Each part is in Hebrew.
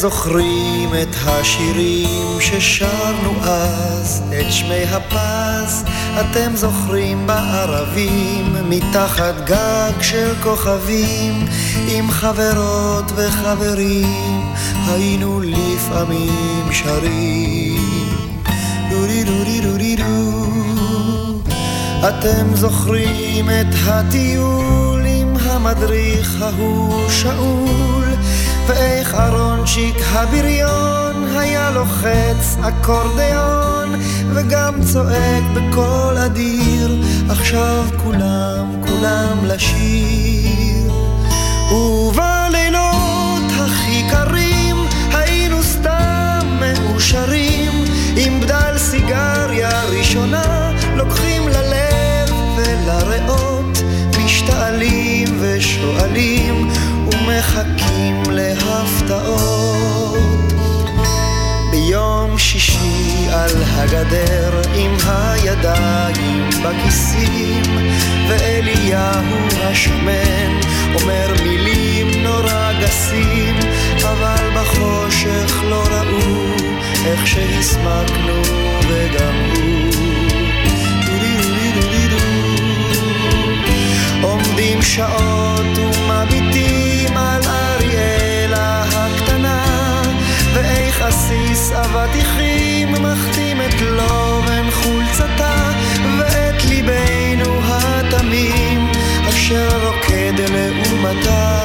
זוכרים את השירים ששרנו אז, את שמי הפז, אתם זוכרים בערבים, מתחת גג של כוכבים, עם חברות וחברים, היינו לפעמים שרים. דורי דורי דורי דו. אתם זוכרים את הטיול עם המדריך ההוא שאול, ואיך אהרונצ'יק הבריון היה לוחץ אקורדיון, וגם צועק בקול אדיר, עכשיו כולם, כולם לשיר. ובלילות הכי קרים היינו סתם מאושרים, עם בדל סיגריה ראשונה, לוקחים ללב ולריאות, משתעלים ושואלים, ומחכים להפתעות. ביום שישי על הגדר עם הידיים בכיסים ואליהו השמן אומר מילים נורא גסים אבל בחושך לא ראו איך שהסמקנו וגם הוא עומדים שעות ומביטים אבטיחים מחתים את לובן חולצתה ואת ליבנו התמים אשר רוקד לעומתה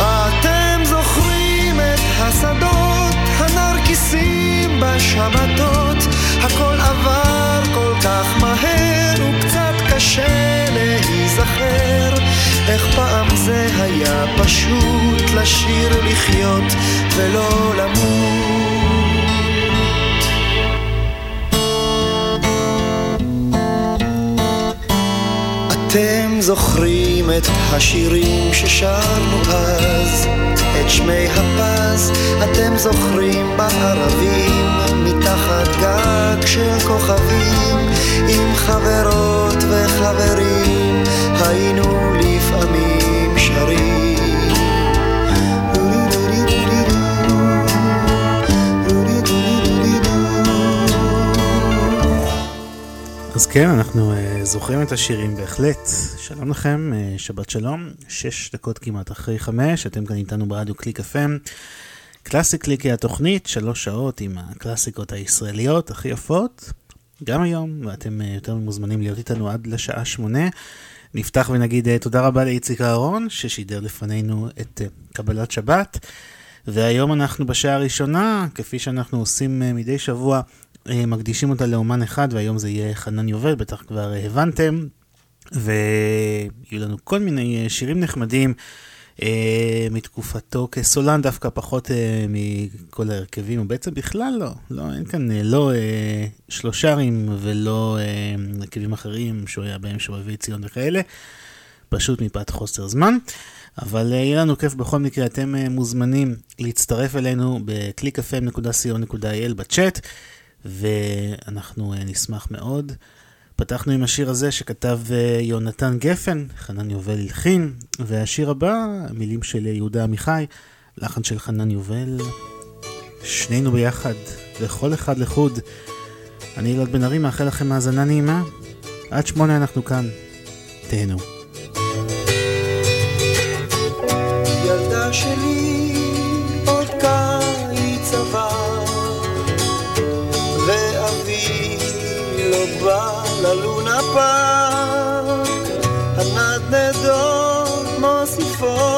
אתם זוכרים את השדות הנרקיסים בשבתות הכל איך פעם זה היה פשוט לשיר לחיות ולא למות? אתם זוכרים את השירים ששרנו אז, את שמי הפז, אתם זוכרים בערבים, מתחת גג של כוכבים, עם חברות וחברים, היינו לפעמים שרים. אז כן, אנחנו uh, זוכרים את השירים בהחלט. שלום לכם, uh, שבת שלום, שש דקות כמעט אחרי חמש, אתם כאן איתנו ברדיו קליק FM. קלאסי קליקי התוכנית, שלוש שעות עם הקלאסיקות הישראליות הכי יפות, גם היום, ואתם uh, יותר מוזמנים להיות איתנו עד לשעה שמונה. נפתח ונגיד uh, תודה רבה לאיציק אהרון, ששידר לפנינו את uh, קבלת שבת. והיום אנחנו בשעה הראשונה, כפי שאנחנו עושים uh, מדי שבוע, אה, מקדישים אותה לאומן אחד, והיום זה יהיה חנן יובל, בטח כבר אה, הבנתם. ויהיו לנו כל מיני אה, שירים נחמדים אה, מתקופתו כסולן דווקא פחות אה, מכל ההרכבים, או בעצם בכלל לא, לא אין כאן אה, לא אה, שלושרים ולא אה, הרכבים אחרים שהוא היה בהם שובבי ציון וכאלה, פשוט מפאת חוסר זמן. אבל אה, יהיה לנו כיף בכל מקרה, אתם אה, מוזמנים להצטרף אלינו ב-clickfm.co.il בצ'אט. ואנחנו נשמח מאוד. פתחנו עם השיר הזה שכתב uh, יונתן גפן, חנן יובל הלחין, והשיר הבא, המילים של יהודה עמיחי, לחן של חנן יובל, שנינו ביחד, וכל אחד לחוד. אני ילד בן ארי, מאחל לכם האזנה נעימה. עד שמונה אנחנו כאן. תהנו. ילדה שלי for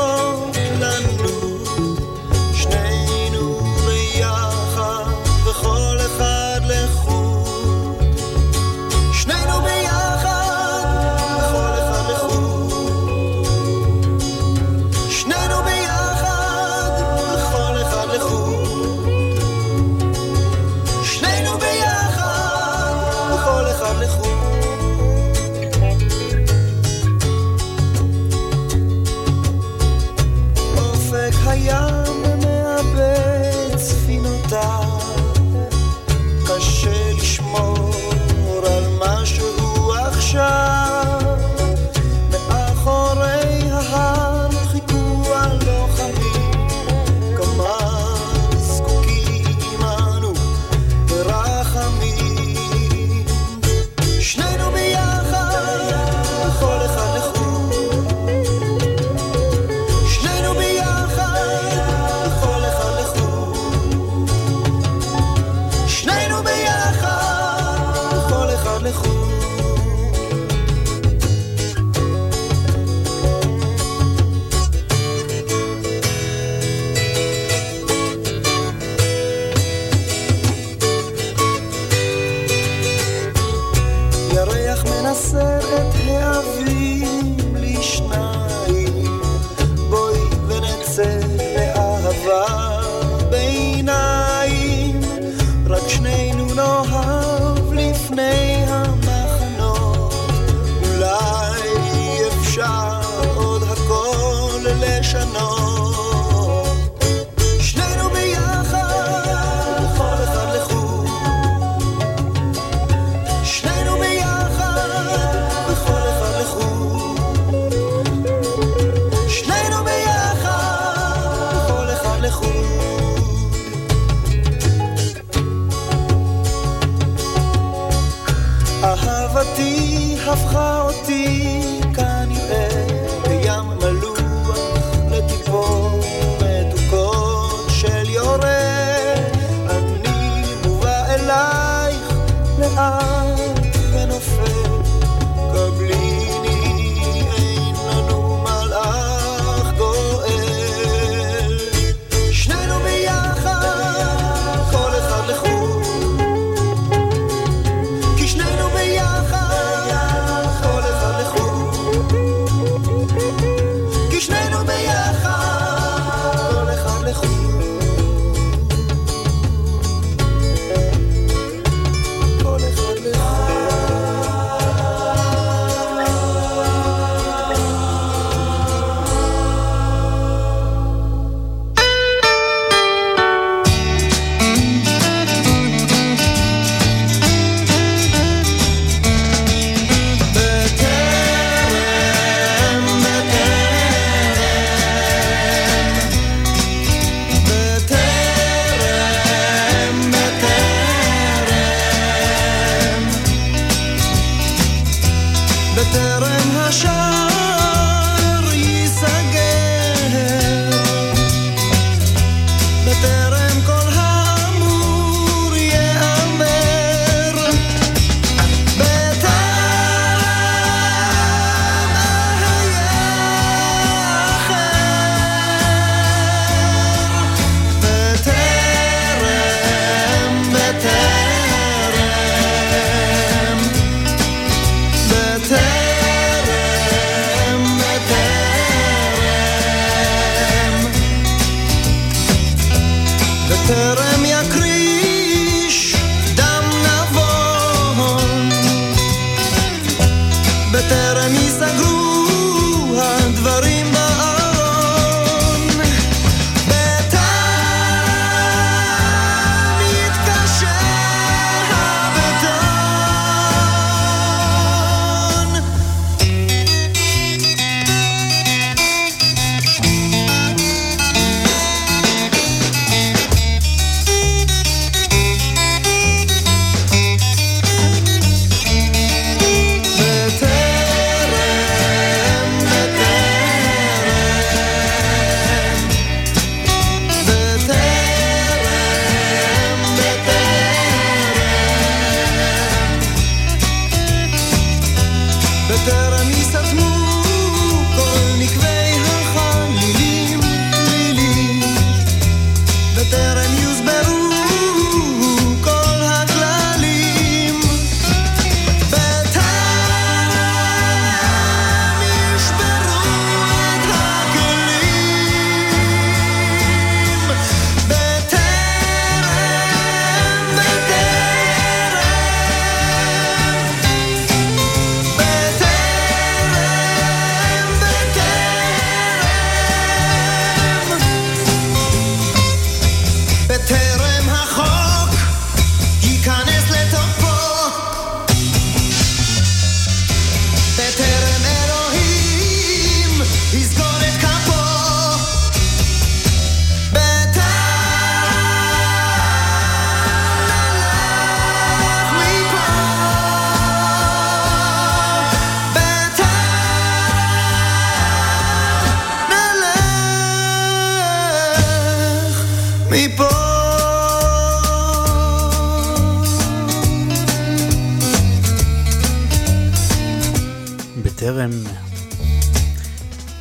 Terre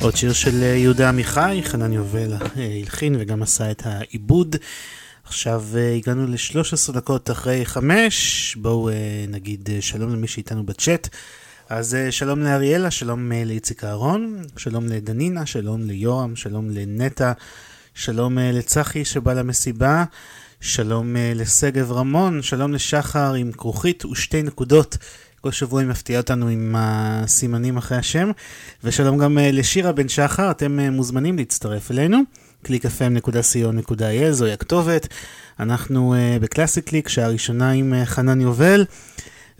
עוד שיר של יהודה עמיחי, חנן יובל אה, הלחין וגם עשה את העיבוד. עכשיו אה, הגענו ל-13 דקות אחרי חמש, בואו אה, נגיד שלום למי שאיתנו בצ'אט. אז שלום לאריאלה, שלום לאיציק אהרון, שלום לדנינה, שלום ליורם, שלום לנטע, שלום לצחי שבא למסיבה, שלום לשגב רמון, שלום לשחר עם כרוכית ושתי נקודות. כל שבוע היא מפתיעה אותנו עם הסימנים אחרי השם. ושלום גם אה, לשירה בן שחר, אתם אה, מוזמנים להצטרף אלינו. www.clickfm.co.il זוהי הכתובת. אנחנו uh, בקלאסי קליק, שעה ראשונה עם חנן יובל.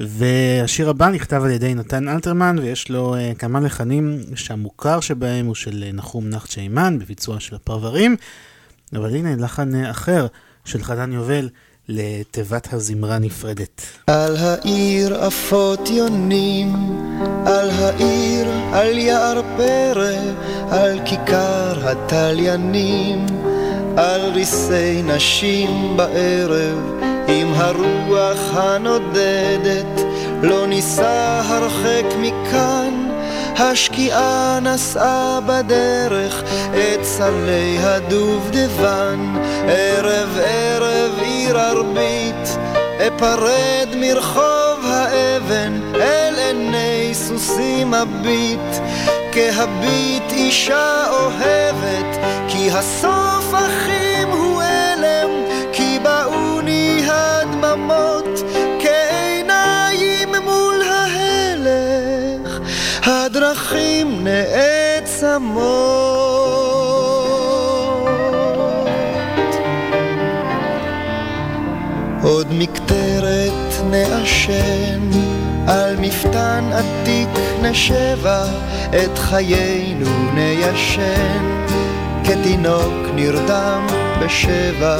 והשיר הבא נכתב על ידי נתן אלתרמן, ויש לו uh, כמה לחנים שהמוכר שבהם הוא של נחום נחת שיימן, בביצוע של הפרברים. אבל הנה לחן uh, אחר של חנן יובל. לתיבת הזמרה נפרדת. על העיר עפות יונים, על העיר, על יער פרא, על כיכר התליינים, על ריסי נשים בערב, עם הרוח הנודדת, לא ניסע הרחק מכאן. השקיעה נסעה בדרך את סלי הדובדבן, ערב ערב עיר ערבית, אפרד מרחוב האבן, אל עיני סוסים אביט, כהביט אישה אוהבת, כי הסוף אחים הוא אלם, כי באוני הדממות הדרכים נעצמות. מקטרת נעשן, על מפתן עתיק נשבע, את חיינו ניישן. כתינוק נרדם בשבע,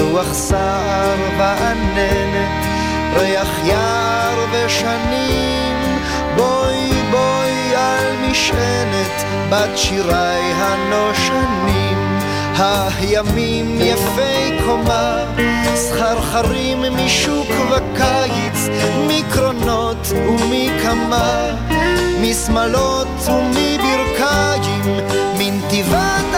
רוח סער ועננת, ריח יער ושנים, בואי נשענת בת שירי הנושנים הימים יפי קומה, סחרחרים משוק וקיץ, מקרונות ומקמה, משמאלות ומברכיים, מנתיבת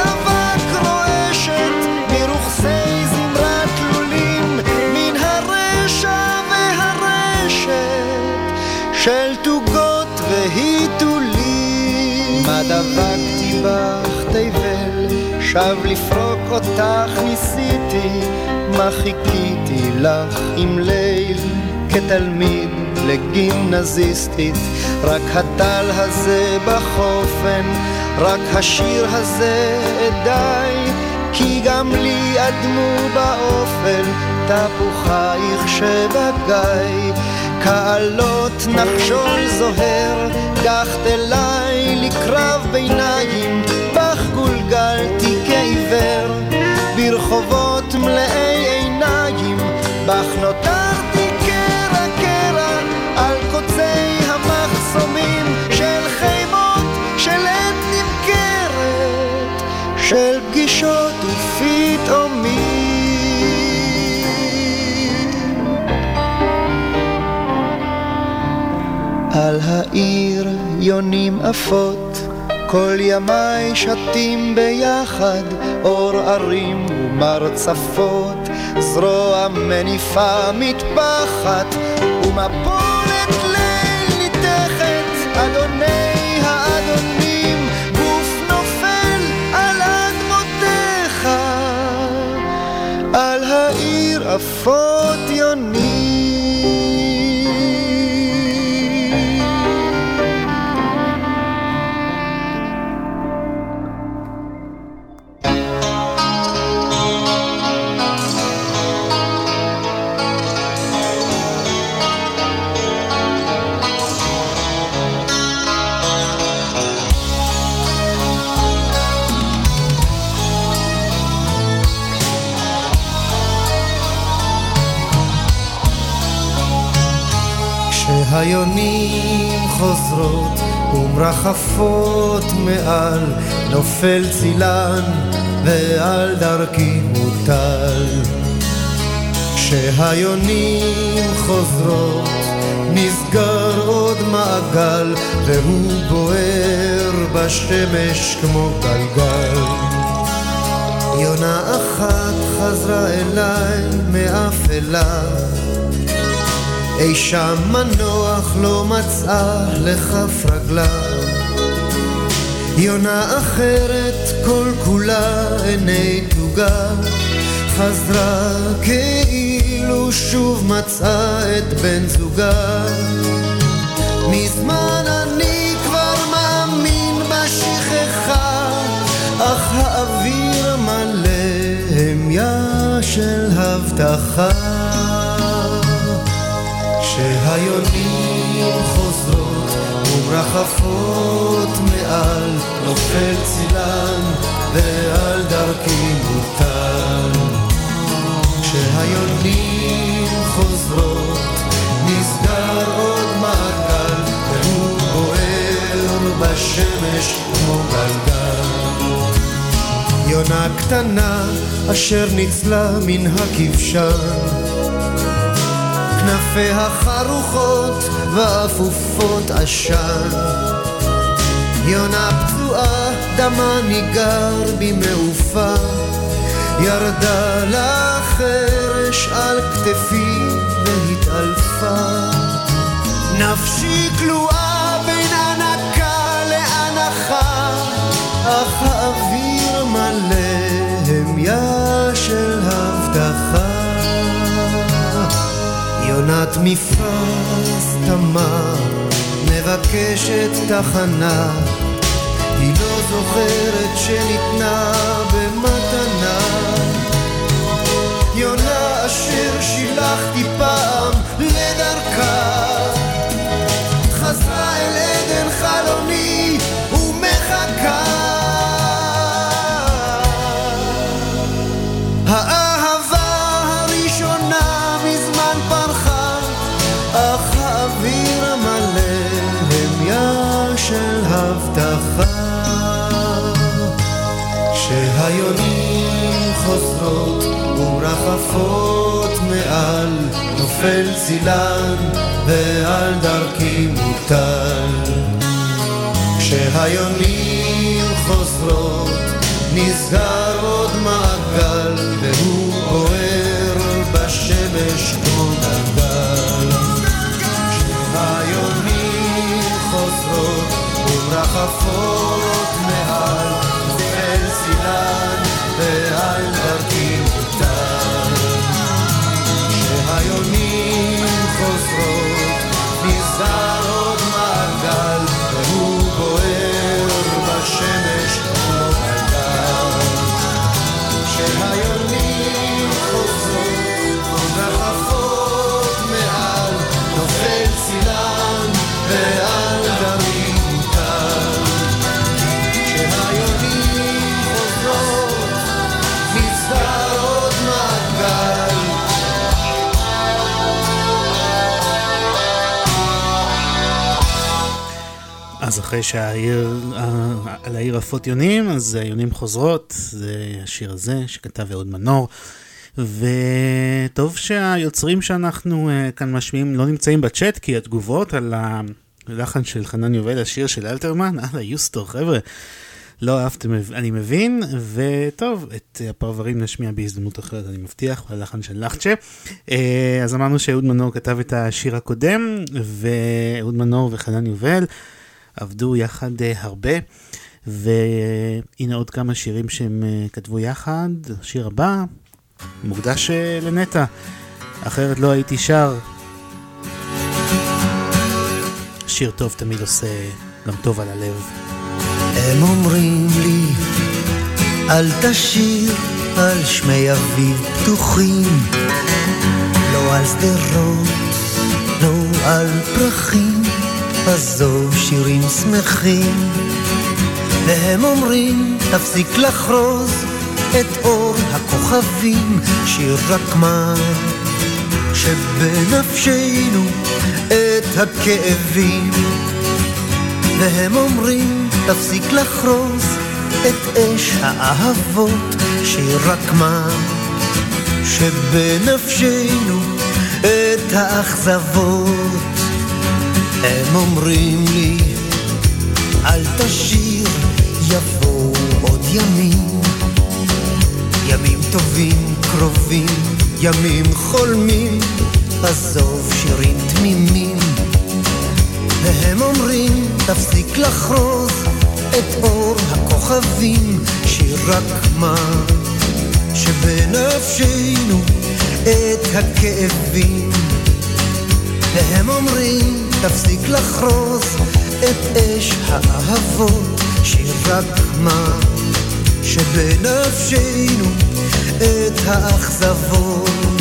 שב לפרוק אותך ניסיתי, מה חיכיתי לך עם ליל, כתלמיד לגימנזיסטית, רק הטל הזה בחופן, רק השיר הזה אדי, כי גם לי אדמו באופל, תפוחייך שבגיא. כעלות נחשול זוהר, גחת אליי לקרב ביניים, בך גולגלתי כעיוור, ברחובות מלאי עיניים, בך נותרתי קרע קרע על קוצי המחסומים של חימות של עת נמכרת, של פגישות ופתאומים. על העיר יונים עפות, כל ימיי שתים ביחד, אור ערים ומרצפות, זרוע מניפה מטפחת, ומפולת ליל ניתכת, אדוני האדונים, גוף נופל על אדמותיך, על העיר עפות יונים. היונים חוזרות ומרחפות מעל, נופל צילן, ועל דרכי מוטל. כשהיונים חוזרות, נסגר עוד מעגל, והוא בוער בשמש כמו גלגל. יונה אחת חזרה אליי מאפלה, אי שם מנוח לא מצאה לכף רגלה. יונה אחרת כל כולה עיני תוגה, חזרה כאילו שוב מצאה את בן זוגה. מזמן אני כבר מאמין בשכחה, אך האוויר מלא המיה של הבטחה. כשהיונים חוזרות ומרחפות מעל, נופל צילן ועל דרכי מוטל. כשהיונים חוזרות, נסגר עוד מעגל, והוא בוער בשמש כמו גלגל. יונה קטנה אשר ניצלה מן הכבשן, כנפיה חרוכות ואפופות עשן. יונה פצועה, דמה ניגר במעופה, ירדה לחרש על כתפי והתעלפה. נפשי כלואה בין הנקה לאנחה, אך יונת מפרש תמר מבקשת תחנה, היא לא זוכרת שניתנה במתנה. יונה אשר שילחתי פעם לדרכה, חזרה אל עדן חלוני הבטחה. כשהיונים חוזרות ומרחפות מעל, נופל צילן ועל דרכי מוטל. כשהיונים חוזרות, נסגר ומרחפות מעל, אחרי שהעיר, אה, על העיר עפות יונים, אז היונים חוזרות, זה השיר הזה שכתב אהוד מנור. וטוב שהיוצרים שאנחנו uh, כאן משמיעים לא נמצאים בצ'אט, כי התגובות על הלחן של חנן יובל, השיר של אלתרמן, הלאה יוסטור, חבר'ה. לא אהבתם, אני מבין, וטוב, את הפרברים נשמיע בהזדמנות אחרת, אני מבטיח, בלחן של לחצ'ה. אה, אז אמרנו שאהוד מנור כתב את השיר הקודם, ואהוד מנור וחנן יובל עבדו יחד אה, הרבה, והנה עוד כמה שירים שהם אה, כתבו יחד. השיר הבא מוקדש אה, לנטע, אחרת לא הייתי שר. שיר טוב תמיד עושה גם טוב על הלב. הם אומרים לי, אל תשיר על שמי אביב פתוחים, לא על שדרות, לא על פרחים, עזוב שירים שמחים. והם אומרים, תפסיק לחרוז את אור הכוכבים, שיר רק מה שבנפשנו את הכאבים. והם אומרים, תפסיק לחרוז את אש האהבות שהיא רק מה שבנפשנו את האכזבות. הם אומרים לי, אל תשיר, יבואו עוד ימים. ימים טובים, קרובים, ימים חולמים, עזוב שירים תמימים. והם אומרים, תפסיק לחרוז את אור הכוכבים, שיר רק מה שבנפשנו את הכאבים. והם אומרים, תפסיק לחרוז את אש האהבות, שיר מה שבנפשנו את האכזבות.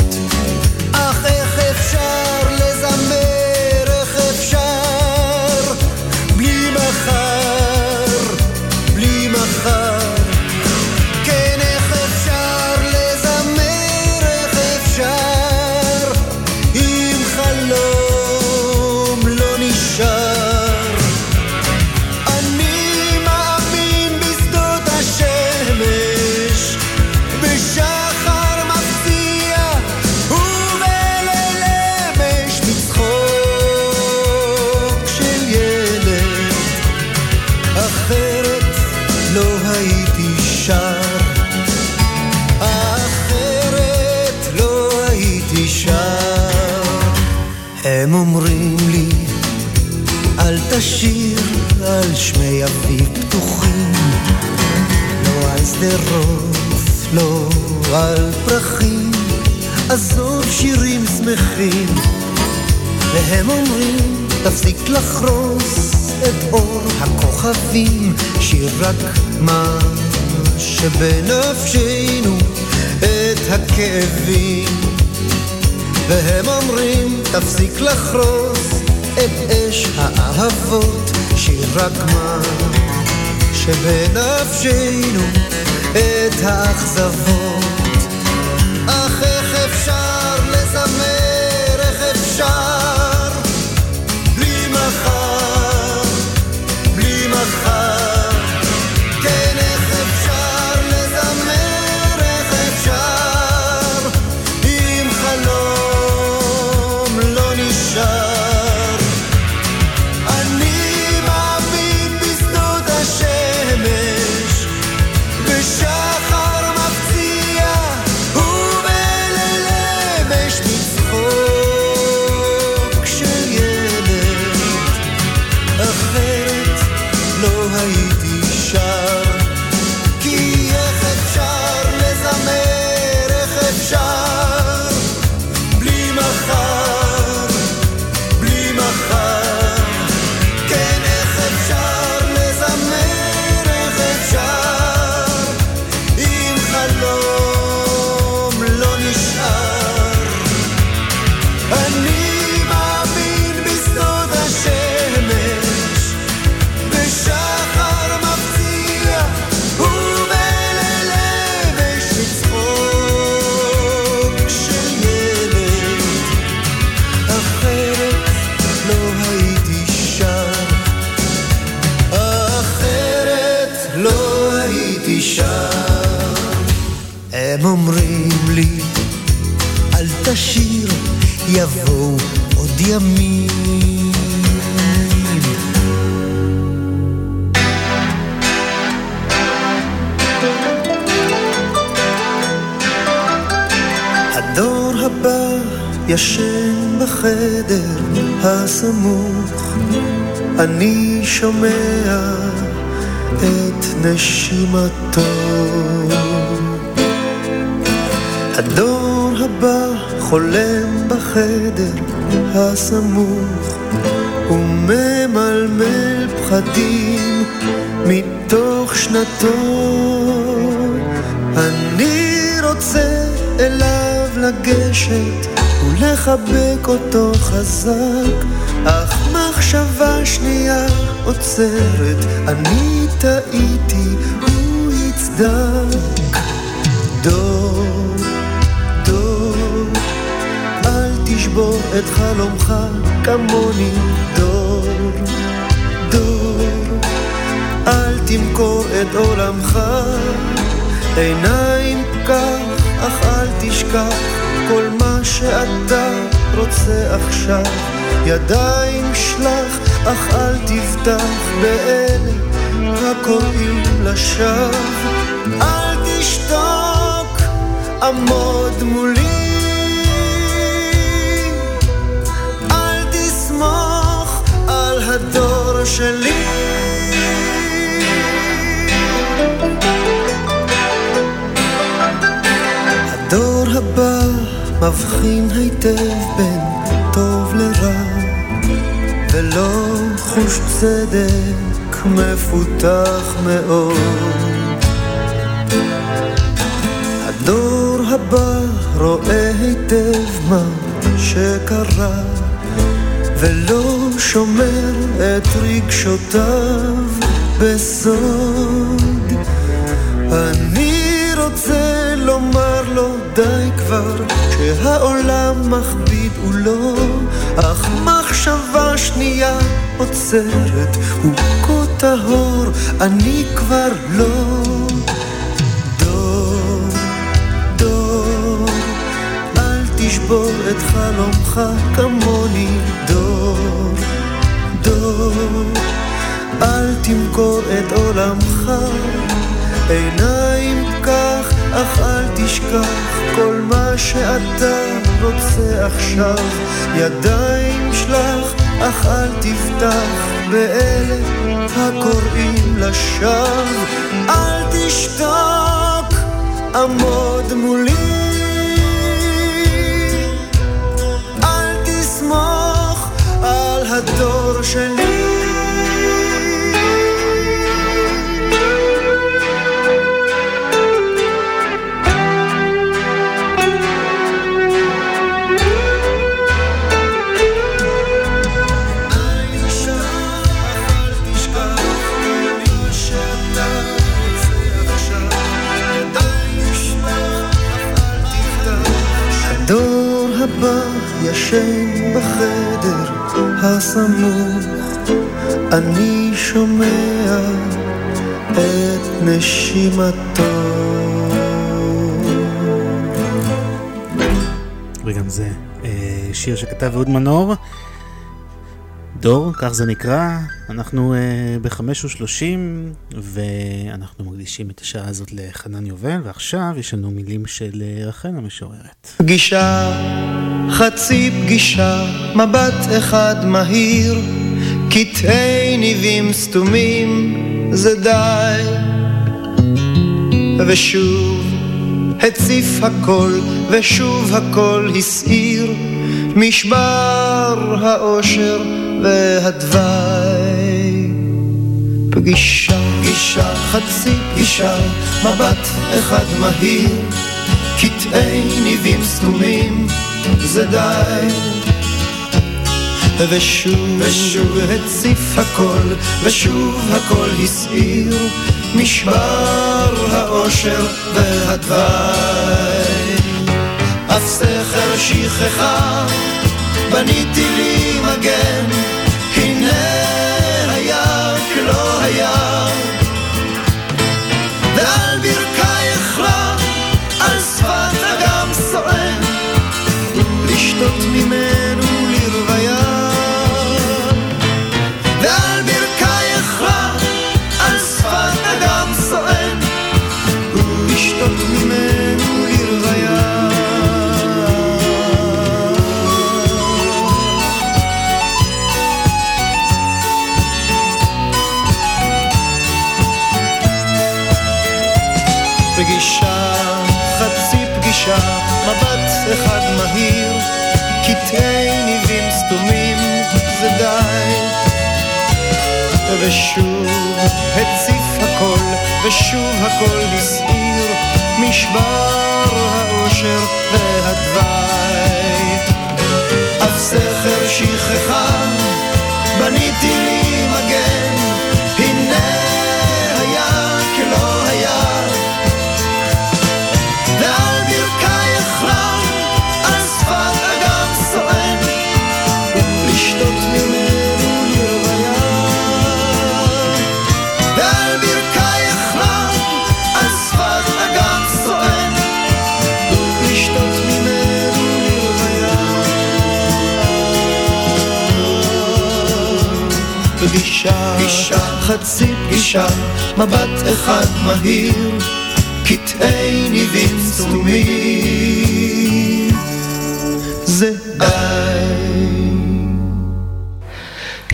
פרחים, עזוב שירים שמחים. והם אומרים, תפסיק לחרוס את אור הכוכבים, שיר רק מה שבנפשנו את הכאבים. והם אומרים, תפסיק לחרוס את אש האהבות, שיר רק מה שבנפשנו את האכזבות. ימים. הדור הבא ישן בחדר הסמוך, אני שומע את נשימתו. הדור הבא חולם בחדר הסמוך וממלמל פחדים מתוך שנתו. אני רוצה אליו לגשת ולחבק אותו חזק, אך מחשבה שנייה עוצרת, אני טעיתי, הוא יצדק. דור, תשבור את חלומך כמוני, דור, דור, אל תמכור את עולמך. עיניים פקח, אך אל תשכח כל מה שאתה רוצה עכשיו. ידיים שלח, אך אל תבטח באלה הקוראים לשווא. אל תשתוק, עמוד מולי. שלי. הדור הבא מבחין היטב בין טוב לרע, ולא חוש צדק מפותח מאוד. הדור הבא רואה היטב מה שקרה, ולא שומר את רגשותיו בסוד. אני רוצה לומר לו די כבר, שהעולם מכביד הוא לא, אך מחשבה שנייה עוצרת, הוא כה טהור, אני כבר לא. אל תשבור את חלומך כמוני, דור, דור, אל תמכור את עולמך, עיניים פקח, אך אל תשכח כל מה שאתה רוצה עכשיו, ידיים שלח, אך אל תפתח באלה הקוראים לשווא, אל תשתוק, עמוד מולי. אל תפתח. הדור הבא ישן בחדר הסמוך, אני שומע את נשימתו. וגם זה אה, שיר שכתב אהוד מנור. דור, כך זה נקרא, אנחנו אה, בחמש ושלושים ואנחנו מקדישים את השעה הזאת לחנן יובל ועכשיו יש לנו מילים של אה, רחל המשוררת. פגישה, חצי פגישה, מבט אחד מהיר, קטעי ניבים סתומים, זה די. ושוב הציף הכל, ושוב הכל הסעיר, משבר האושר והדווי. פגישה, פגישה, חצי פגישה, מבט אחד מהיר, קטעי ניבים סתומים, זה די. ושוב, ושוב הציף הכל, ושוב הכל הסעיר, משבר האושר והדווי. אף סכר שכחה, בניתי לי מגן, הנה היה. ועל ברכייך לה, על שפת אגם סואן, לשתות ממנו אחד מהיר, קטעי ניבים סתומים, זה די. ושוב הציף הכל, ושוב הכל הסעיר, משבר האושר והדווי. אף סכר שכחה, פגישה, חצי פגישה, מבט אחד מהיר, קטעי ניבים סתומים. זה די.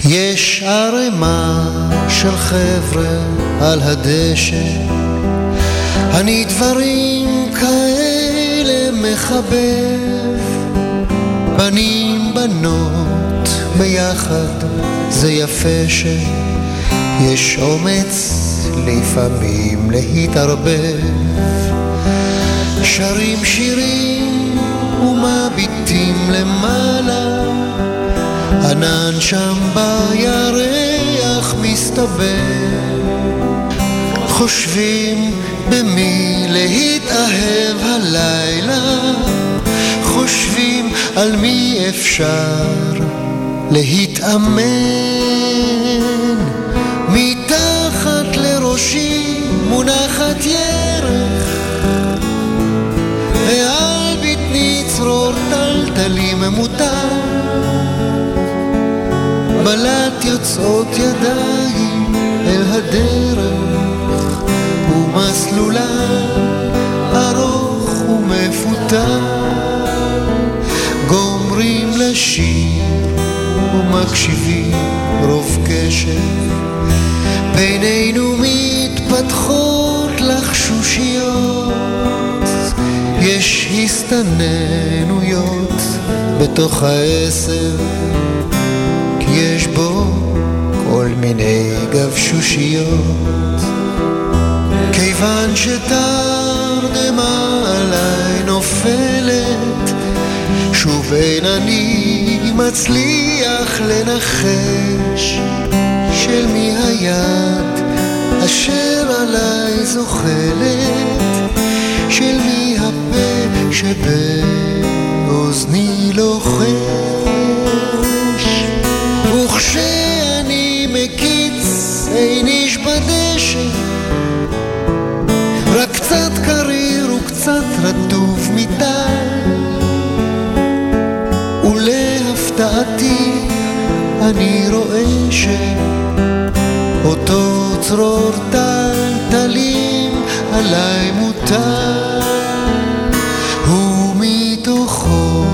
יש ערימה של חבר'ה על הדשא, אני דברים כאלה מחבב, בנים בנות ביחד, זה יפה שיש אומץ לפעמים להתערבב. שרים שירים ומביטים למעלה ענן שם בירח מסתבר, חושבים במי להתאהב הלילה, חושבים על מי אפשר להתאמן. מתחת לראשי מונחת ירך, ועל בטני צרור טלטלי ממותר. בלט יוצאות ידיים אל הדרך, ומסלולה ארוך ומפותח. גומרים לשיר ומקשיבים רוב קשב, בינינו מתפתחות לחשושיות, יש הסתננויות בתוך העשב. יש בו כל מיני גבשושיות. כיוון שתרדמה עליי נופלת, שוב אין אני מצליח לנחש של מי היד אשר עליי זוחלת, של מי הפה שבאוזני לוחש. אני רואה שאותו צרור טלטלים עליי מוטל. ומתוכו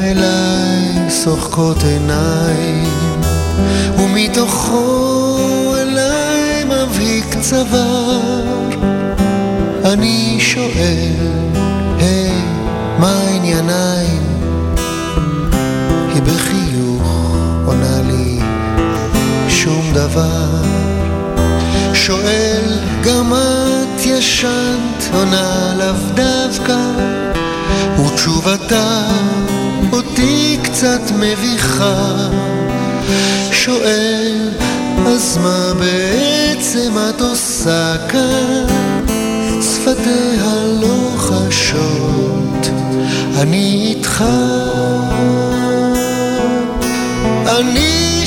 אליי שוחקות עיניים. ומתוכו אליי מבהיק צוואר. אני שואל, היי, מה ענייניים? דבר שואל, גם את ישנת? עונה לאו דווקא ותשובתה אותי קצת מביכה שואל, אז מה בעצם את עושה כאן? שפתיה לא חשות, אני איתך. אני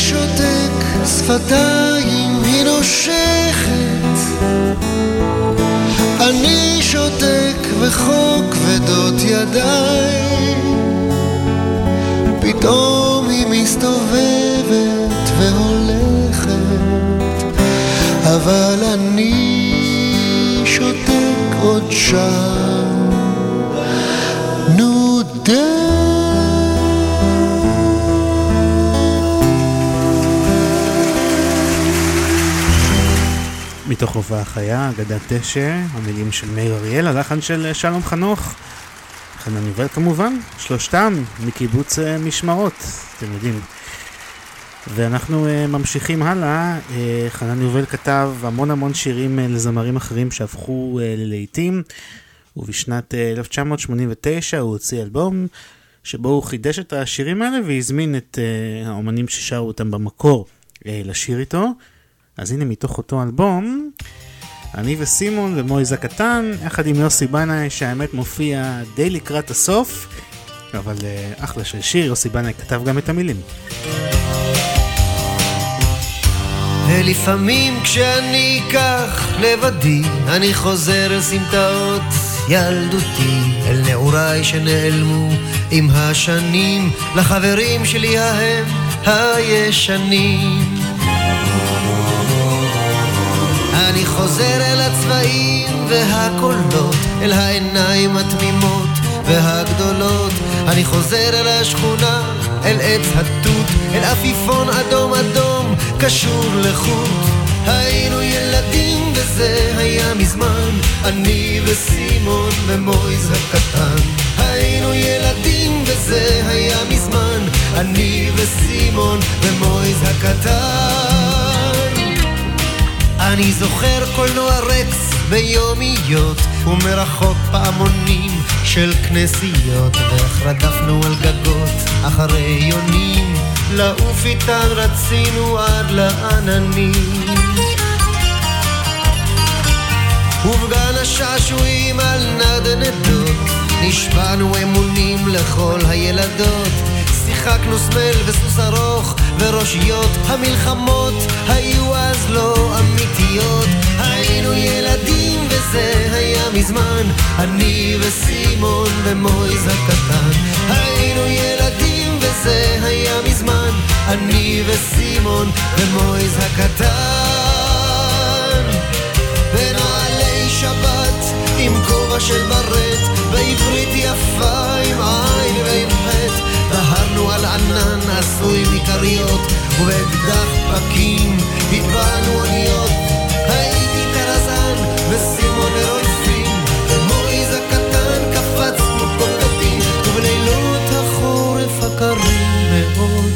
שפתיים היא נושכת. אני שותק וחוק כבדות ידיי. פתאום היא מסתובבת והולכת, אבל אני שותק עוד שם. מתוך הופעה חיה, אגדת דשא, המילים של מאיר אריאל, הלחן של שלום חנוך, חנן יובל כמובן, שלושתם מקיבוץ אה, משמרות, אתם יודעים. ואנחנו uh, ממשיכים הלאה, חנן יובל כתב המון המון שירים לזמרים אחרים שהפכו ללהיטים, ובשנת uh, 1989 הוא הוציא אלבום שבו הוא חידש את השירים האלה והזמין את האומנים ששרו אותם במקור לשיר איתו. אז הנה מתוך אותו אלבום, אני וסימון ומויז הקטן, יחד עם יוסי בנאי, שהאמת מופיע די לקראת הסוף, אבל uh, אחלה של שיר, יוסי בנאי כתב גם את המילים. ולפעמים כשאני כך לבדי, אני חוזר אל סמטאות ילדותי, אל נעוריי שנעלמו עם השנים, לחברים שלי ההם הישנים. חוזר אל הצבעים והקולות, אל העיניים התמימות והגדולות. אני חוזר אל השכונה, אל עץ התות, אל עפיפון אדום אדום, קשור לחוט. היינו ילדים וזה היה מזמן, אני וסימון ומויז הקטן. היינו ילדים וזה היה מזמן, אני וסימון ומויז הקטן. אני זוכר קולנוע רקס ביומיות, ומרחוק פעמונים של כנסיות, ואיך רדפנו על גגות אחרי יונים, לעוף איתן רצינו עד לעננים. ובגן השעשועים על נדנדות, נשבענו אמונים לכל הילדות. שיחקנו סמל וסוס ארוך וראשיות, המלחמות היו אז לא אמיתיות. היינו ילדים וזה היה מזמן, אני וסימון ומויז הקטן. היינו ילדים וזה היה מזמן, אני וסימון ומויז הקטן. בנעלי שבת עם כובע של ברט, בעברית יפה עם עין ועם חטא. דהרנו על ענן עשוי מכריות, ובאקדח פקים הטבענו אוניות. הייתי טרזן וסימון רולפין, ומויז הקטן קפצנו קולקטים, ובלילות החורף הקרים מאוד,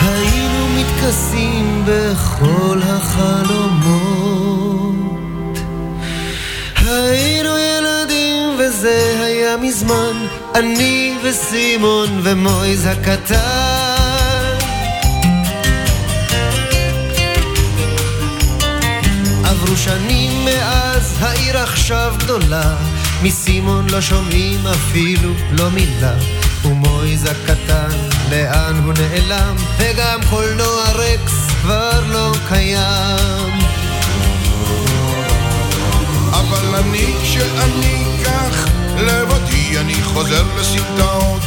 היינו מתכסים בכל החלומות. וזה היה מזמן, אני וסימון ומויז הקטן. עברו שנים מאז, העיר עכשיו גדולה, מסימון לא שומעים אפילו לא מילה. ומויז הקטן, לאן הוא נעלם? וגם קולנוע רקס כבר לא קיים. אבל אני כשאני כך לבדי אני חוזר לסמטאות.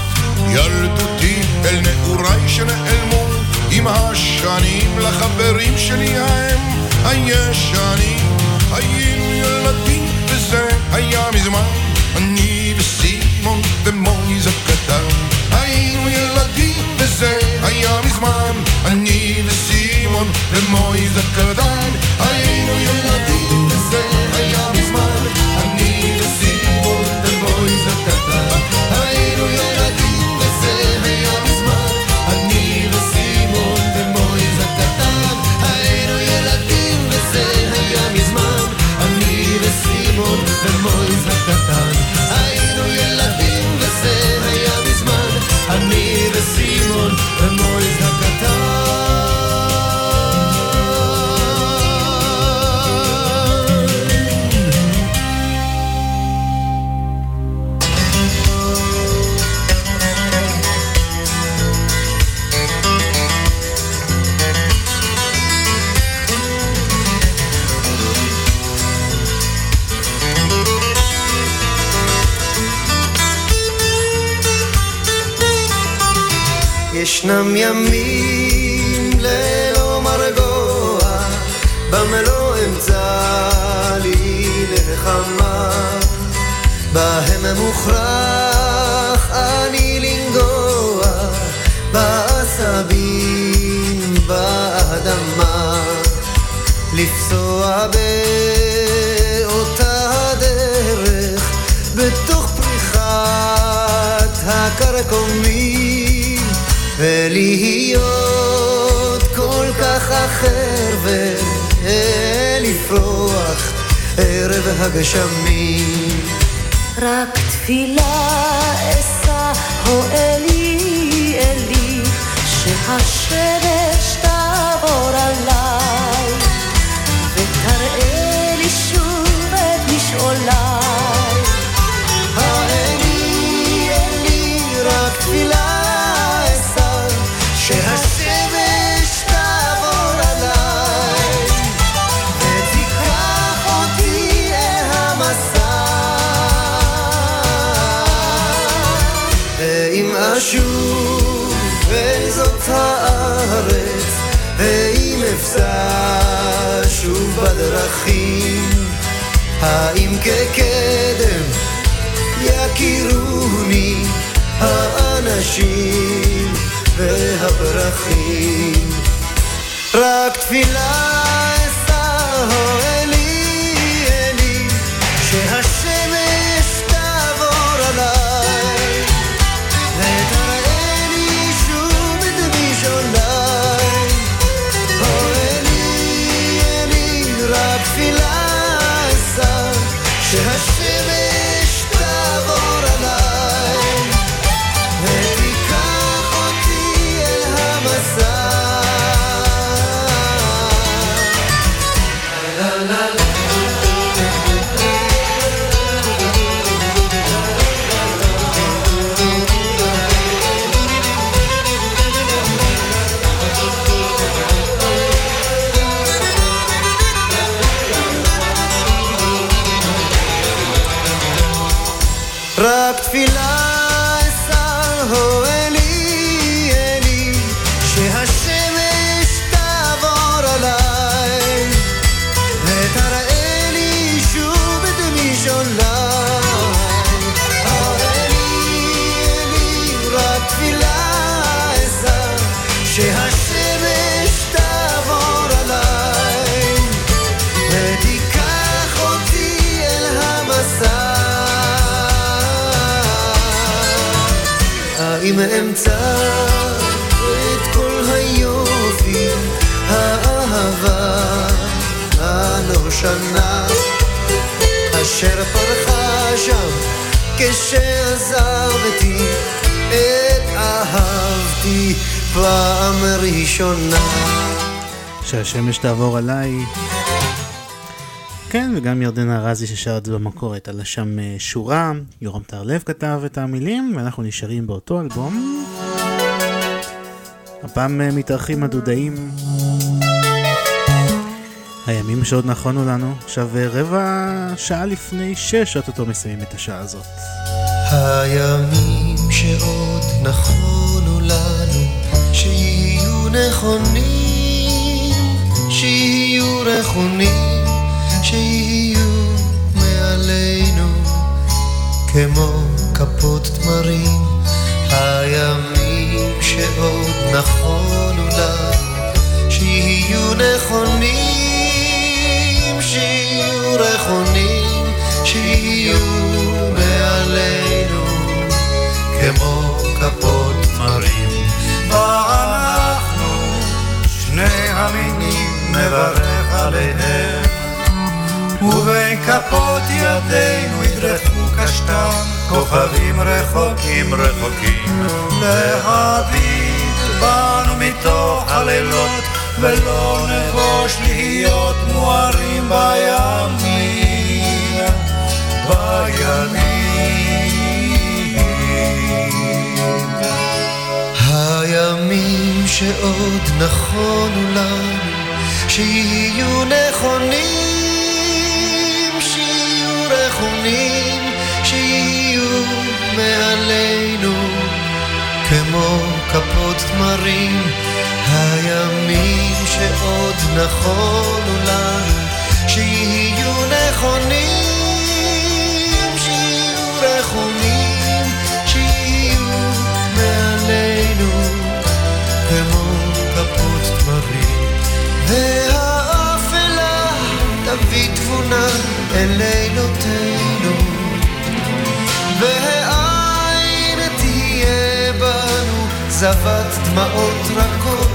ילדותי אל נעוריי שנעלמו עם השנים לחברים שלי ההם. הישנים היינו ילדים וזה היה מזמן. אני וסימון ומויז הקטן. היינו ילדים וזה היה מזמן. אני וסימון ומויז הקטן. היינו ילדים וזה היה מזמן וסימון ומויז הקטן. היינו ילדים וזה היה מזמן. אני וסימון ומויז ישנם ימים ללא מרגוע, במלוא אמצא לי נחמה, בהם מוכרח אני לנגוע, בעשבים, באדמה, לפסוע באותה הדרך, בתוך. ולהיות כל כך אחר ולפרוח ערב הגשמים. רק תפילה אשא, הו אלי אלי, שהשמש תעבור עליי, הפרחים, האם כקדם יכירוני האנשים והפרחים. רק תפילה כשעזבתי את אהבתי פעם ראשונה. שהשמש תעבור עליי כן, וגם ירדנה ארזי ששרה את זה במקור הייתה לה שם אה, שורה, יורם טהרלב כתב את המילים, ואנחנו נשארים באותו אלבום. הפעם אה, מתארחים הדודאים. הימים שעוד נכונו לנו, עכשיו אה, רבע שעה לפני שש, אוטוטו מסיימים את השעה הזאת. הימים שעוד נכונו לנו, שיהיו נכונים, שיהיו רכונים. שיהיו מעלינו כמו כפות תמרים הימים שעוד נכונו לנו שיהיו נכונים שיהיו רכונים שיהיו מעלינו כמו כפות תמרים ואנחנו שני המינים נברך עליהם ובין כפות ידינו ידרכו קשתן כוכבים רחוקים רחוקים. להביט בנו מתוך הלילות ולא נבוש להיות מוארים בימים בימים. הימים שעוד נכונו לנו שיהיו נכונים רכונים שיהיו מעלינו כמו כפות תמרים הימים שעוד נכונו לנו שיהיו נכונים שיהיו רכונים שיהיו מעלינו כמו כפות תמרים והאפלה תביא תבונה אל לילותינו והעין תהיה בנו זבת דמעות רכות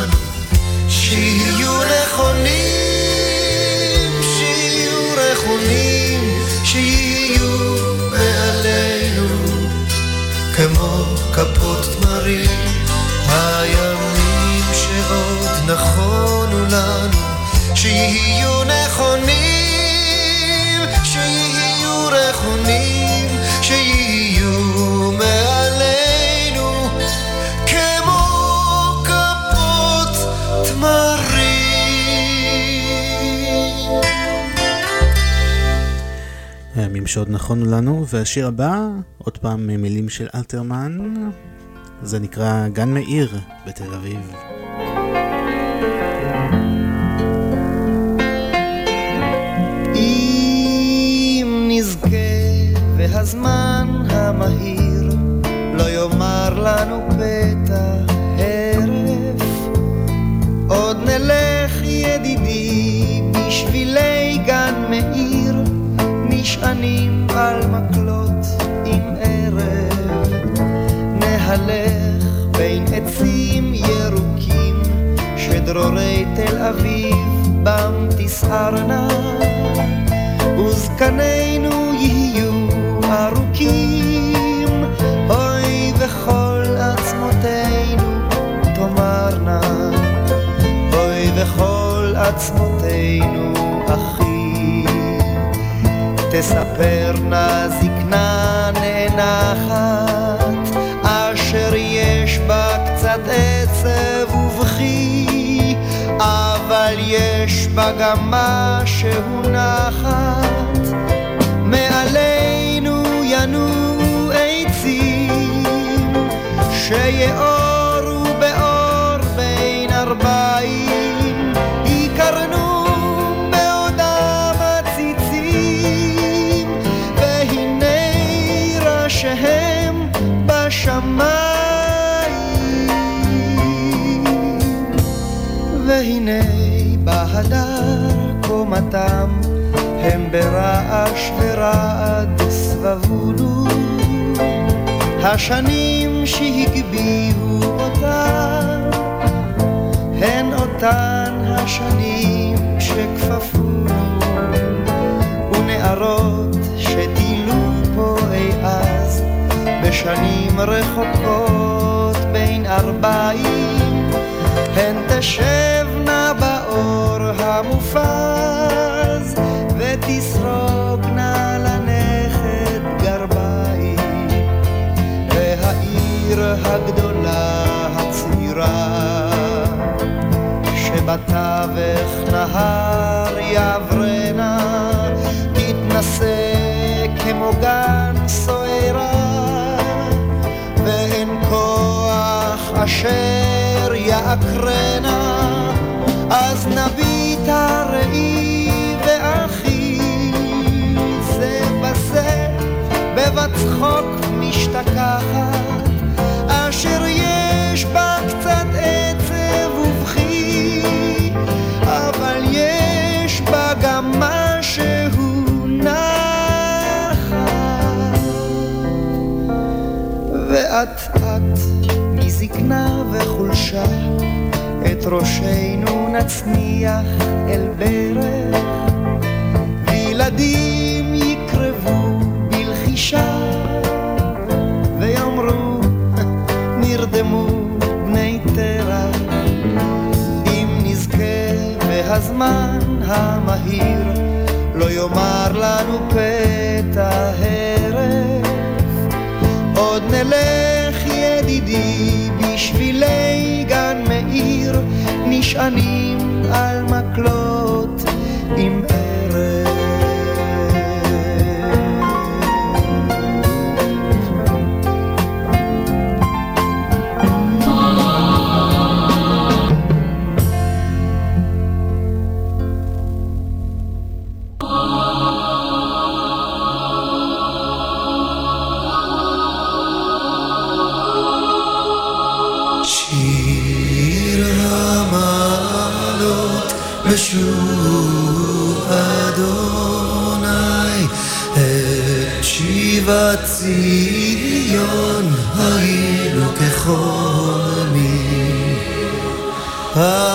רחונים, שיהיו רחונים, שיהיו מעלינו, כמו כפות תמרים, הימים שעוד נכונו לנו, שיהיו נכונים. והשיר הבא, עוד פעם מילים של אלתרמן, זה נקרא גן מאיר בתל אביב. בם תסערנה, וזקנינו יהיו ארוכים, אוי וכל עצמותינו תאמרנה, אוי וכל עצמותינו תספרנה זקנה נאנחת, אבל יש בה גם משהו נחת. מעלינו ינועו עצים, שיאורו באור בין ארבעים, יקרנו והנה בהדר קומתם הם ברעש ורעד סבבונו. השנים שהגביהו אותם הן אותן השנים שכפפונו. ונערות שטילו פה אי אז בשנים רחוקות בין ארבעים הן באור המופז ותסרוגנה לנכד גרביים והעיר הגדולה הצעירה שבתווך נהר יעברנה תתנשא כמו גן סוערה ואין כוח אשר יעקרנה, אז נביט צחוק משתכחת, אשר יש בה קצת עצב ובכי, אבל יש בה גם משהו נחת. ואת את זקנה וחולשה, את ראשנו נצניח אל ברך, וילדים יקרבו בלחישה, והזמן המהיר לא יאמר לנו פתע הרף, עוד נלך ידידי בשבילי גן מאיר נשענים על מקלות אז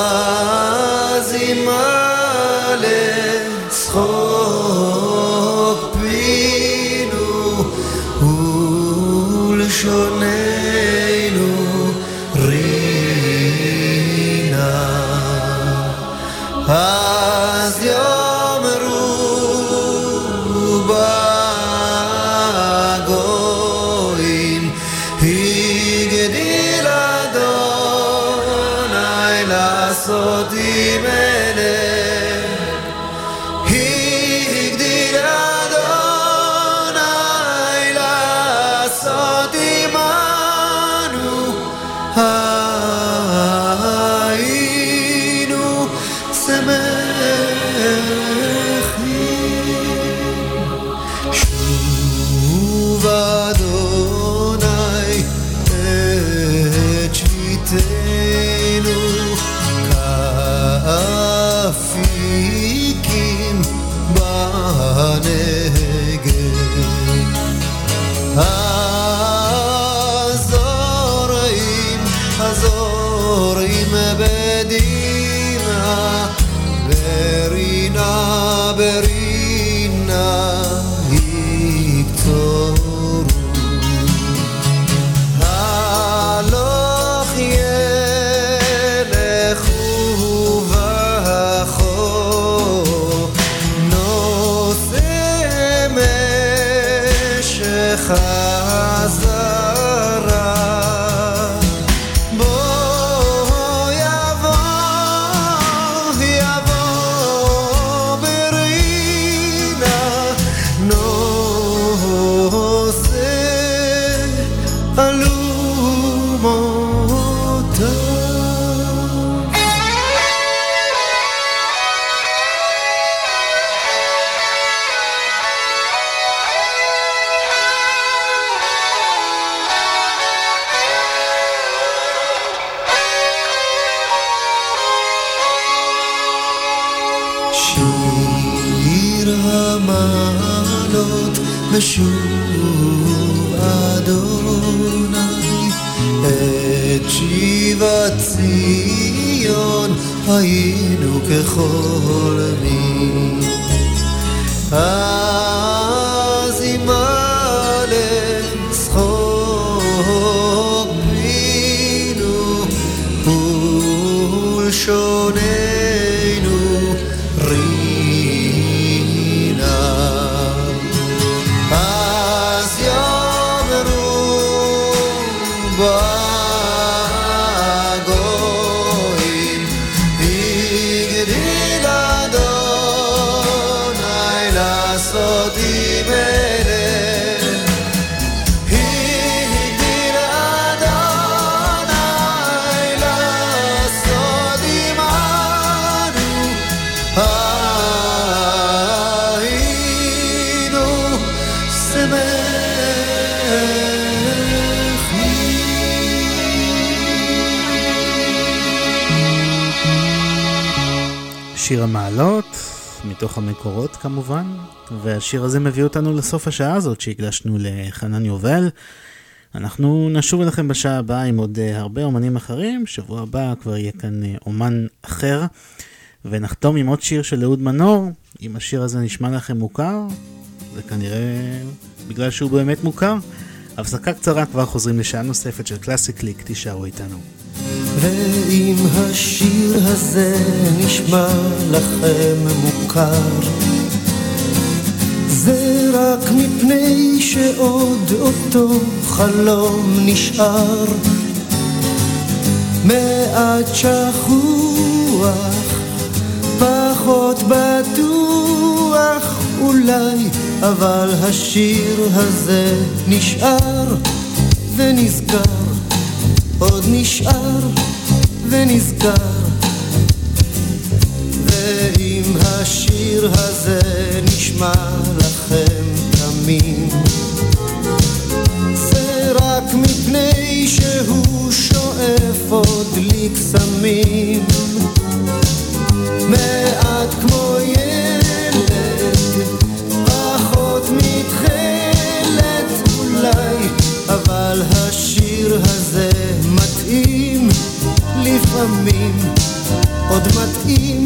מתוך המקורות כמובן, והשיר הזה מביא אותנו לסוף השעה הזאת שהקדשנו לחנן יובל. אנחנו נשוב אליכם בשעה הבאה עם עוד אה, הרבה אומנים אחרים, שבוע הבא כבר יהיה כאן אה, אומן אחר, ונחתום עם עוד שיר של אהוד מנור. אם השיר הזה נשמע לכם מוכר, זה כנראה בגלל שהוא באמת מוכר. הפסקה קצרה, כבר חוזרים לשעה נוספת של קלאסי קליק, תישארו איתנו. ואם השיר הזה נשמע לכם מוכר, זה רק מפני שעוד אותו חלום נשאר. מעט שכוח, פחות בטוח אולי, אבל השיר הזה נשאר ונזכר. נשאר ונזכר. ואם השיר הזה נשמע לכם תמים זה רק מפני שהוא שואף עוד לקסמים עוד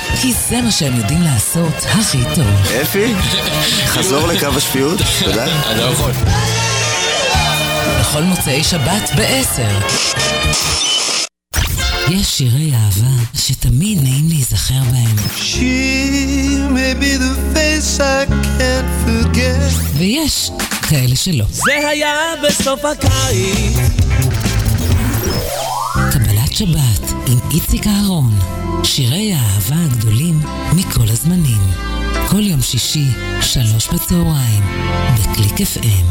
כי זה מה שהם יודעים לעשות הכי טוב. אפי, חזור לקו השפיות, תודה. אני לא יכול. בכל מוצאי שבת ב-10. יש שירי אהבה שתמיד נעים להיזכר בהם. She may be the face I can't forget. ויש כאלה שלא. זה היה בסוף הקיץ קבלת שבת עם איציק אהרון. שירי האהבה הגדולים מכל הזמנים. כל יום שישי, שלוש בצהריים, בקליק FM.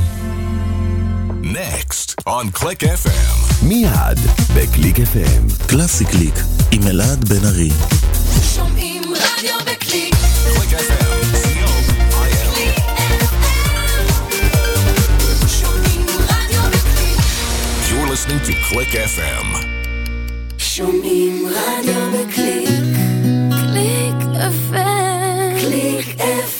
Next on Click FM. מיד בקליק FM. קלאסי קליק עם אלעד בן ארי. שומעים רדיו בקליק. Click FM. Listening to Click FM. שומעים רדיו בקליק. קליק FM. קליק FM.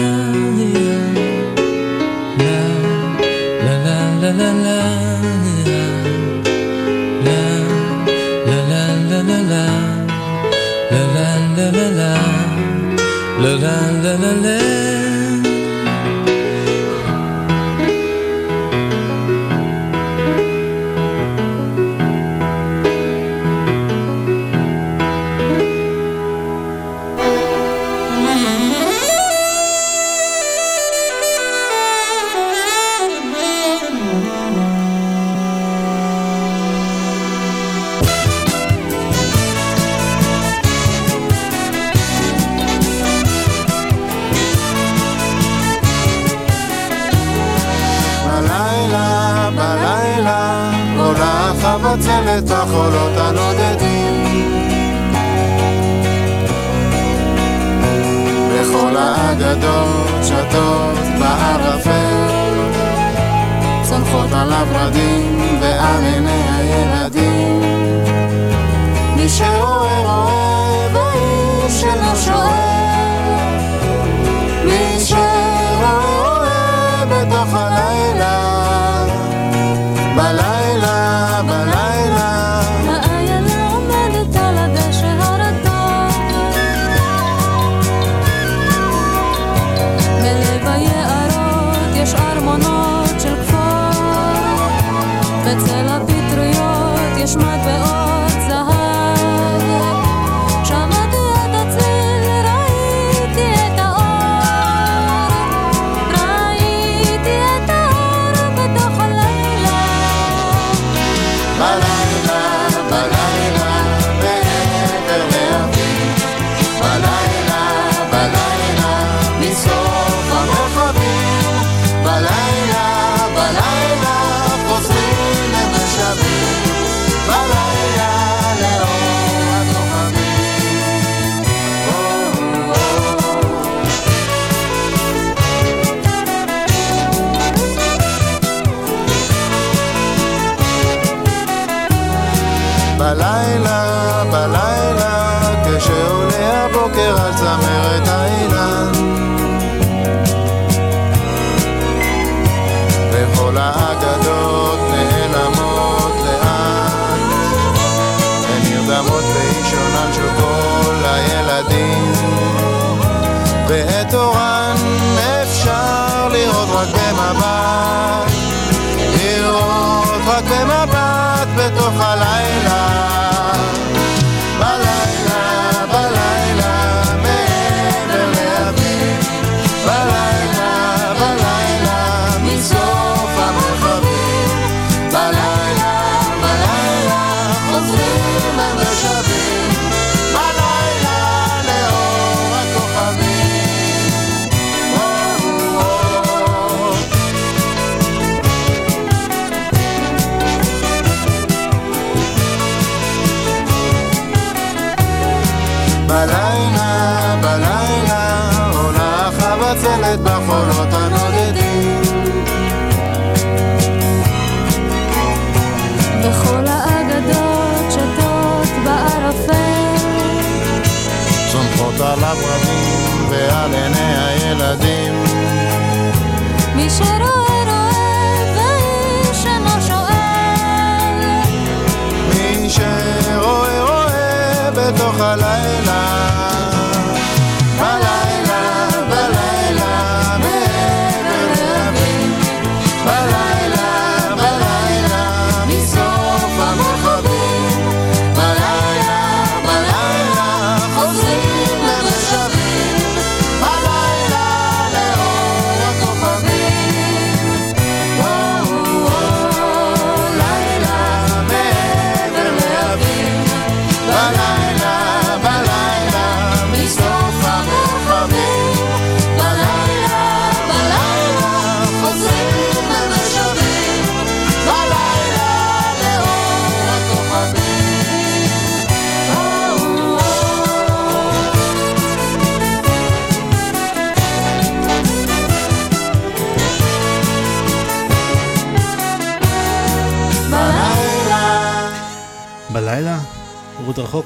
רוחות שטות בערפל, צונחות עליו ועל וענני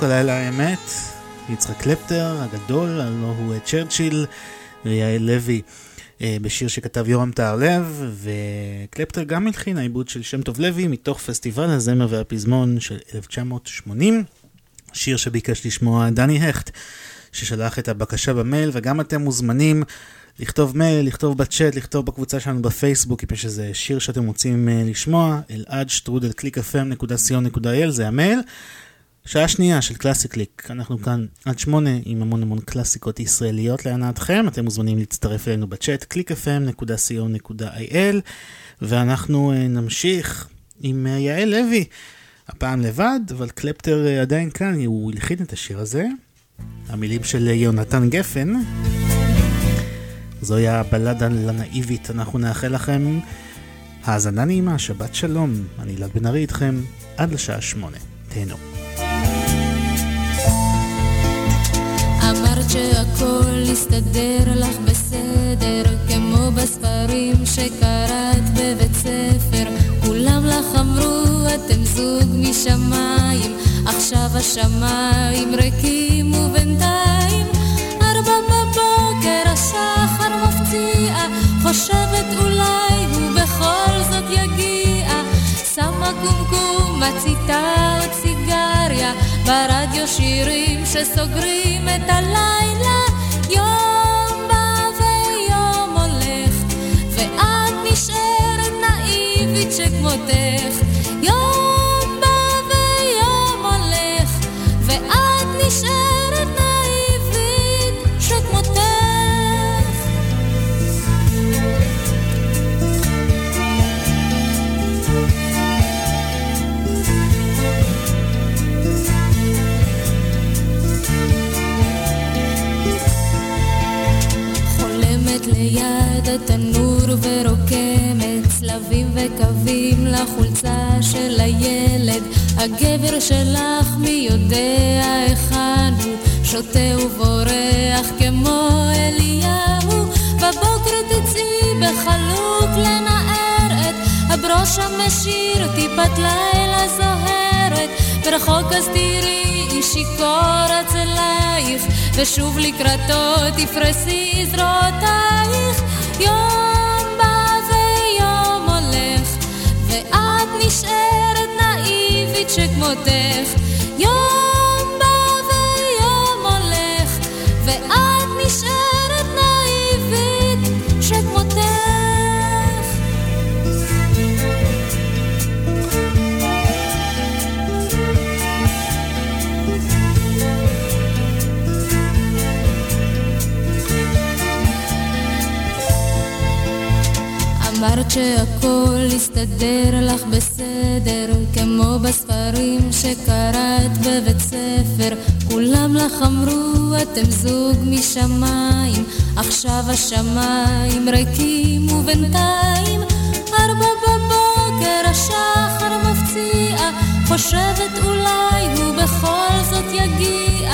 הלילה האמת, יצחק קלפטר הגדול, הלוא הוא צ'רצ'יל ויעל לוי אה, בשיר שכתב יורם טהרלב, וקלפטר גם הלחין העיבוד של שם טוב לוי מתוך פסטיבל הזמר והפזמון של 1980, שיר שביקש לשמוע דני הכט, ששלח את הבקשה במייל, וגם אתם מוזמנים לכתוב מייל, לכתוב בצ'אט, לכתוב בקבוצה שלנו בפייסבוק, אם יש איזה שיר שאתם רוצים אה, לשמוע, אלעד שטרודל clickfm.co.il זה המייל. שעה שנייה של קלאסי קליק, אנחנו כאן עד שמונה עם המון המון קלאסיקות ישראליות להנאתכם, אתם מוזמנים להצטרף אלינו בצ'אט clickfm.co.il ואנחנו uh, נמשיך עם uh, יעל לוי, הפעם לבד, אבל קלפטר uh, עדיין כאן, הוא הלחין את השיר הזה, המילים של יונתן גפן. זוהי הבלדה לנאיבית, אנחנו נאחל לכם האזנה נעימה, שבת שלום, אני אלעד בן ארי איתכם עד לשעה שמונה. תהנו. שהכל יסתדר לך בסדר, כמו בספרים שקראת בבית ספר. כולם לך אמרו, אתם זוג משמיים, עכשיו השמיים ריקים ובינתיים. ארבע בבוקר השחר מפציע, חושבת אולי הוא בכל זאת יגיע, שמה קומקום, מציתה עוד סיגריה ברדיו שירים שסוגרים את הלילה. יום בא ויום הולך ואת נשארת נאיבית שכמותך ליד התנור ורוקמת צלבים וקווים לחולצה של הילד. הגבר שלך מי יודע היכן הוא? שותה ובורח כמו אליהו. בבוקר תצאי בחלוק לנער את הברוש המשאיר טיפת לילה זוהרת ורחוק אז תראי שיכור אצלייך, ושוב לקראתו תפרסי זרועותייך. יום בא ויום הולך, ואת נשארת נאיבית שכמותך. יום אמרת שהכל יסתדר לך בסדר, כמו בספרים שקראת בבית ספר. כולם לך אמרו, אתם זוג משמיים, עכשיו השמיים ריקים ובינתיים ארבע בבוקר השחר מפציע, חושבת אולי הוא בכל זאת יגיע.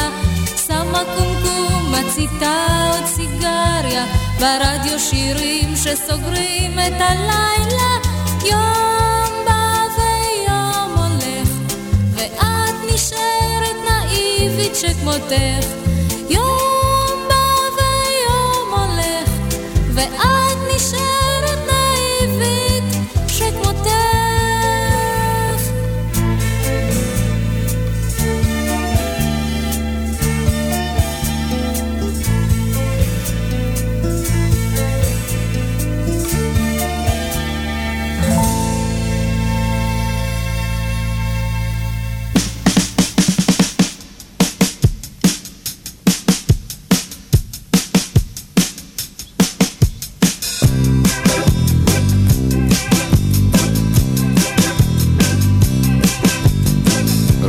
שמה קומקום, מציתה עוד סיגריה, ברדיו שירים שסוגרים את הלילה. יום בא ויום הולך, ואת נשארת נאיבית שכמותך. יום בא ויום הולך, ואת נשארת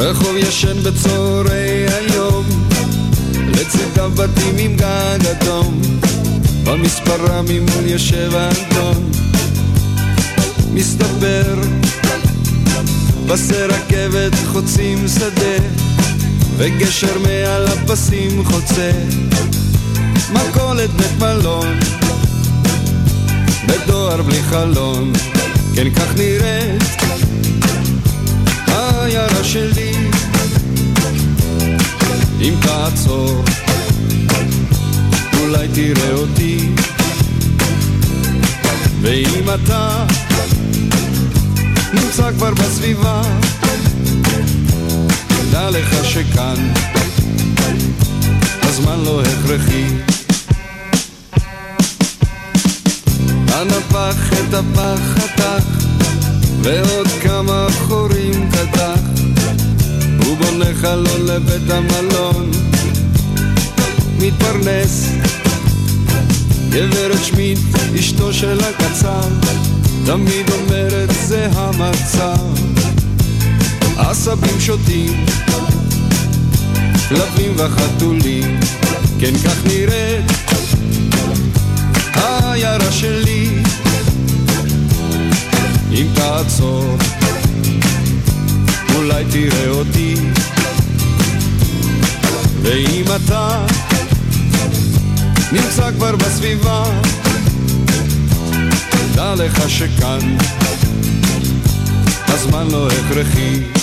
רחוב ישן בצהרי היום, לצדיו בתים עם גג אדום, במספרה ממול יושב האדון. מסתבר, פסי רכבת חוצים שדה, וגשר מעל הפסים חוצה, מכולת בית מלון, בדואר בלי חלון, כן כך נראית העיירה שלי אם תעצור אולי תראה אותי. ואם אתה נמצא כבר בסביבה דע לך שכאן הזמן לא הכרחי. הנפח את הפח חתך ועוד כמה חורים קדח בונה חלון לבית המלון. מתפרנס. גברת שמיט, אשתו של הקצר תמיד אומרת זה המצב. עשבים שותים כלבים וחתולים כן כך נראית העיירה שלי אם תעצור, אולי תראה אותי. ואם אתה נמצא כבר בסביבה, דע לך שכאן הזמן לא הכרחי.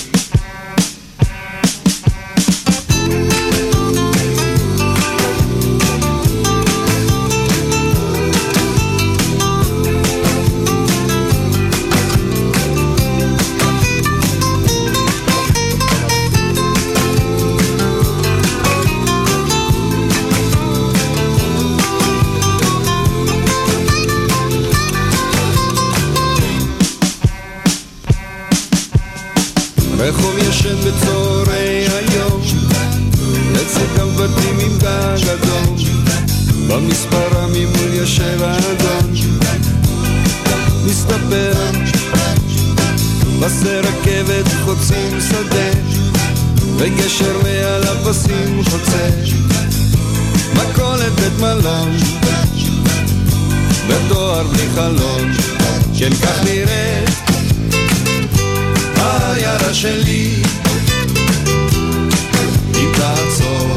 חלון, כן כך נראית העיירה שלי אם תעצור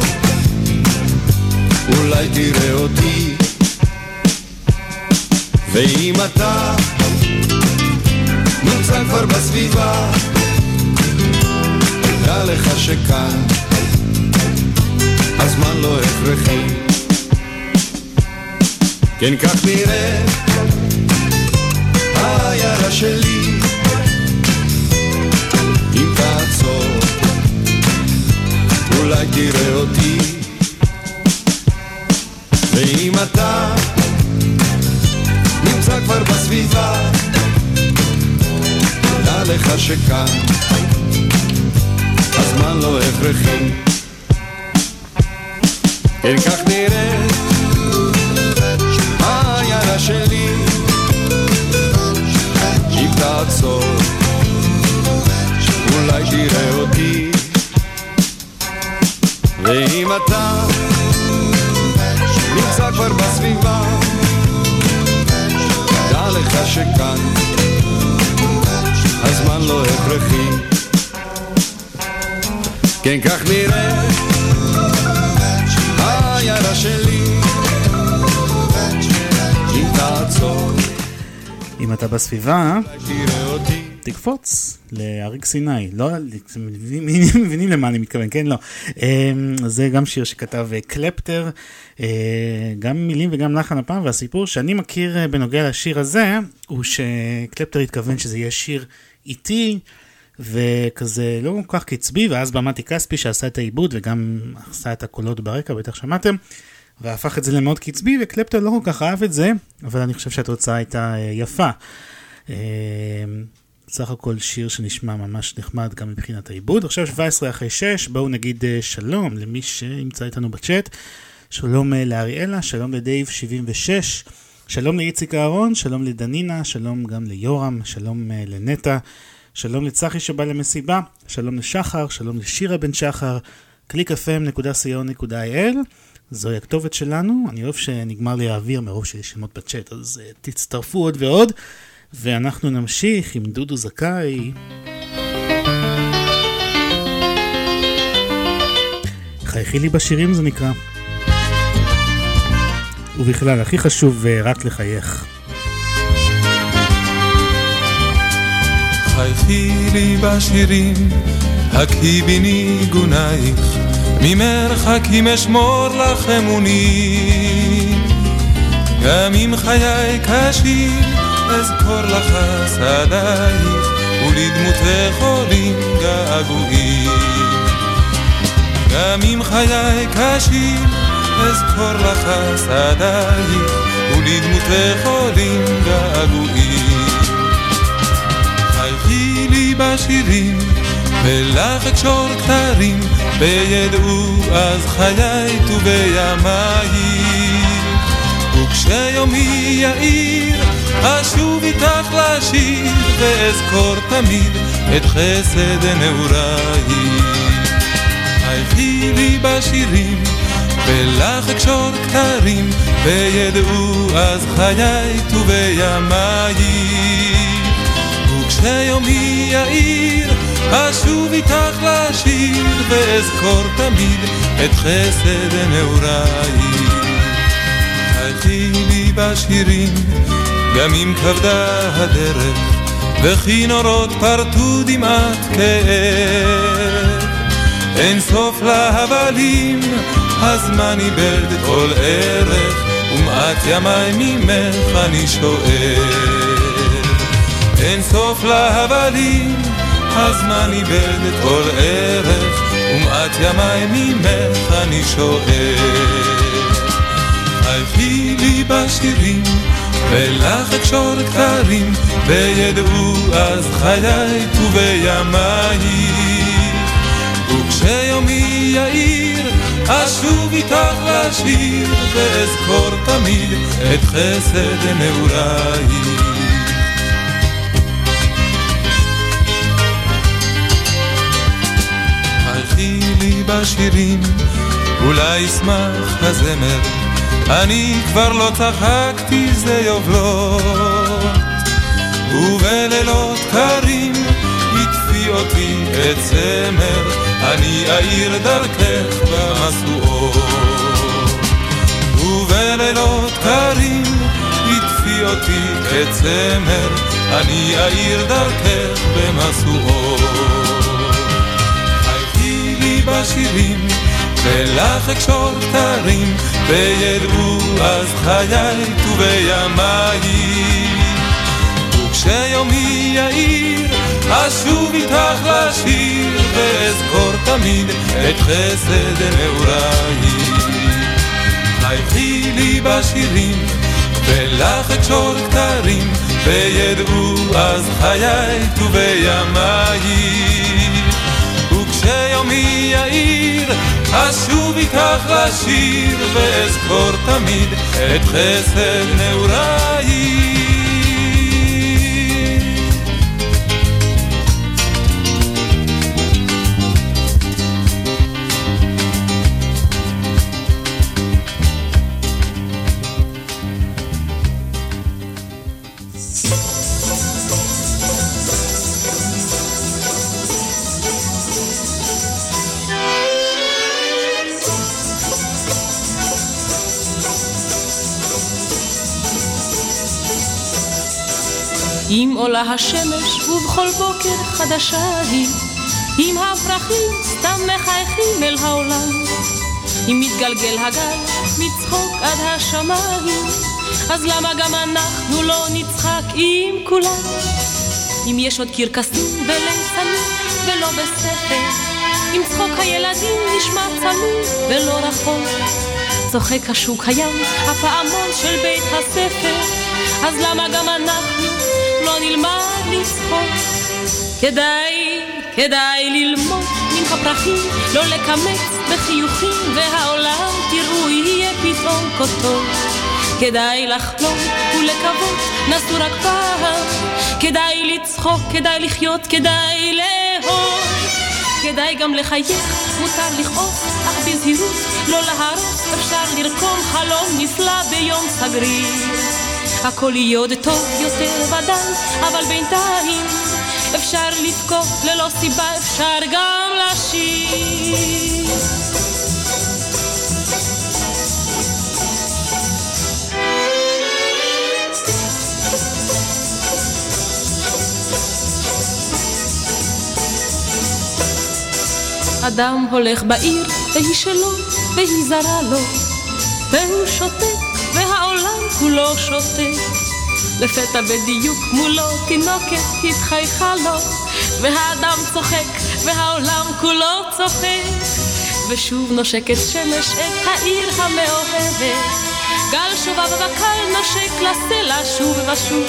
אולי תראה אותי. ואם אתה נמצא כבר בסביבה דע לך שכאן הזמן לא הכרחי. כן, כך נראה העיירה שלי, אם תעצור, אולי תראה אותי, ואם אתה נמצא כבר בסביבה, דע לך שכאן הזמן לא הכרחי. כן, כך נראה העיירה שלי, אם תעצור, אולי תראה אותי, ואם אתה נמצא כבר בסביבה, דע לך שכאן הזמן לא הכרחי. כן, כך נראה העיירה שלי, אם אתה בסביבה. תקפוץ להריג סיני. לא, מבינים למה אני מתכוון, כן? לא. אמ, זה גם שיר שכתב אה, קלפטר, אה, גם מילים וגם לחן הפעם, והסיפור שאני מכיר אה, בנוגע לשיר הזה, הוא שקלפטר התכוון שזה יהיה שיר איטי. וכזה לא כל כך קצבי, ואז במתי כספי שעשה את העיבוד וגם עשה את הקולות ברקע, בטח שמעתם, והפך את זה למאוד קצבי, וקלפטר לא כל כך אהב את זה, אבל אני חושב שהתוצאה הייתה אה, יפה. אה, סך הכל שיר שנשמע ממש נחמד גם מבחינת העיבוד. עכשיו 17 אחרי 6, בואו נגיד אה, שלום למי שנמצא איתנו בצ'אט. שלום לאריאלה, שלום לדייב 76, שלום לאיציק אהרון, שלום לדנינה, שלום גם ליורם, שלום לנטע, שלום לצחי שבא למסיבה, שלום לשחר, שלום לשירה בן שחר, www.clickfm.co.il זוהי הכתובת שלנו, אני אוהב שנגמר לי האוויר מרוב שיש שמות בצ'אט, אז uh, תצטרפו עוד ועוד, ואנחנו נמשיך עם דודו זכאי. חייכי לי בשירים זה נקרא. ובכלל, הכי חשוב uh, רק לחייך. חייכי לי בשירים, הקהי בי ניגונייך, ממרחקים אשמור לך אמונים. גם אם חיי קשים, אזכור לך שדייך, ולדמותך עולים געגועים. גם אם חיי קשים, אזכור לך שדייך, ולדמותך עולים געגועים. חייכי לי בשירים, ולך אקשור כתרים, בידעו אז חיי ובימיי. וכשיומי יאיר, אשוב איתך לשיר, ואזכור תמיד את חסד נעוריי. חייכי לי בשירים, ולך אקשור כתרים, וידעו אז חיי ובימיי. וכשיומי יאיר, אשוב איתך לשיר, ואזכור תמיד את חסד נעוריי. חייכי לי בשירים, גם אם כבדה הדרך, וכי נורות פרטו דמעת כאב. אין סוף להבלים, הזמן איבד כל ערך, ומעט ימיי ממך אני שואל. אין סוף להבלים, הזמן איבד את כל ערך, ומעט ימיי ממך אני שואל. חייכי לי בשירים, ולך אקשור כתרים, וידעו אז חיי ובימיי. וכשיומי יאיר, אשוב איתך לשיר, ואזכור תמיד את חסד נעוריי. בשירים, אולי ישמח הזמר, אני כבר לא צחקתי זה יובלות, ובלילות קרים יטפי אותי את זמר, אני אאיר דרכך במשואות. ובלילות קרים יטפי אותי את זמר, אני אאיר דרכך במשואות. לי בשירים, ולך אקשור כתרים, וידעו אז חיי ובימיי. וכשיומי יאיר, אשוב איתך לשיר, ואזכור תמיד את חסד נעוריי. חייכי לי בשירים, ולך אקשור כתרים, וידעו אז חיי ובימיי. וכשיומי יאיר, אשוב איתך לשיר, ואזכור תמיד את חסד נעוריי. השמש ובכל בוקר חדשה היא, אם הפרחים סתם מחייכים אל העולם, אם מתגלגל הגל מצחוק עד השמיים, אז למה גם אנחנו לא נצחק עם כולם? אם יש עוד קרקסים וליצנים ולא בספר, אם צחוק הילדים נשמע צמוד ולא רחוק, צוחק השוק הים, הפעמון של בית הספר, אז למה גם אנחנו לא נלמד לצחוק. כדאי, כדאי ללמוד מן הפרחים, לא לקמץ בחיוכים, והעולם תראו יהיה פתאום כה טוב. כדאי לחלום ולקוות, נסו רק פעם. כדאי לצחוק, כדאי לחיות, כדאי לאהוב. כדאי גם לחייך, מותר לכעוס, אך בזהירות, לא להרוס, אפשר לרקום חלום נפלא ביום סגריר. הכל יהיה עוד טוב יותר ודאי, אבל בינתיים אפשר לבכות ללא סיבה, אפשר גם לשיר. אדם הולך בעיר, והיא שלו, והיא זרה לו, והוא שותק, והעולם כולו שותק. לפתע בדיוק מולו תינוקת התחייכה לו, והאדם צוחק, והעולם כולו צוחק. ושוב נושקת שמש את העיר המאוהבת. גל שובב וקל נושק לסלע שוב ושוב.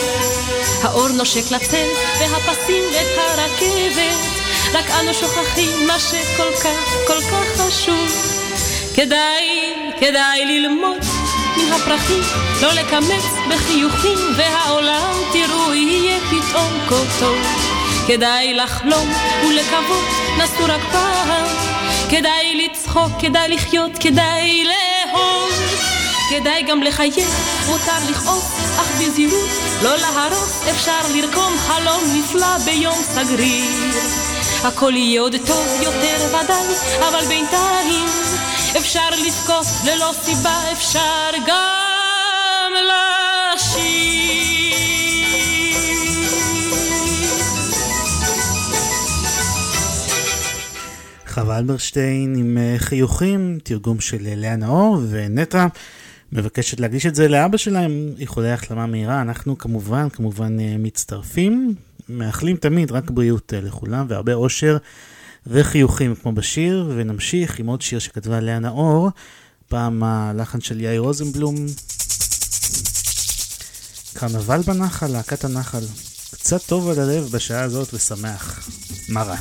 האור נושק לצל והפסים את הרכבת. רק אנו שוכחים מה שכל כך, כל כך חשוב. כדאי, כדאי ללמוד מן הפרחים, לא לקמץ בחיוכים, והעולם תראו יהיה פתאום כה טוב. כדאי לחלום ולקוות, נסו רק פעם. כדאי לצחוק, כדאי לחיות, כדאי לאהוב. כדאי גם לחייך, מותר לכעוס, אך בזהירות, לא להרוס, אפשר לרקום חלום נפלא ביום סגריר. הכל יהיה עוד טוב יותר ודאי, אבל בינתיים אפשר לבכות ללא סיבה, אפשר גם לשיר. חווה אלברשטיין עם אה, חיוכים, תרגום של אה, לאה נאור ונטע. מבקשת להקדיש את זה לאבא שלהם, איחולי החלמה מהירה. אנחנו כמובן, כמובן אה, מצטרפים, מאחלים תמיד רק בריאות לכולם והרבה אושר וחיוכים כמו בשיר, ונמשיך עם עוד שיר שכתבה לאה נאור, פעם הלחן של יאיר רוזנבלום, קרנבל בנחל, להקת הנחל. קצת טוב על הלב בשעה הזאת ושמח. מה רע?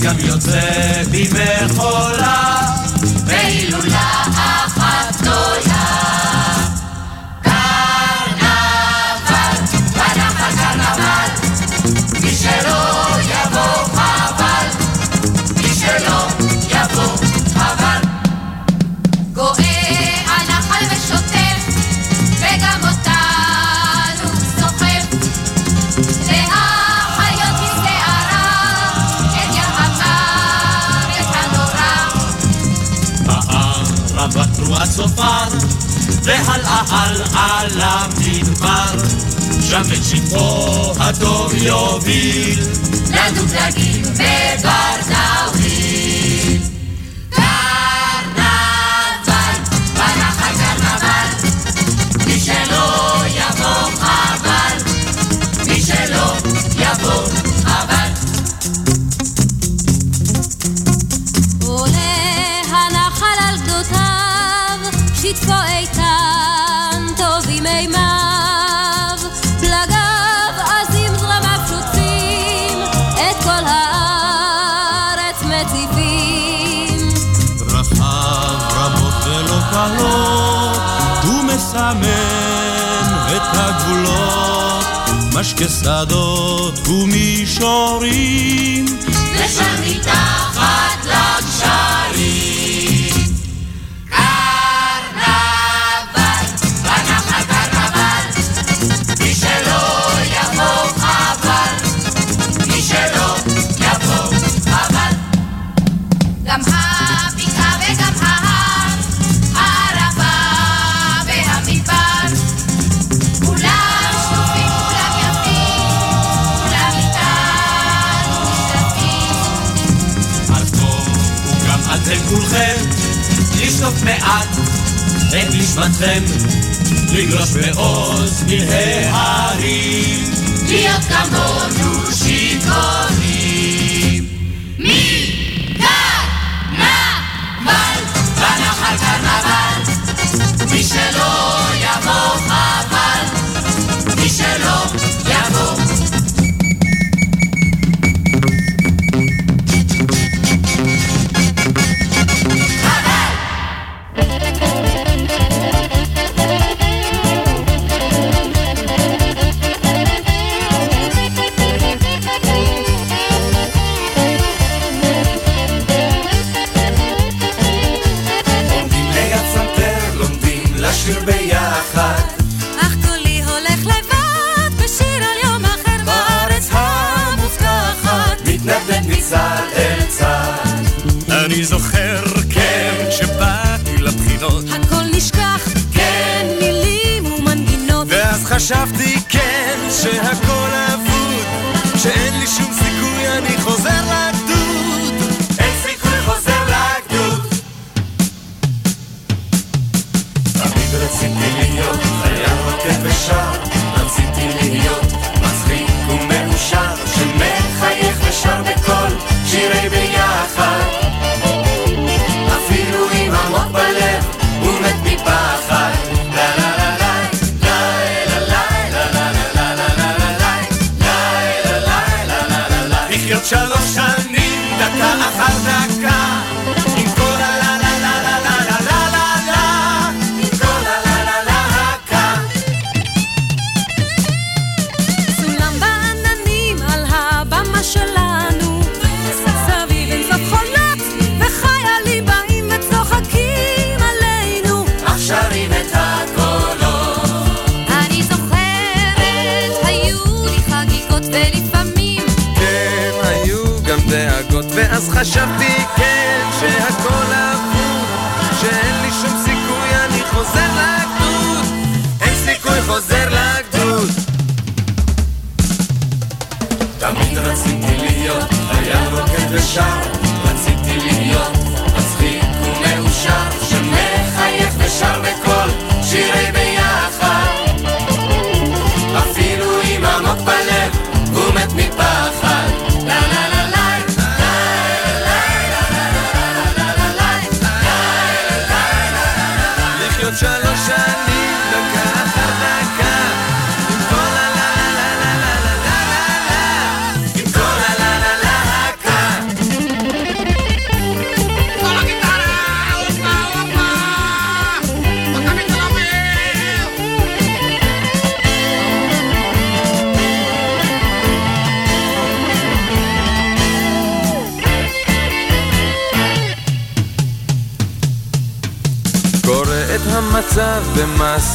Kamil Oce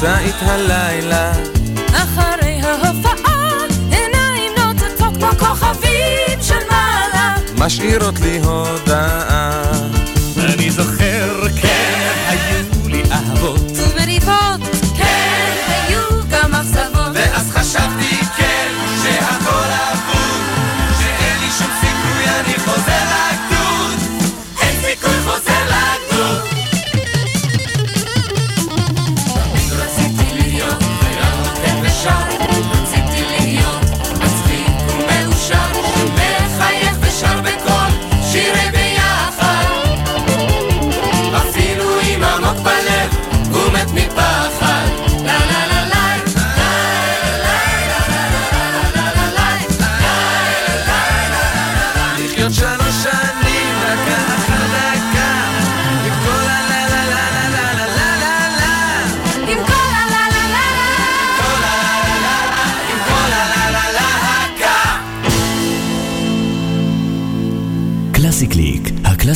במשאית הלילה. אחרי ההופעה, עיניים נוצצות כמו כוכבים של מעלה. משאירות לי הודעה. אני זוכר,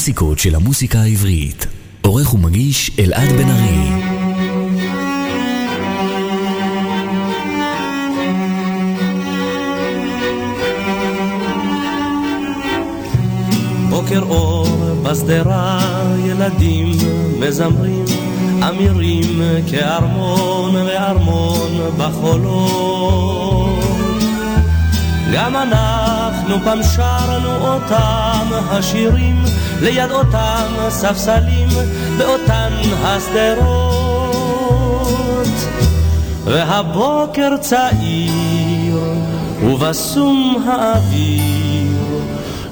הקלאסיקות של המוסיקה העברית. עורך ומגיש אלעד בן ארי. בוקר אור בשדרה ילדים מזמרים אמירים כארמון וארמון בחולות גם אנחנו פעם שרנו אותם השירים ליד אותם ספסלים באותן השדרות והבוקר צעיר ובשום האוויר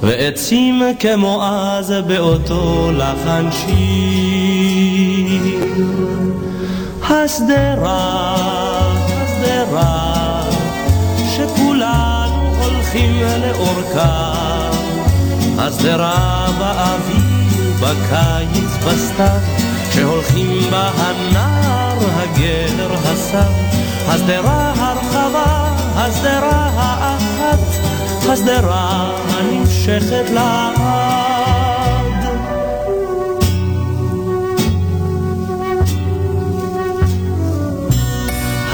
ועצים כמו אז באותו לחן שיר. השדרה, השדרה, הולכים לאורכה. השדרה באביב, בקיץ, בסתיו, שהולכים בה הנער, הגר, הסב. השדרה הרחבה, השדרה האחת, השדרה הנמשכת לעד.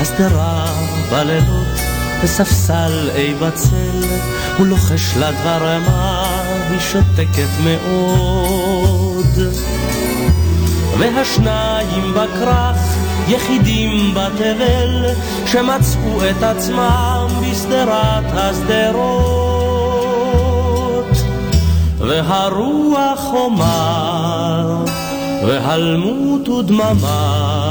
השדרה בלילות, בספסל אי בצל, הוא לוחש לה דבר מה, היא שותקת מאוד. והשניים בכרך, יחידים בתבל, שמצאו את עצמם בשדרת השדרות. והרוח חומה, והלמות ודממה,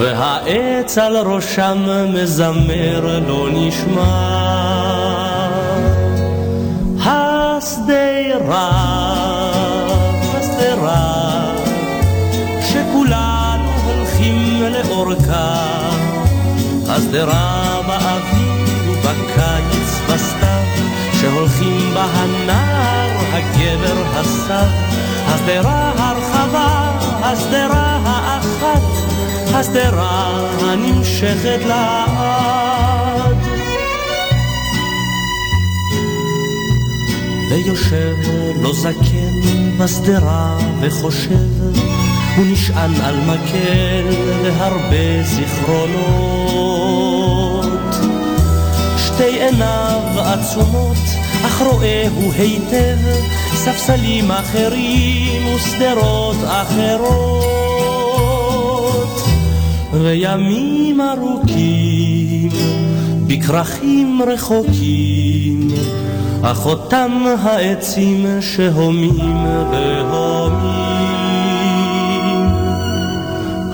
והעץ על ראשם מזמר לא נשמע. השדרה, השדרה, שכולנו הולכים לאורכה. השדרה באביב ובקיץ בסתיו, שהולכים בה הנער, הגבר, הסב. השדרה הרחבה, השדרה האחת, השדרה הנמשכת לעד. ויושב לו זקן בשדרה וחושב, הוא נשען על מקל להרבה זיכרונות. שתי עיניו עצומות, אך רואה הוא היטב ספסלים אחרים ושדרות אחרות. וימים ארוכים בכרכים רחוקים, אך אותם העצים שהומים והומים.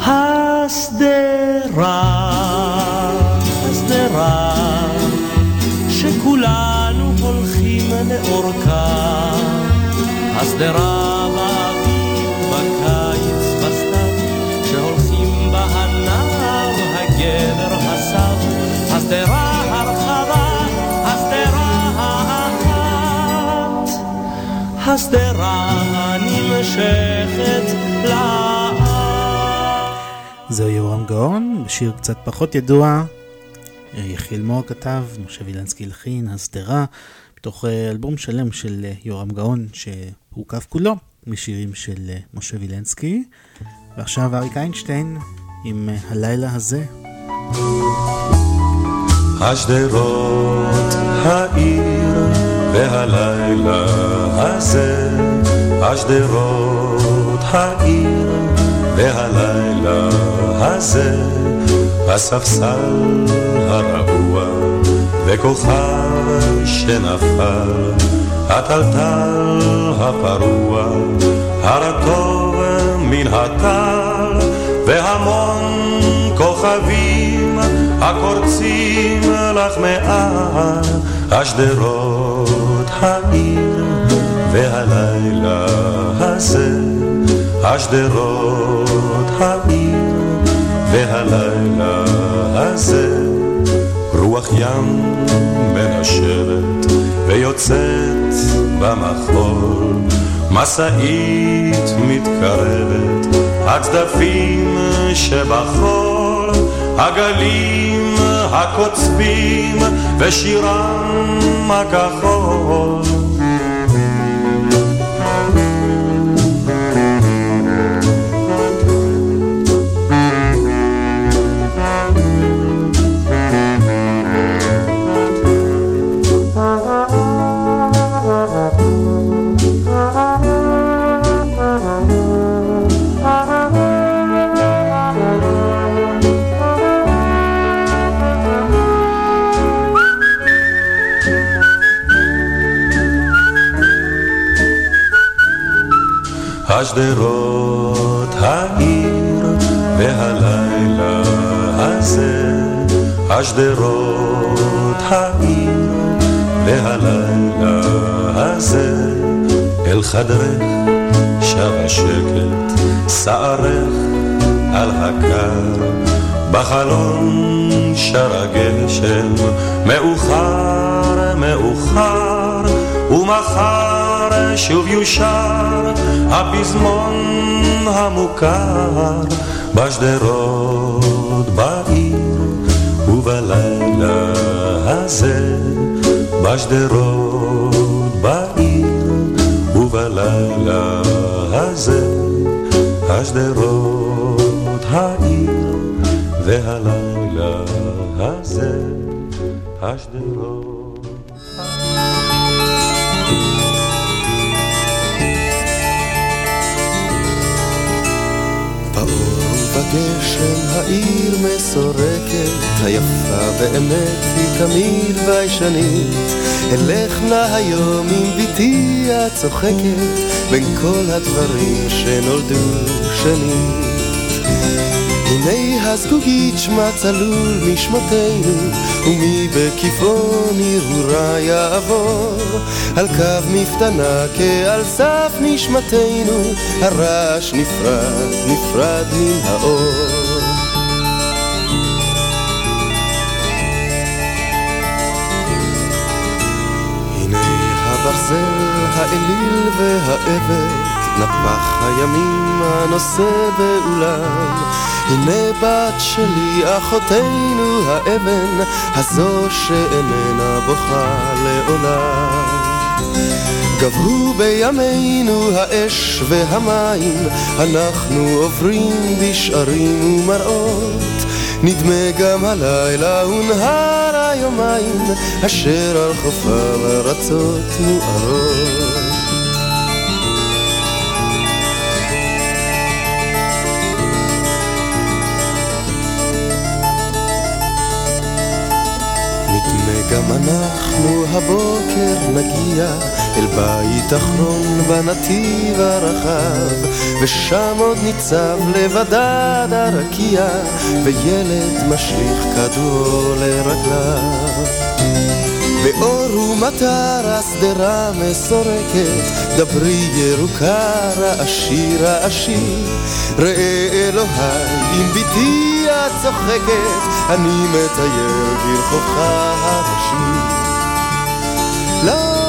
השדרה, השדרה, שכולנו הולכים לאורכה. השדרה השדרה הנמשכת לאט. זהו יורם גאון, שיר קצת פחות ידוע. יחיאל מור כתב, משה וילנסקי לחין, השדרה, בתוך אה, אלבום שלם של אה, יורם גאון, שהורכב כולו משירים של אה, משה וילנסקי. ועכשיו אריק איינשטיין עם הלילה הזה. השדרות העיר והלילה הזה, השדרות העיר והלילה הזה, הספסל הרעוע וכוכב שנפל, הטלטל הפרוע, הרטוב מן הטל, והמון כוכבים הקורצים לך מעל השדרות העיר והלילה הזה השדרות העיר והלילה הזה. רוח ים מנשבת ויוצאת במחול משאית מתקרבת הצדפים שבחול הגלים הקוצבים ושירם הכחול השדרות העיר והלילה הזה. השדרות העיר והלילה הזה. אל חדרך שב השקט שערך על הקר. בחלון שר הגשם מאוחר מאוחר ומחר שוב יושר הפזמון המוכר בשדרות בעיר ובלילה הזה. בשדרות בעיר ובלילה הזה. השדרות העיר והלילה הזה. השדרות בגשם העיר מסורקת, היפה באמת היא תמיד ביישנית. אלך נא היום עם בתי הצוחקת, בין כל הדברים שנולדו שנית. הנה הזגוגית שמה צלול משמותינו, ומי בכיפון הרהורה יעבור, על קו מפתנה כעל סף נשמתנו, הרעש נפרד, נפרד מן האור. הברזל, האליל והאבק, נפח הימים הנושא באולם. הנה בת שלי, אחותנו האבן, הזו שאיננה בוכה לעולם. גבהו בימינו האש והמים, אנחנו עוברים בשערים ומראות. נדמה גם הלילה ונהר היומיים, אשר על חופיו ארצות מוארות. הבוקר נגיע אל בית אחרון בנתיב הרחב ושם עוד ניצב לבדד הרקיע וילד משליך כדור לרגליו באור ומטר השדרה מסורקת, דברי ירוקה רעשי רעשי, ראה אלוהי עם בתי הצוחקת, אני מטייל ברכבך הראשי. לא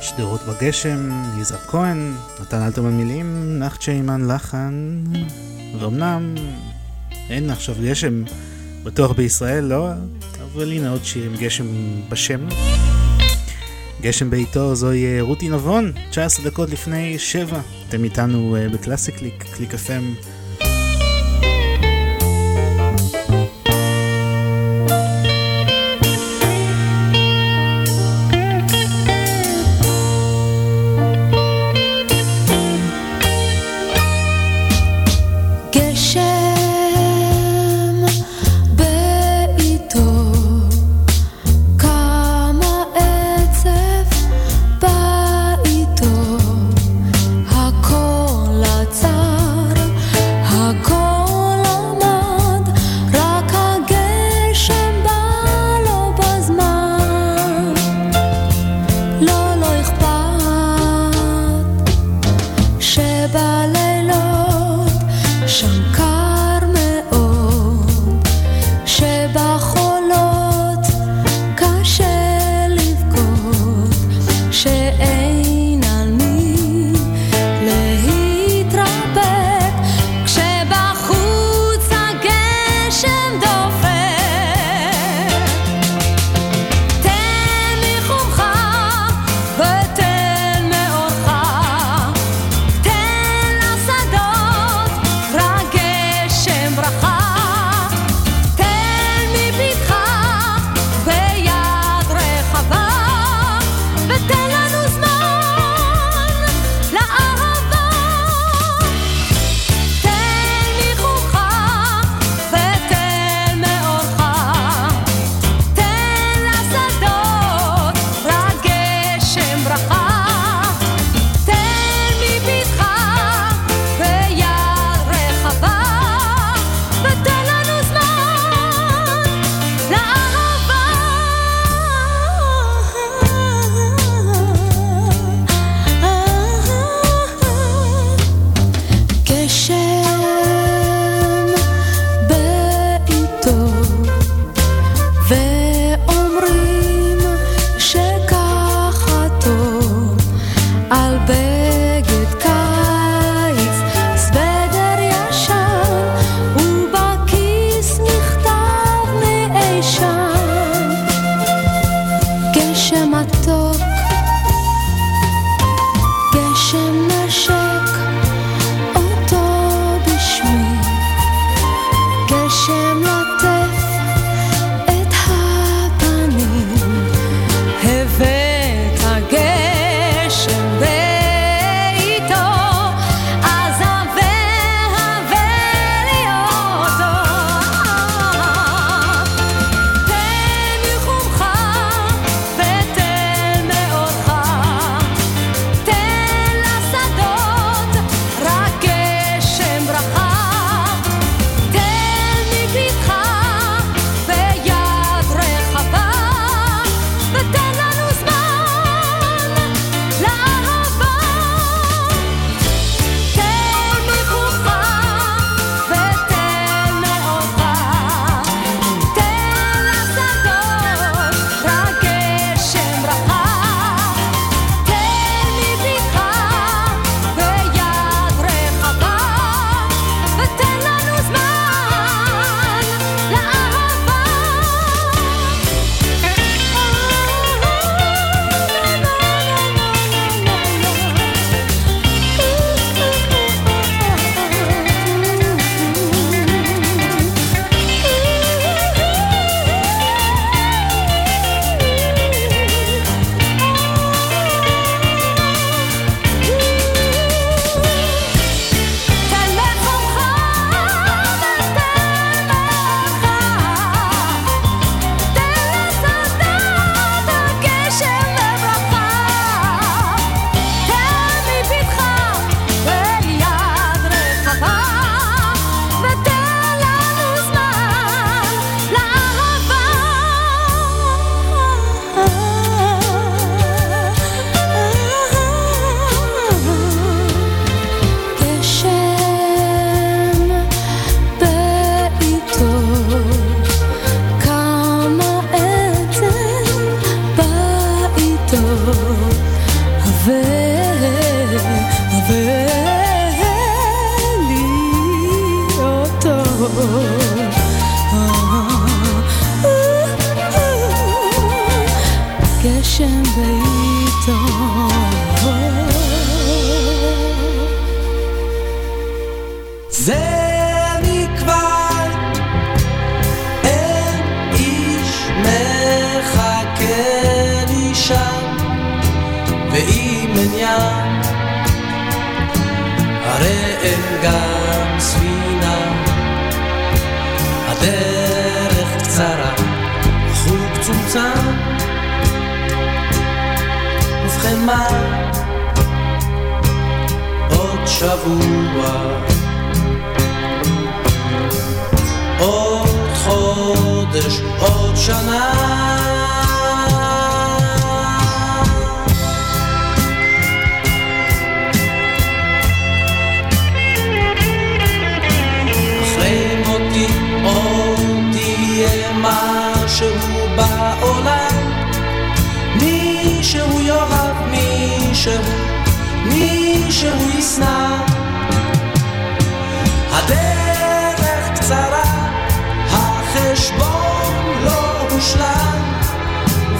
שדרות בגשם, יזהר כהן, נתן אלתרמן מילים, נחצ'ה היימן לחן, ואומנם אין עכשיו גשם בטוח בישראל, לא, אבל הנה עוד שיר עם גשם בשם. גשם בעיתו זוהי אה, רותי נבון, 19 דקות לפני 7. אתם איתנו אה, בקלאסי קליק, קליק FM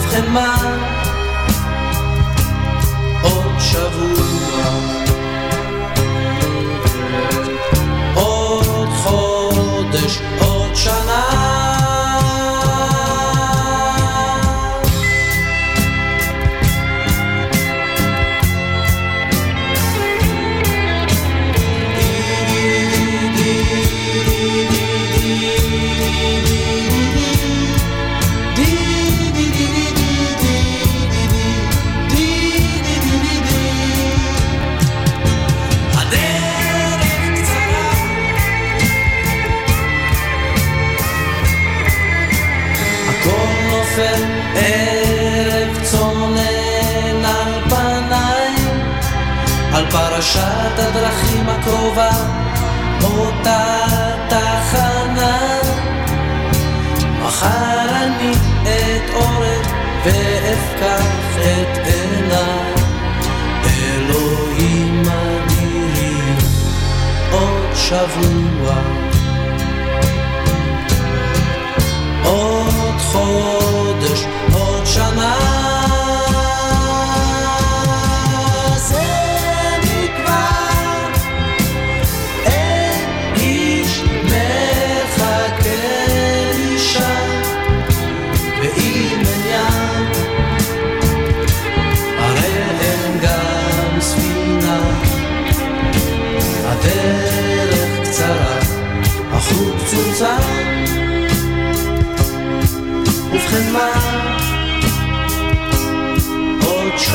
ובכן מה? עוד שבוע, פרשת הדרכים הקרובה אותה תחנה. מחר אני אתעורר ואפקח את עיניי. אלוהים אדירים עוד שבוע. עוד חודש,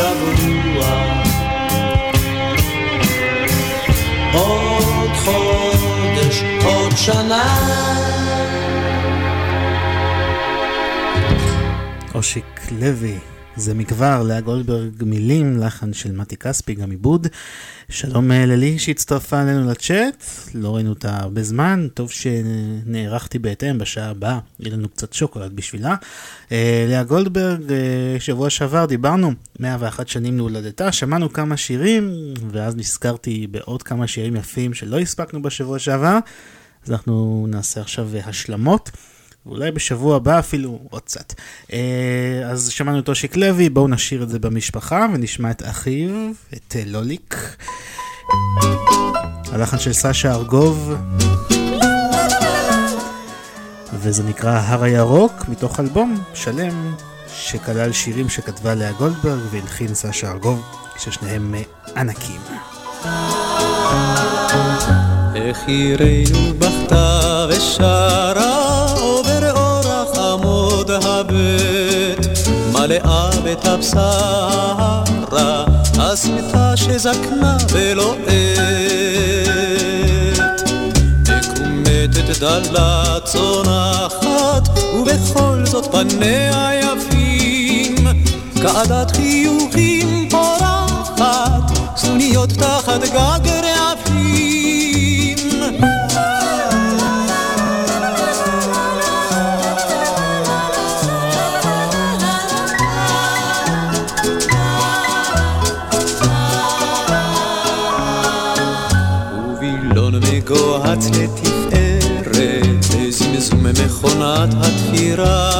שבוע עוד חודש, עוד שנה אושיק לוי, זה מכבר, לאה גולדברג מילים, לחן של מתי כספי, גם עיבוד. שלום אה, ללי שהצטרפה אלינו לצ'אט, לא ראינו אותה הרבה זמן, טוב שנערכתי בהתאם, בשעה הבאה יהיה לנו קצת שוקולד בשבילה. אה, לאה גולדברג, אה, שבוע שעבר דיברנו, 101 שנים להולדתה, שמענו כמה שירים, ואז נזכרתי בעוד כמה שירים יפים שלא הספקנו בשבוע שעבר, אז אנחנו נעשה עכשיו השלמות. ואולי בשבוע הבא אפילו עוד קצת. אה, אז שמענו את אושיק לוי, בואו נשאיר את זה במשפחה ונשמע את אחיו, את אה, לוליק. הלחן של סשה ארגוב. וזה נקרא הר הירוק, מתוך אלבום שלם שכלל שירים שכתבה לאה גולדברג והלחין סשה ארגוב, ששניהם אה, ענקים. איך עירנו בכתה ושרה מלאה בתבשרה הסמטה שזקנה ולוהט מקומטת דלה צונחת ובכל זאת פניה יפים. כעדת חיוכים פורחת סנוניות תחת גג מכונת התפירה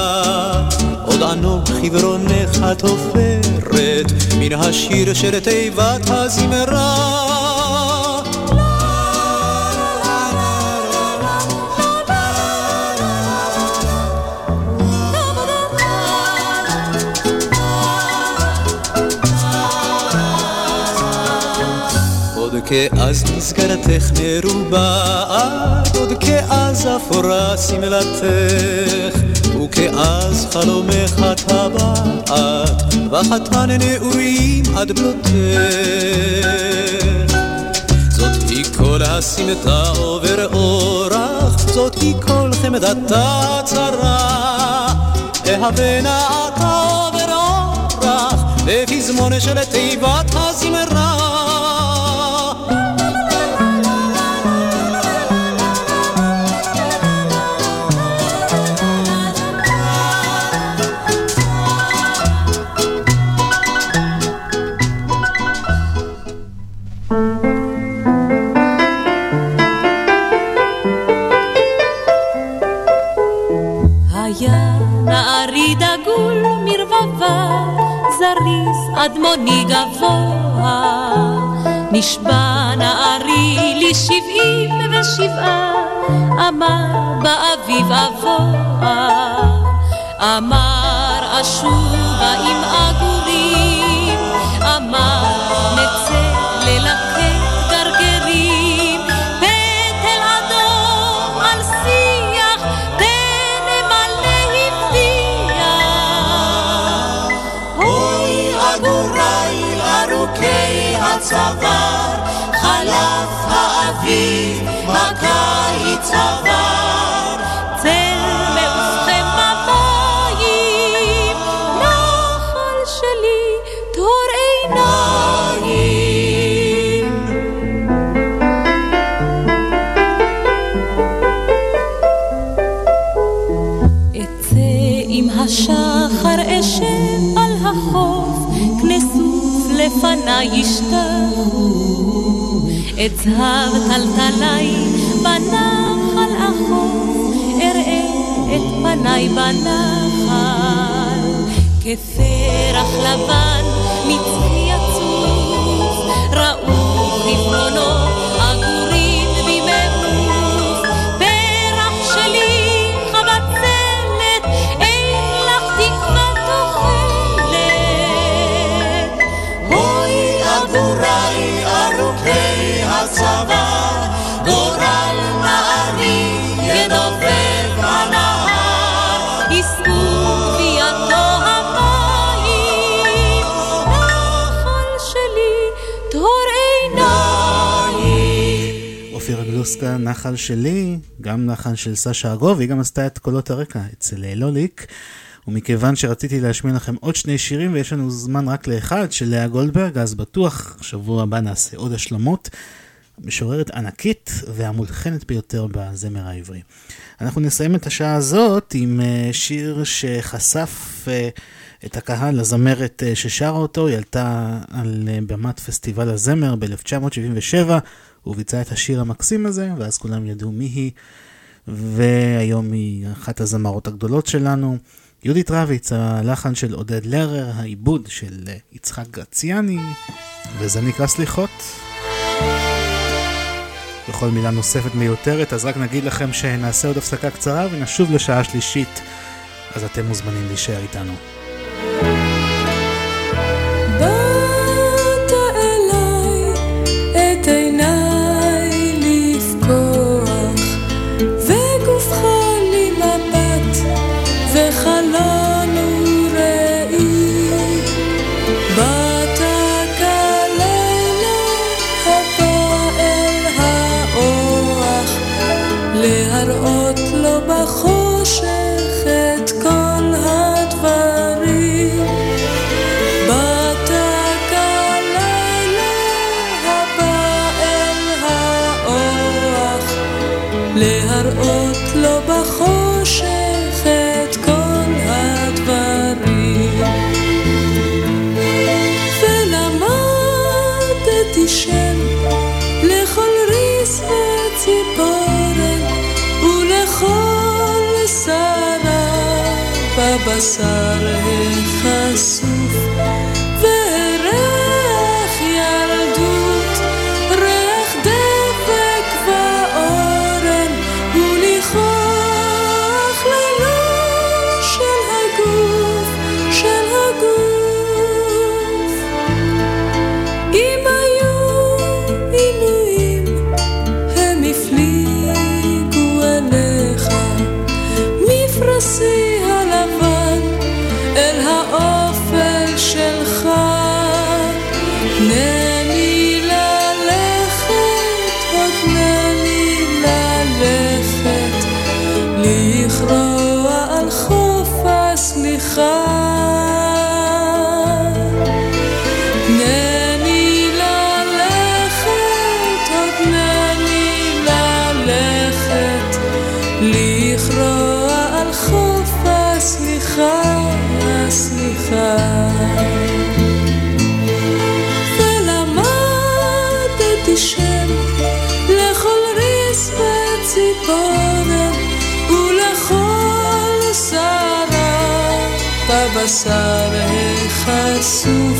עוד ענוג חברונך התופרת מן השיר של תיבת הזמרה כאז מסגרתך מרובעת, עוד כאז אפורה שמלתך, וכאז חלומך טבעת, וחתן נעורים עד בלותך. זאת היא כל הסמטה עובר אורח, זאת היא כל חמדתה צרה. אהבנה אתה עובר אורח, בפזמון של תיבת הזמרה. אדמוני גבוה. נשבע נערי לי שבעים ושבעה, אמר באביב אבוה. אמר אשובה עם עגורים, אמר הצוואר, חלף האביב, הקיץ עבר. צל מעופכם במים, נחל שלי, טהור עיניים. אצא עם השחר אשב על החוף, כנסוף לפניי ישתחו. את זהב טלטלי בנחל אחוף, אראה את פניי בנחל. כפרח לבן מצחי יצוף, ראו חברונו גלוסקה, נחל שלי, גם נחל של סשה אגוב, היא גם עשתה את קולות הרקע אצל לוליק. ומכיוון שרציתי להשמיע לכם עוד שני שירים ויש לנו זמן רק לאחד של לאה גולדברג, אז בטוח שבוע הבא נעשה עוד השלמות. משוררת ענקית והמולחנת ביותר בזמר העברי. אנחנו נסיים את השעה הזאת עם אה, שיר שחשף אה, את הקהל לזמרת אה, ששרה אותו, היא עלתה על אה, במת פסטיבל הזמר ב-1977, וביצעה את השיר המקסים הזה, ואז כולם ידעו מי היא, והיום היא אחת הזמרות הגדולות שלנו. יהודית רביץ, הלחן של עודד לרר, העיבוד של יצחק גרציאני, וזה נקרא סליחות. וכל מילה נוספת מיותרת, אז רק נגיד לכם שנעשה עוד הפסקה קצרה ונשוב לשעה שלישית, אז אתם מוזמנים להישאר איתנו. בבשר החשוף בשר החשוף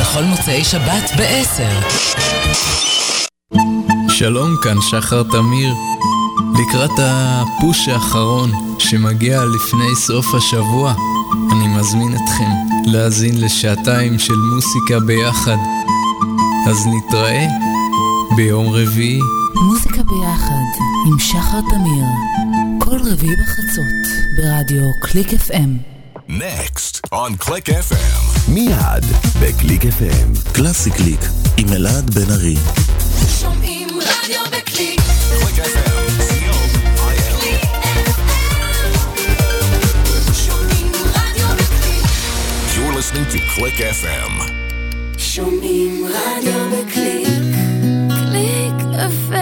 בכל מוצאי שבת ב-10. שלום, כאן שחר תמיר. לקראת הפוש האחרון שמגיע לפני סוף השבוע, אני מזמין אתכם להאזין לשעתיים של מוסיקה ביחד. אז נתראה ביום רביעי. מוזיקה ביחד עם שחר תמיר. כל רביעי בחצות ברדיו קליק FM. Next on Click FM. מיד בקליק FM. קלאסיקליק עם אלעד בן ארי. שומעים רדיו בקליק. Listening to Click FM. שומעים רדיו בקליק. קליק FM.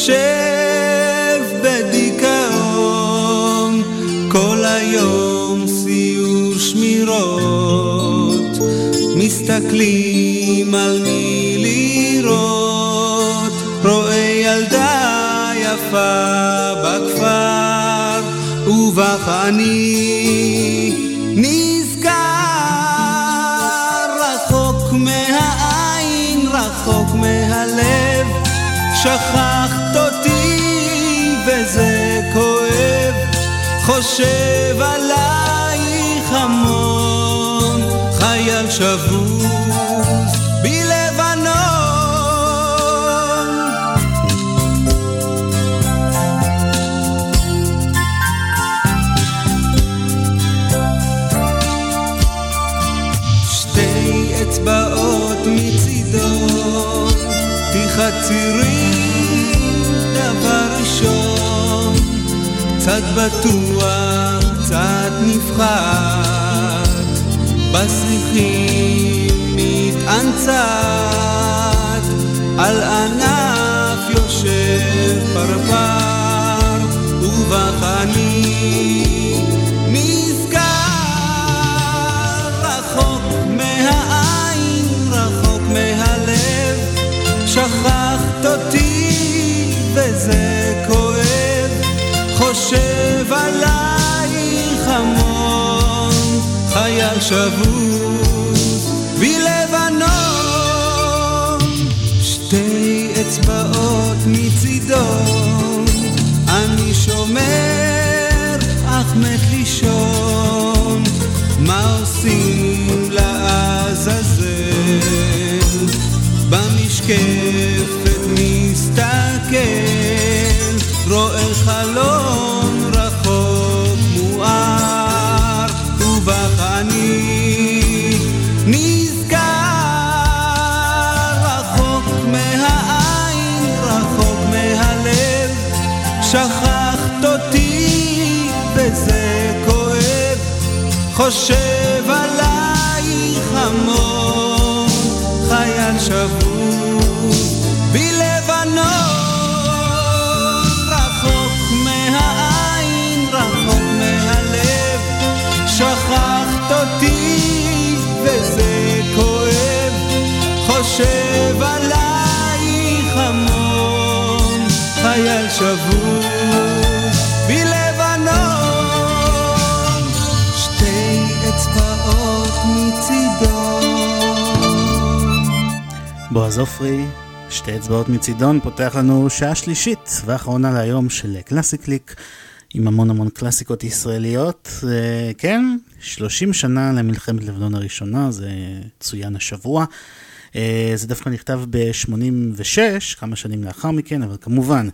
יושב בדיכאון, כל היום סיור שמירות, מסתכלים על מי לראות, רואה ילדה יפה בכפר, ובך אני נזכר רחוק שכחת חושב עלייך המון, חייל שבוז בלבנון. שתי אצבעות מצידו, תחצירי קצת בטוח, קצת נבחת, בשיחים מתאנצת, על ענף יושב פרפר, ובחני שבוז בלבנון, שתי אצבעות מצידו, אני שומר אך מת לישון, מה עושים לעזאזל? במשקפת מסתכל, חושב עלייך המון, חייל שבוז בלבנון, רחוק מהעין, רחוק מהלב, שכחת אותי וזה כואב, חושב עלייך המון, חייל שבוז בועז עופרי, שתי אצבעות מצידון, פותח לנו שעה שלישית ואחרונה להיום של קלאסי קליק, עם המון המון קלאסיקות ישראליות. אה, כן, 30 שנה למלחמת לבנון הראשונה, זה צוין השבוע. אה, זה דווקא נכתב ב-86, כמה שנים לאחר מכן, אבל כמובן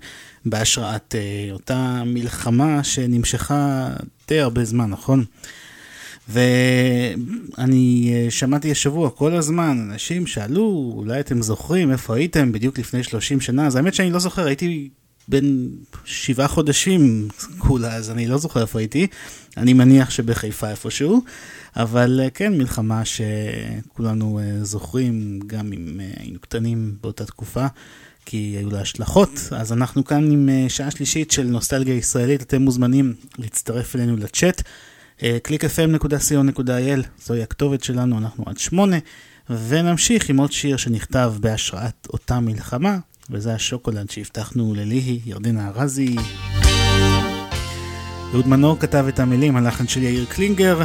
בהשראת אה, אותה מלחמה שנמשכה די הרבה זמן, נכון? ואני אה, שמעתי השבוע כל הזמן, אנשים שאלו, אולי אתם זוכרים איפה הייתם בדיוק לפני 30 שנה, אז האמת שאני לא זוכר, הייתי בן שבעה חודשים כולה, אז אני לא זוכר איפה הייתי, אני מניח שבחיפה איפשהו, אבל אה, כן, מלחמה שכולנו אה, זוכרים, גם אם היינו קטנים באותה תקופה. כי היו לה השלכות, אז אנחנו כאן עם שעה שלישית של נוסטלגיה ישראלית, אתם מוזמנים להצטרף אלינו לצ'אט. www.clickfm.co.il זוהי הכתובת שלנו, אנחנו עד שמונה, ונמשיך עם עוד שיר שנכתב בהשראת אותה מלחמה, וזה השוקולד שהבטחנו לליהי, ירדנה ארזי. אהוד מנור כתב את המילים, הלחן של יאיר קלינגר,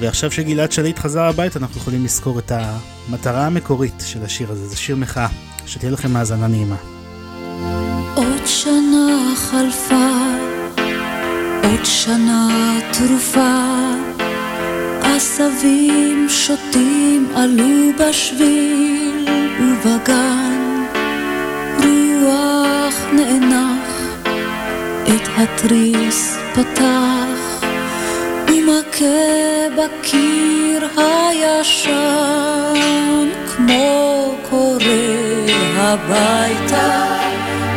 ועכשיו שגלעד שליט חזר הביתה, אנחנו יכולים לזכור את המטרה המקורית של השיר הזה, זה שיר מחאה, שתהיה לכם האזנה נעימה. עוד שנה חלפה עוד שנה תרופה, עשבים שוטים עלו בשביל ובגן, רוח נאנח, את התריס פתח, ומכה בקיר הישן, כמו קורא הביתה,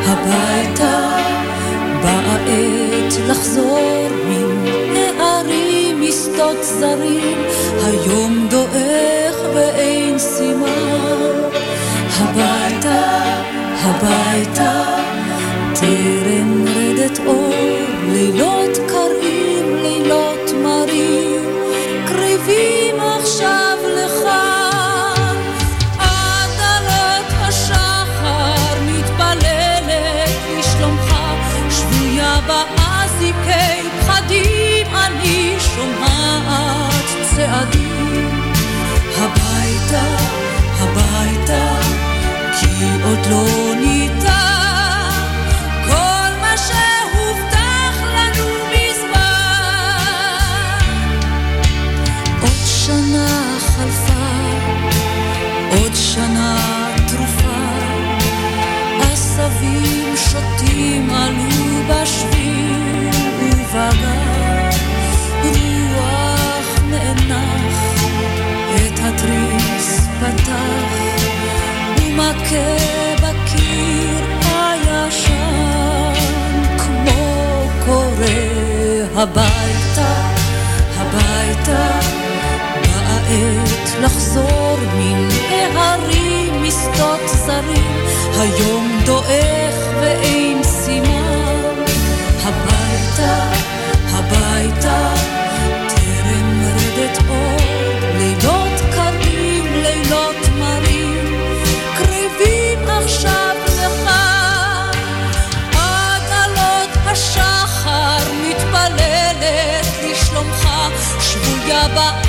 הביתה, באה עת לחזור מן הערים משדות זרים, היום דועך ואין סימן. הביתה, הביתה, טרם רדת אור, לילות מכה בקיר הישן, כמו קורא הביתה, הביתה, באה עת לחזור מן ההרים, משדות זרים, היום דועך ואין Baba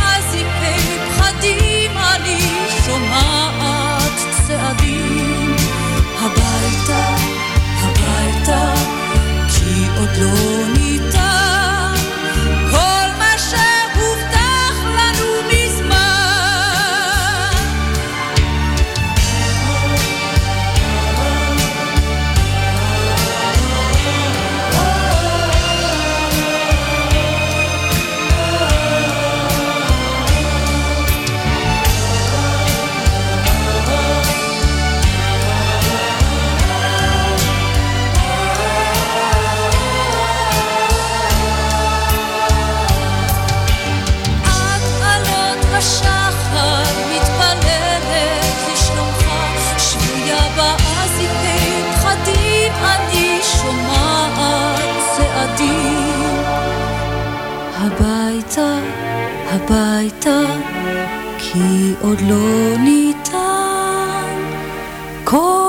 עוד לא ניתן. כל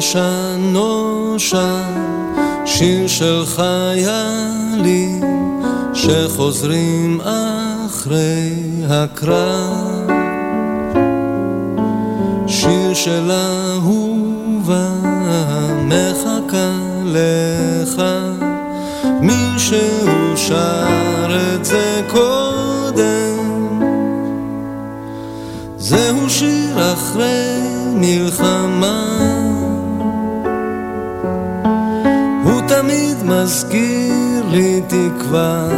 ישן נושן, שיר של חיילים שחוזרים אחרי הקרב. שיר של אהובה מחכה לך, מישהו שר את זה קודם. זהו שיר אחרי מלחמה. מזכיר לי תקווה.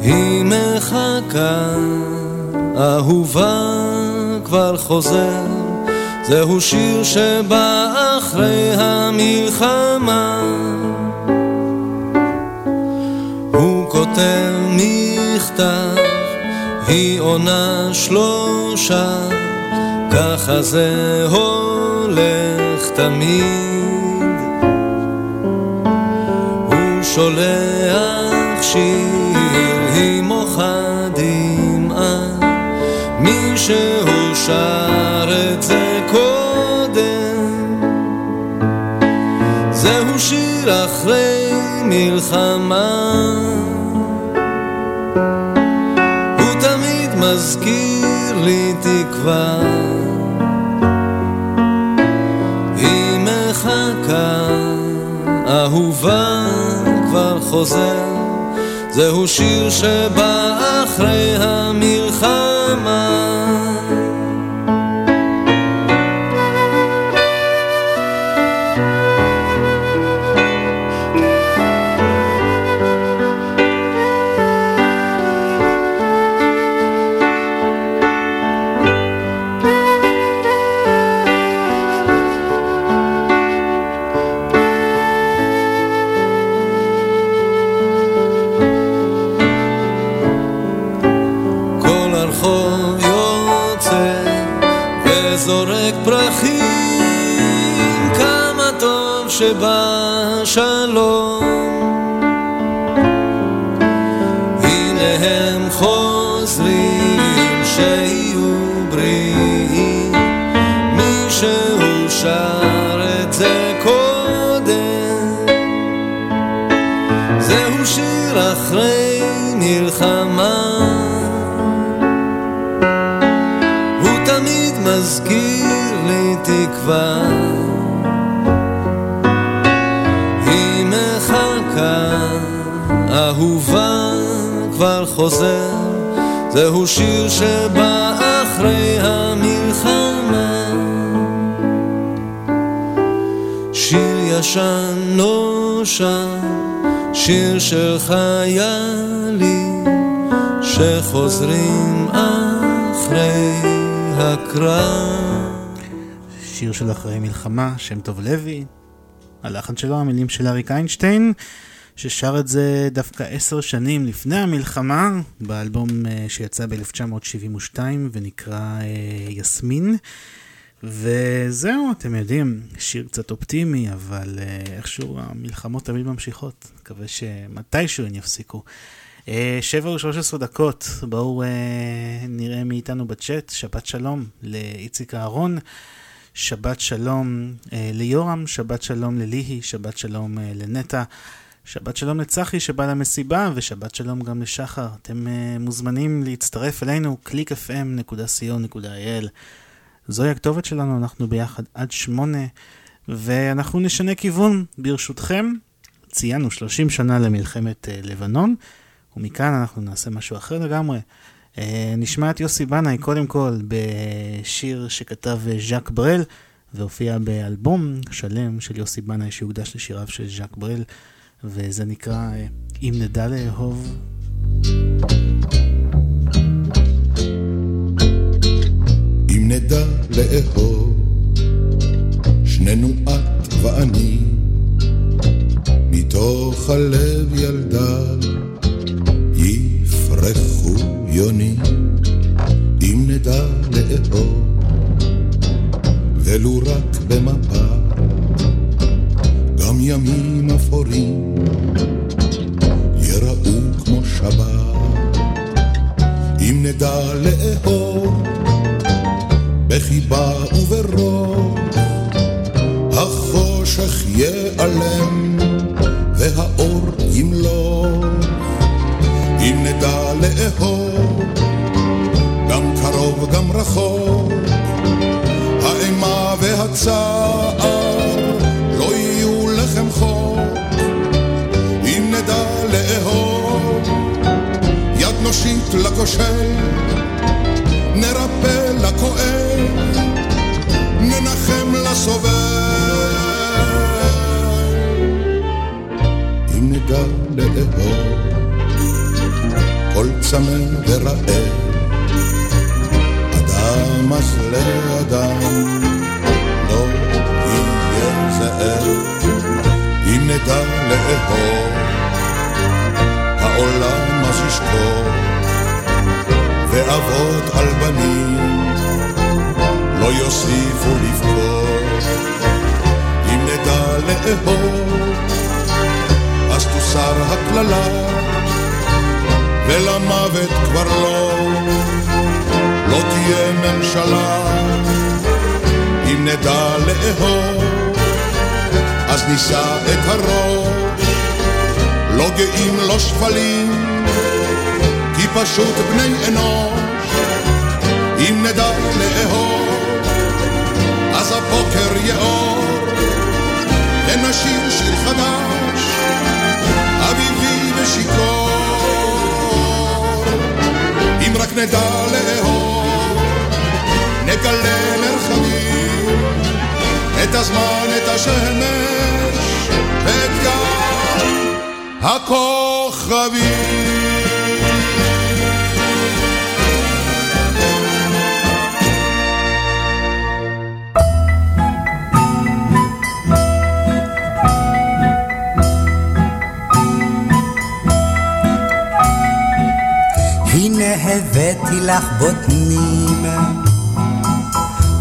היא מחכה, אהובה כבר חוזר. זהו שיר שבא אחרי המלחמה. הוא כותב מכתב היא עונה שלושה, ככה זה הולך תמיד. שולח שיר, היא מוחה דמעה, מישהו שר את זה קודם. זהו שיר אחרי מלחמה. מזכיר לי תקווה חוזר. זהו שיר שבא אחרי המלחמה תקווה היא מחכה, אהובה כבר חוזר, זהו שיר שבא אחרי המלחמה. שיר ישן נושן, שיר של חיילים שחוזרים אחרי הקרב. שיר של אחרי מלחמה, שם טוב לוי, הלחן שלו, המילים של אריק איינשטיין, ששר את זה דווקא עשר שנים לפני המלחמה, באלבום אה, שיצא ב-1972 ונקרא אה, יסמין. וזהו, אתם יודעים, שיר קצת אופטימי, אבל אה, איכשהו המלחמות תמיד ממשיכות. מקווה שמתישהו הן יפסיקו. שבע ושלוש עשרה דקות, בואו נראה מי איתנו בצ'אט. שבת שלום לאיציק אהרון. שבת שלום אה, ליורם, שבת שלום לליהי, שבת שלום אה, לנטע, שבת שלום לצחי שבא למסיבה, ושבת שלום גם לשחר. אתם אה, מוזמנים להצטרף אלינו, www.clickfm.co.il. זוהי הכתובת שלנו, אנחנו ביחד עד שמונה, ואנחנו נשנה כיוון, ברשותכם. ציינו 30 שנה למלחמת לבנון, ומכאן אנחנו נעשה משהו אחר לגמרי. אה, נשמע את יוסי בנאי קודם כל בשיר שכתב אה, ז'אק ברל והופיע באלבום שלם של יוסי בנאי שהוקדש לשיריו של ז'אק ברל וזה נקרא אה, אם נדע לאהוב. אם נדע לאהוב, שנינו את ואני, מתוך הלב ילדה יפרחו יוני, אם נדע לאהוב, ולו רק במפה, גם ימים אפורים יראו כמו שבת. אם נדע לאהוב, בחיבה וברוב, החושך ייעלם והאור ימלוך. אם נדע לאהוב, גם קרוב גם רחוק, האימה והצער לא יהיו לחם חוק. אם נדע לאהוב, יד נושיט לכושל, נרפא לכואב, ננחם לסובל. אם נדע לאהוב כל צמא ורעב, אדם אז לאדם לא יהיה זאב, אם נדע לאהוב, העולם אז ישקור, ואבות על בנים לא יוסיפו לבכור, אם נדע לאהוב, אז תוסר הקללה ולמוות כבר לא, לא תהיה ממשלה. אם נדע לאהוב, אז נישא את הראש, לא גאים, לא שפלים, כי פשוט בני אנוש. אם נדע לאהוב, אז הבוקר יאור, ונשיר שיר חדש, אביבי ושיכור. נדע לאהוב, נגלה מרחבים, את הזמן, את השמש, ואת גל הכוכבים. הבאתי לך בוטנים,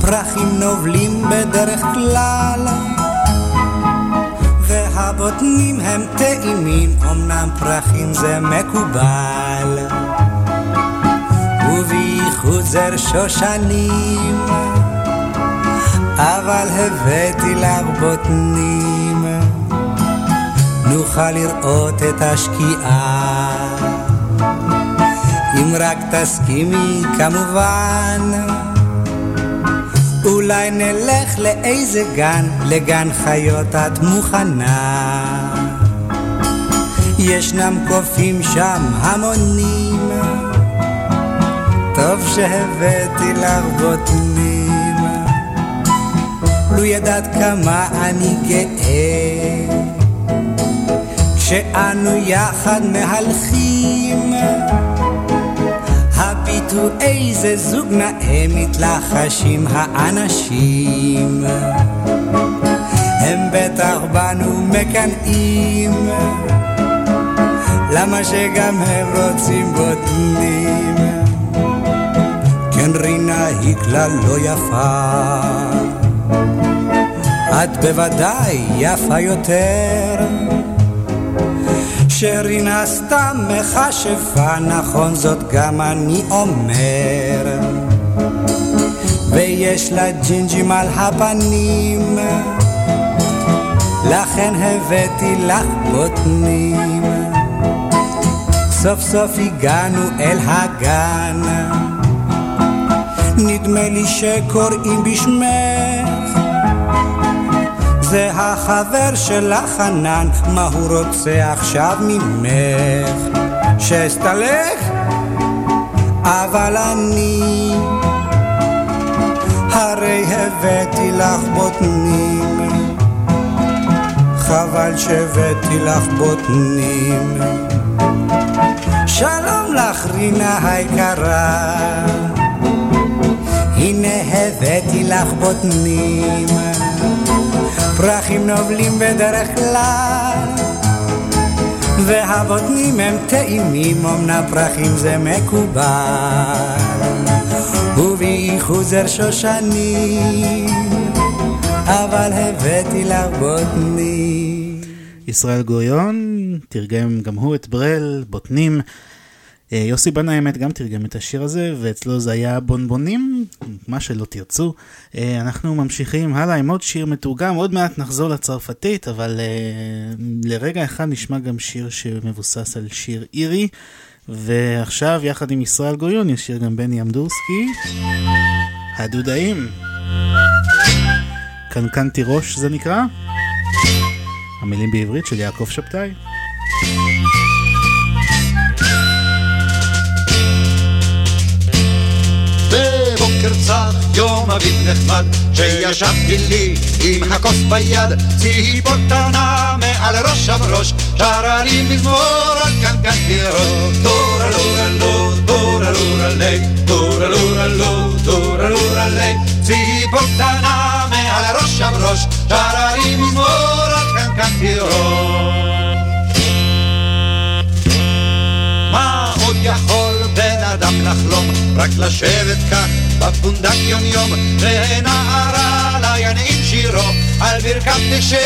פרחים נובלים בדרך כלל, והבוטנים הם טעימים, אמנם פרחים זה מקובל, ובייחוד זר שושנים, אבל הבאתי לך בוטנים, נוכל לראות את השקיעה. אם רק תסכימי כמובן, אולי נלך לאיזה גן, לגן חיות את מוכנה. ישנם קופים שם המונים, טוב שהבאתי לך בוטנים. לו ידעת כמה אני גאה, כשאנו יחד מהלכים. הביטו איזה זוג נאה מתלחשים האנשים. הם בטח בנו מקנאים, למה שגם הם רוצים בוטנים? כן רינה היא כלל לא יפה, את בוודאי יפה יותר. שרינה סתם מכשפה, נכון זאת גם אני אומר. ויש לה ג'ינג'ים על הפנים, לכן הבאתי לך בוטנים. סוף סוף הגענו אל הגן, נדמה לי שקוראים בשמך. זה החבר שלך חנן, מה הוא רוצה עכשיו ממך? שאסתלק? אבל אני הרי הבאתי לך בוטנים חבל שהבאתי לך בוטנים שלום לך רינה היקרה הנה הבאתי לך בוטנים פרחים נובלים בדרך כלל והבוטנים הם טעימים, אמנם פרחים זה מקובל ובי חוזר שושנים, אבל הבאתי לך בוטנים. ישראל גוריון תרגם גם הוא את ברל, בוטנים. אה, יוסי בנה האמת גם תרגם את השיר הזה, ואצלו זה היה בונבונים, מה שלא תרצו. אה, אנחנו ממשיכים הלאה עם עוד שיר מתורגם, עוד מעט נחזור לצרפתית, אבל uh, לרגע אחד נשמע גם שיר שמבוסס על שיר אירי. ועכשיו, יחד עם ישראל גוריון, ישיר גם בני אמדורסקי, הדודאים. קנקנתי ראש זה נקרא. המילים בעברית של יעקב שבתאי. צח יום אביב נחמד שישבתי לי עם הכוס ביד ציפור קטנה מעל ראש הבראש שרה לי מזמור על קנקן תירוש טורה לורה לו טורה לורה לי טורה לורה לו טורה לורה לי ציפור קטנה מעל ראש הבראש שרה לי מזמור על קנקן תירוש אדם לחלום? רק לשבת כך בפונדק יום יום ונערה לה ינעים שירו על ברכת נשב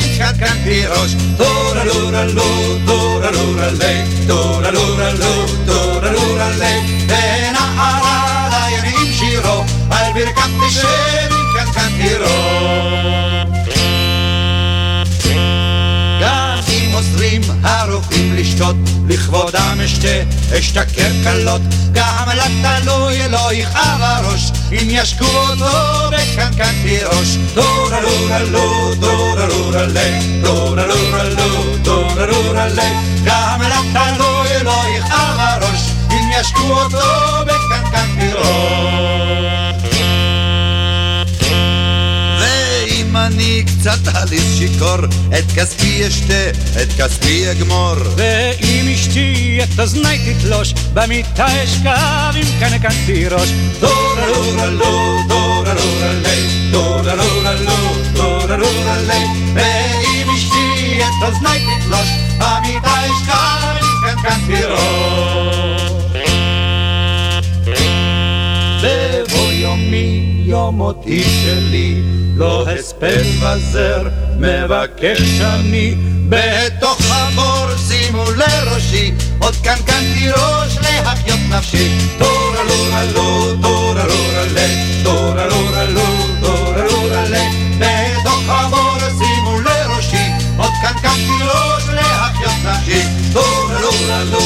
התקנקנתי ראש טורה לורה לו טורה לורה לי טורה לורה לו טורה לורה לי ונערה לה ינעים שירו על ברכת נשב התקנקנתי ראש גם הרופאים לשתות, לכבודם אשתה, אשתכר קלות, גם לתלוי לא יכאב הראש, אם ישקו אותו בקנקן תירוש. דורה לורה לו, דורה לורה לי, דורה לורה לו, דורה לורה לי, גם לתלוי לא יכאב הראש, אם ישקו אותו בקנקן תירוש. אני קצת עליס שיכור, את כספי אשתה, את כספי אגמור. ואם אשתי את אוזני תתלוש, במיטה אשכב עם קנקן תירוש. דורה לורה לו, דורה לורה לי, דורה לורה לו, דורה לורה לי. ואם אשתי את אוזני תתלוש, במיטה אשכב עם קנקן תירוש. יום מותי שלי, לא הספד וזר, מבקש אני. בתוך הבור שימו לראשי, עוד קנקנתי ראש להחיות נפשי. דורה לורה לו, דורה לורה לי, דורה לורה לו, דורה לורה לי. בתוך הבור שימו לראשי, עוד קנקנתי ראש להחיות נפשי. דורה לורה לו,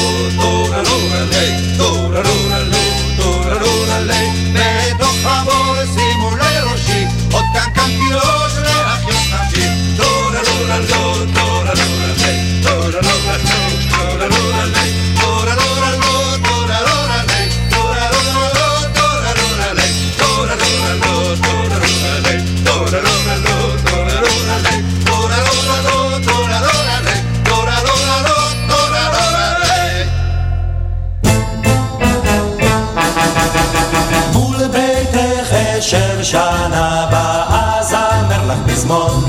שנה הבאה זמר לך פזמון.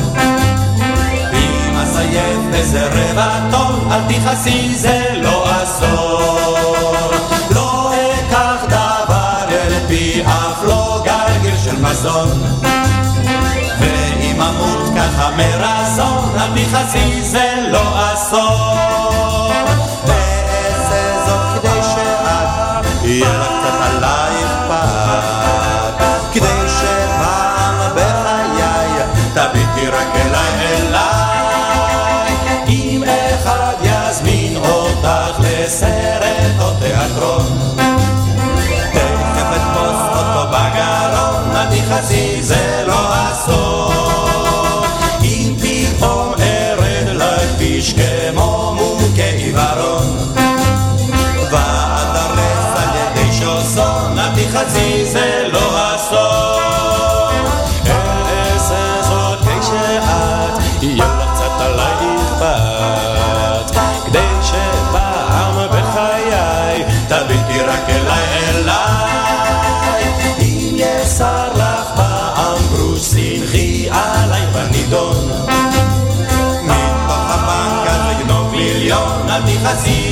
אם אסייף איזה רבע טון, אל תכעסי זה לא אסון. לא אקח דבר אל פי אף לא גרגר של מזון. ואם אמות ככה מרזון, אל תכעסי זה לא אסון.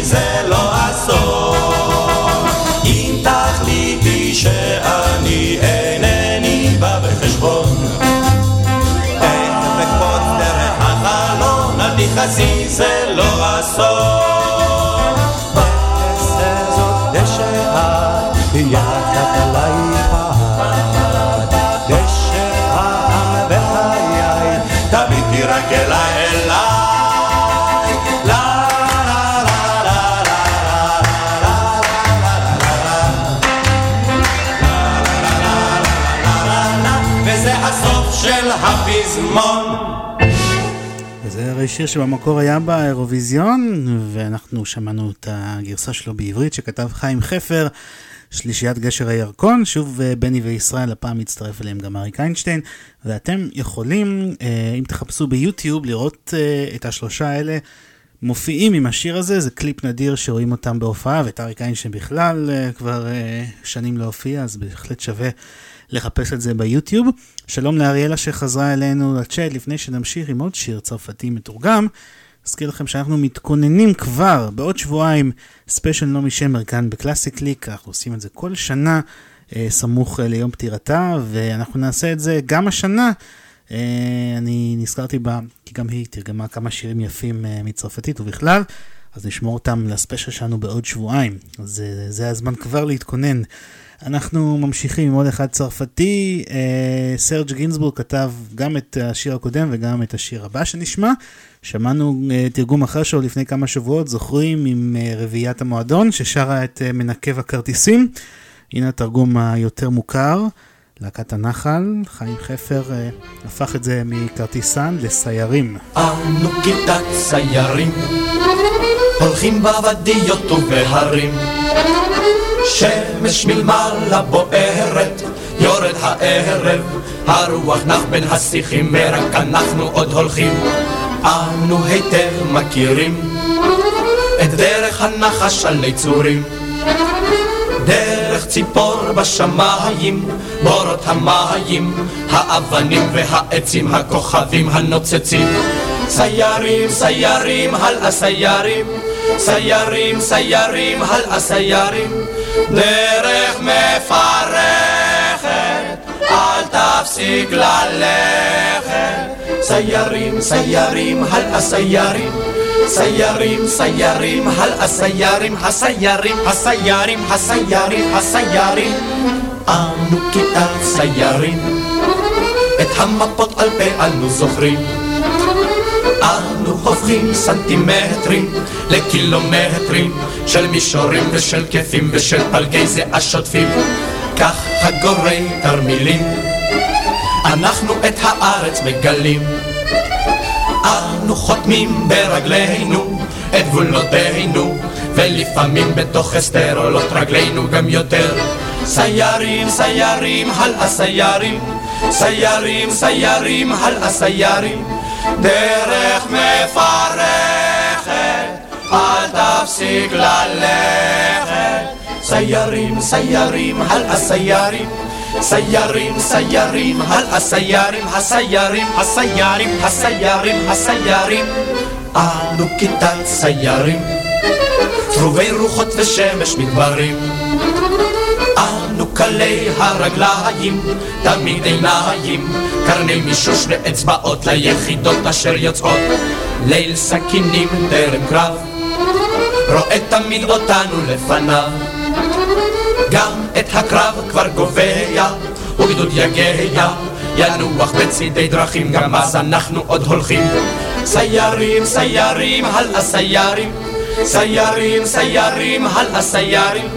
תכעסי זה לא אסון. אם תחליטי שאני אינני בא בחשבון, תכף אקפוץ דרך החלון, אל תכעסי זה לא אסון. שיר שבמקור היה באירוויזיון, ואנחנו שמענו את הגרסה שלו בעברית שכתב חיים חפר, שלישיית גשר הירקון, שוב אה, בני וישראל, הפעם מצטרף אליהם גם אריק איינשטיין, ואתם יכולים, אה, אם תחפשו ביוטיוב, לראות אה, את השלושה האלה. מופיעים עם השיר הזה, זה קליפ נדיר שרואים אותם בהופעה, ואת אריק איינשטיין בכלל כבר שנים לא הופיע, אז בהחלט שווה לחפש את זה ביוטיוב. שלום לאריאלה שחזרה אלינו לצ'אט לפני שנמשיך עם עוד שיר צרפתי מתורגם. אזכיר לכם שאנחנו מתכוננים כבר בעוד שבועיים ספיישל נעמי שמר כאן בקלאסיקליק, אנחנו עושים את זה כל שנה אה, סמוך אה, ליום פטירתה, ואנחנו נעשה את זה גם השנה. אה, אני נזכרתי בה, כי גם היא תרגמה כמה שירים יפים אה, מצרפתית ובכלל, אז נשמור אותם לספיישל שלנו בעוד שבועיים. אז אה, זה הזמן כבר להתכונן. אנחנו ממשיכים עם עוד אחד צרפתי, אה, סרג' גינזבורג כתב גם את השיר הקודם וגם את השיר הבא שנשמע. שמענו אה, תרגום אחר שלו לפני כמה שבועות, זוכרים עם אה, רביעיית המועדון ששרה את אה, מנקב הכרטיסים. הנה התרגום היותר מוכר, להקת הנחל, חיים חפר אה, הפך את זה מכרטיסן לסיירים. אנו כיתת סיירים, הולכים בוודיות ובהרים. שמש מלמעלה בוערת, יורד הערב, הרוח נח בין השיחים, ורק אנחנו עוד הולכים. אנו היטב מכירים את דרך הנחש על יצורים. דרך ציפור בשמיים, בורות המים, האבנים והעצים, הכוכבים הנוצצים. סיירים, סיירים, הלאה סיירים, סיירים, סיירים, הלאה סיירים. דרך מפרכת, אל תפסיק ללכת. סיירים, סיירים, הלאה סיירים. סיירים, סיירים, הלאה סיירים, הסיירים, הסיירים, הסיירים, הסיירים. אנו כיתת סיירים, את המפות על פה אנו זוכרים. אנו הופכים סנטימטרים לקילומטרים של מישורים ושל כיפים ושל פלגי זיעה שוטפים. כך הגורי תרמילים, אנחנו את הארץ מגלים. אנו חותמים ברגלינו את גבולותינו, ולפעמים בתוך הסתר עולות רגלינו גם יותר. סיירים, סיירים, הלאה סיירים, סיירים, סיירים, הלאה סיירים, דרך מפרכת, אל תפסיק ללכת. סיירים, סיירים, הלאה סיירים, סיירים, סיירים, הלאה סיירים, הסיירים, הסיירים, הסיירים, הסיירים. אנו כיתת סיירים, טרובי רוחות ושמש מדברים. קלי הרגליים, תמיד עיניים, קרני מישוש ואצבעות ליחידות אשר יוצאות. ליל סכינים טרם קרב, רואה תמיד אותנו לפניו. גם את הקרב כבר גובע, וגדוד יגע, ינוח בצידי דרכים, גם אז אנחנו עוד הולכים. סיירים, סיירים, הלאה סיירים, סיירים, סיירים, הלאה סיירים.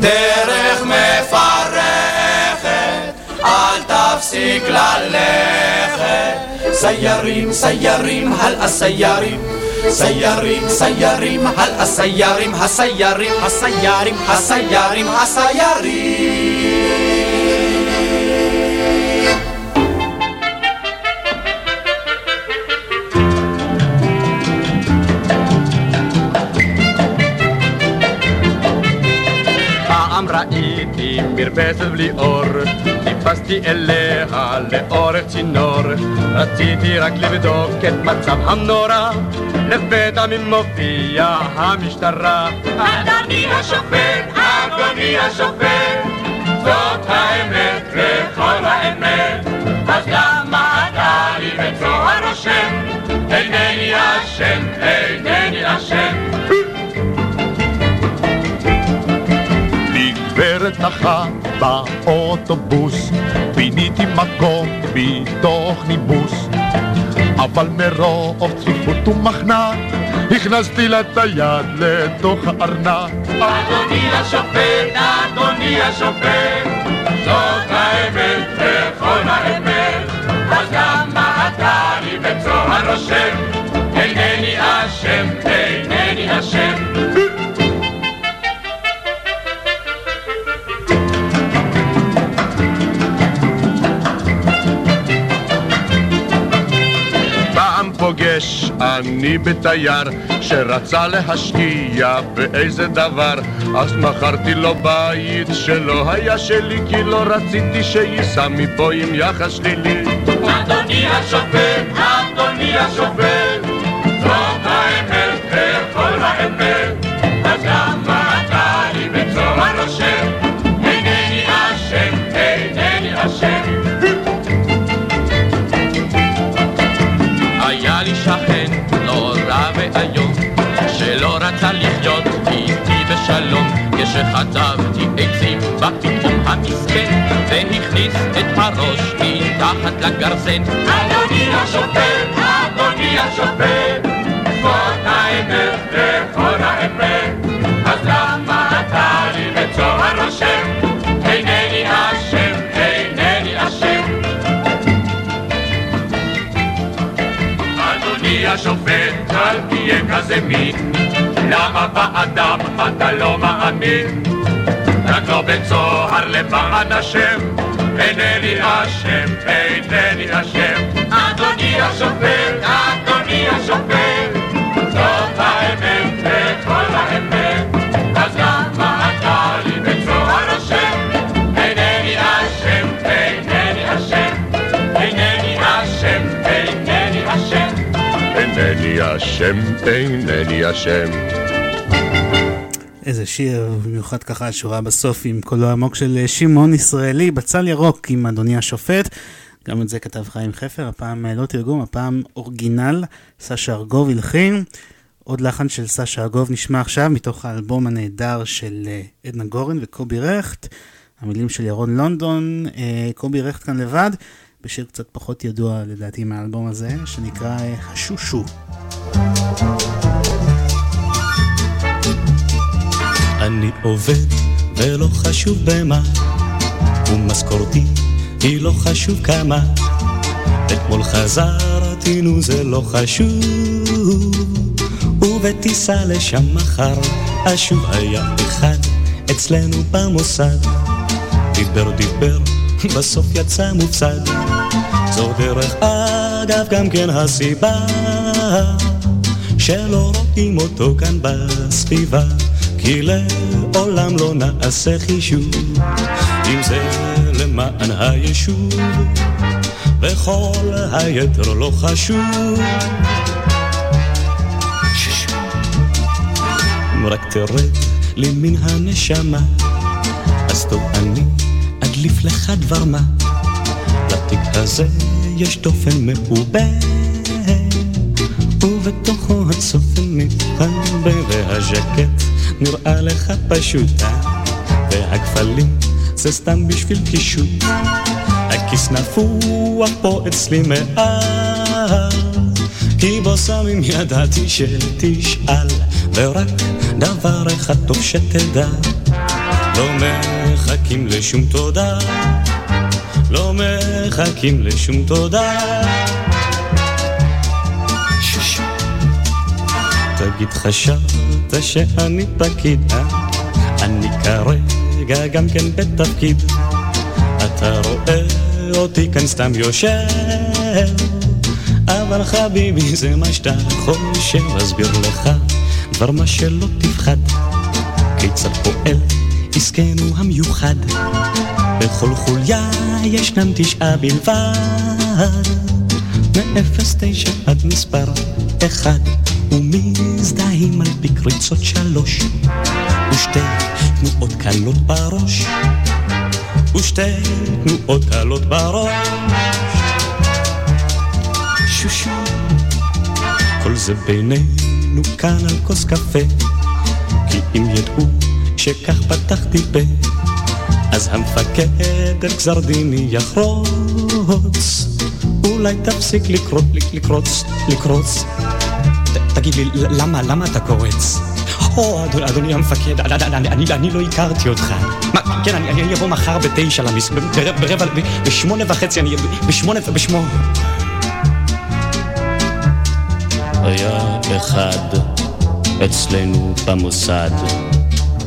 דרך מפרכת, אל תפסיק ללכת. סיירים, סיירים, הלאה סיירים. סיירים, סיירים, הלאה סיירים, הסיירים, הסיירים, הסיירים, הסיירים. ראיתי מרפסת בלי אור, טיפסתי אליה לאורך צינור, רציתי רק לבדוק את מצב המנורה, לפתע ממופיע המשטרה. אדוני השופט, אדוני השופט, זאת האמת וכל האמת, אז למה אתה לי בצוהר רושם? אינני אשם, אינני אשם. נחה באוטובוס, פיניתי מקום מתוך ניבוס. אבל מרוב צפיפות ומחנק, הכנסתי לה את היד לתוך הארנק. אדוני השופט, אדוני השופט, זאת האמת וכל האמת, אז למה אתה לי בצוהר רושם? אינני אשם, אני בתייר שרצה להשקיע באיזה דבר אז מכרתי לו בית שלא היה שלי כי לא רציתי שייסע מפה עם יחס שלילי. אדוני השופט, אדוני השופט, בשלום, כשחטבתי עצים בפתאום המסכן, והכניס את הראש מתחת לגרזן. אדוני השופט, אדוני השופט, זאת האמת וכל האמת, אז למה אתה לי בצוהר רושם? השופט, אל תהיה כזה מין, למה באדם אתה לא מאמין? רק לא בצוהר למען השם, אינני אשם, אינני אשם. אדוני השופט, אדוני השופט, אשם, אינני אשם איזה שיר, במיוחד ככה השורה בסוף עם קולו העמוק של שמעון ישראלי, בצל ירוק עם אדוני השופט. גם את זה כתב חיים חפר, הפעם לא תרגום, הפעם אורגינל, סשה ארגוב הלחין. עוד לחן של סשה ארגוב נשמע עכשיו מתוך האלבום הנהדר של אה, עדנה גורן וקובי רכט. המילים של ירון לונדון, אה, קובי רכט כאן לבד, בשיר קצת פחות ידוע לדעתי מהאלבום הזה, שנקרא אה, השושו. אני עובד ולא חשוב במה, ומשכורתי היא לא חשוב כמה. אתמול חזרתי, נו זה לא חשוב, ובטיסה לשם מחר, אשוב היה אחד אצלנו במוסד. דיבר דיבר, בסוף יצא מופסד. זו דרך אגב גם כן הסיבה שלא רואים אותו כאן בסביבה. כי לעולם לא נעשה חישוב אם זה למ... למען היישוב, וכל היתר לא חשוב. רק תרד לי מן הנשמה, אז טוב אני אדליף לך דבר מה. הזה יש דופן מעובה, ובתוכו הצופן מתחבא, והז'קט נראה לך פשוטה, והכפלים זה סתם בשביל קישוט. הכיס נפוח פה אצלי מעל, כי בו שמים ידעתי שתשאל, ורק דבר אחד טוב שתדע, לא מחכים לשום תודה, לא מחכים לשום תודה. תגיד חשבת שאני פקיד, אה? אני כרגע גם כן בתפקיד. אתה רואה אותי כאן סתם יושב, אבל חביבי זה מה שאתה חושב, אסביר לך דבר מה שלא תפחד, כיצד פועל עסקנו המיוחד. בכל חוליה ישנם תשעה בלבד, מאפס תשע עד מספר אחד, ומזדהים על פי קריצות שלוש, ושתי תנועות קלות בראש, ושתי תנועות קלות בראש. שושו, כל זה בינינו כאן על כוס קפה, כי אם ידעו שכך פתחתי פה, אז המפקד את גזר דיני יחרוץ. אולי תפסיק לקרוץ, לקרוץ, לקרוץ. תגיד לי, למה, למה אתה קורץ? או, אדוני, המפקד, אני, לא הכרתי אותך. מה, כן, אני, אבוא מחר בתשע למס... בר- ברבע, בשמונה וחצי, אני... בשמונה, בשמונה... היה אחד אצלנו במוסד,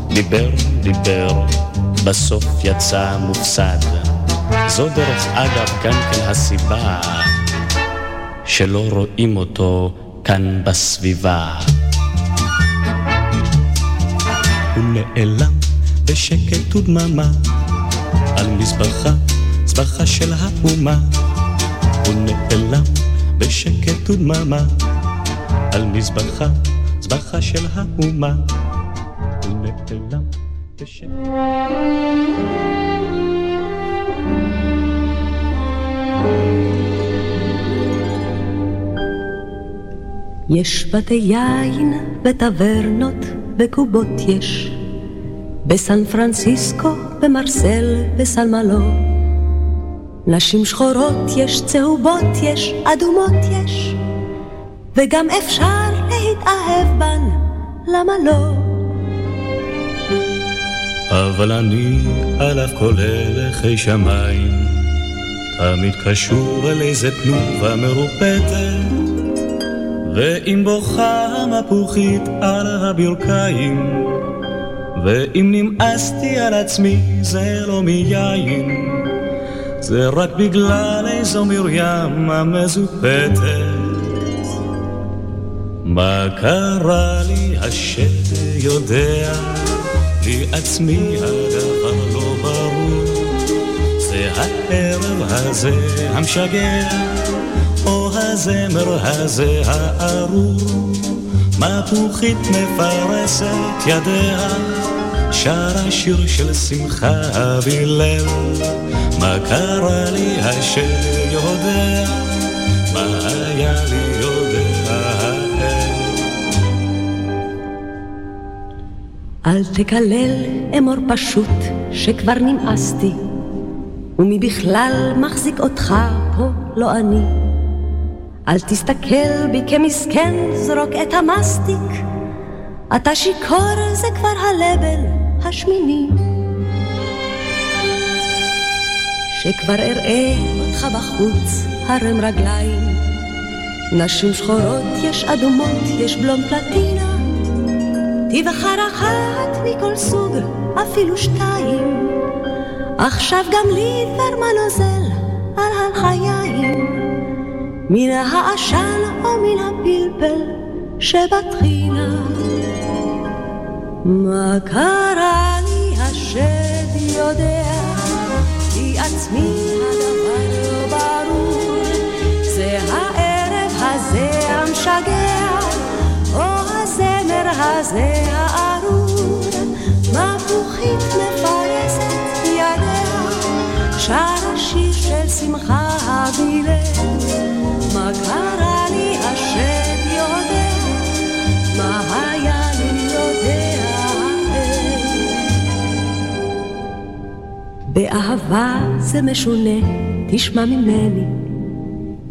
דיבר, דיבר, בסוף יצא מופסד. זו דרך אגב גם כן הסיבה שלא רואים אותו כאן בסביבה. הוא נעלם בשקט ודממה על מזבחה, מזבחה של האומה. הוא נעלם בשקט ודממה על מזבחה, מזבחה של האומה. הוא נעלם בשקט. יש בתי יין וטברנות וקובות יש בסן פרנסיסקו, במרסל, בסלמלו נשים שחורות יש, צהובות יש, אדומות יש וגם אפשר להתאהב בן, למה לא? אבל אני על אף כל הלכי שמיים, תמיד קשור אל איזה תנובה מרופטת, ואם בוכה מפוחית על הברכיים, ואם נמאסתי על עצמי זה לא מיין, זה רק בגלל איזו מרים המזופתת. מה קרה לי השד יודע, לי עצמי הדבר לא ברור. זה הערב הזה המשגע, או הזמר הזה הארור. מפוחית מפרסת ידיה, שרה שיר של שמחה בליל. מה קרה לי השד יודע, מה היה לי יודע אל תקלל, אמור פשוט, שכבר נמאסתי, ומי בכלל מחזיק אותך פה, לא אני. אל תסתכל בי כמסכן, זרוק את המסטיק. אתה שיכור, זה כבר הלבל השמיני. שכבר אראה אותך בחוץ, הרם רגליים. נשים שחורות, יש אדומות, יש בלום פלטינה. תבחר אחת מכל סוג, אפילו שתיים. עכשיו גם לי דבר מה נוזל על הלחיים. מן העשן או מן הפלפל שבטחינה. מה קרה לי השד יודע, לי עצמי הדבר לא ברור, זה הערב הזה הזמר הזה הארור, מפוחית מפרסת ידיה, שר השיר של שמחה הווילר, מה קרה לי השם יודע, מה היה לי יודע באהבה זה משונה, תשמע ממני.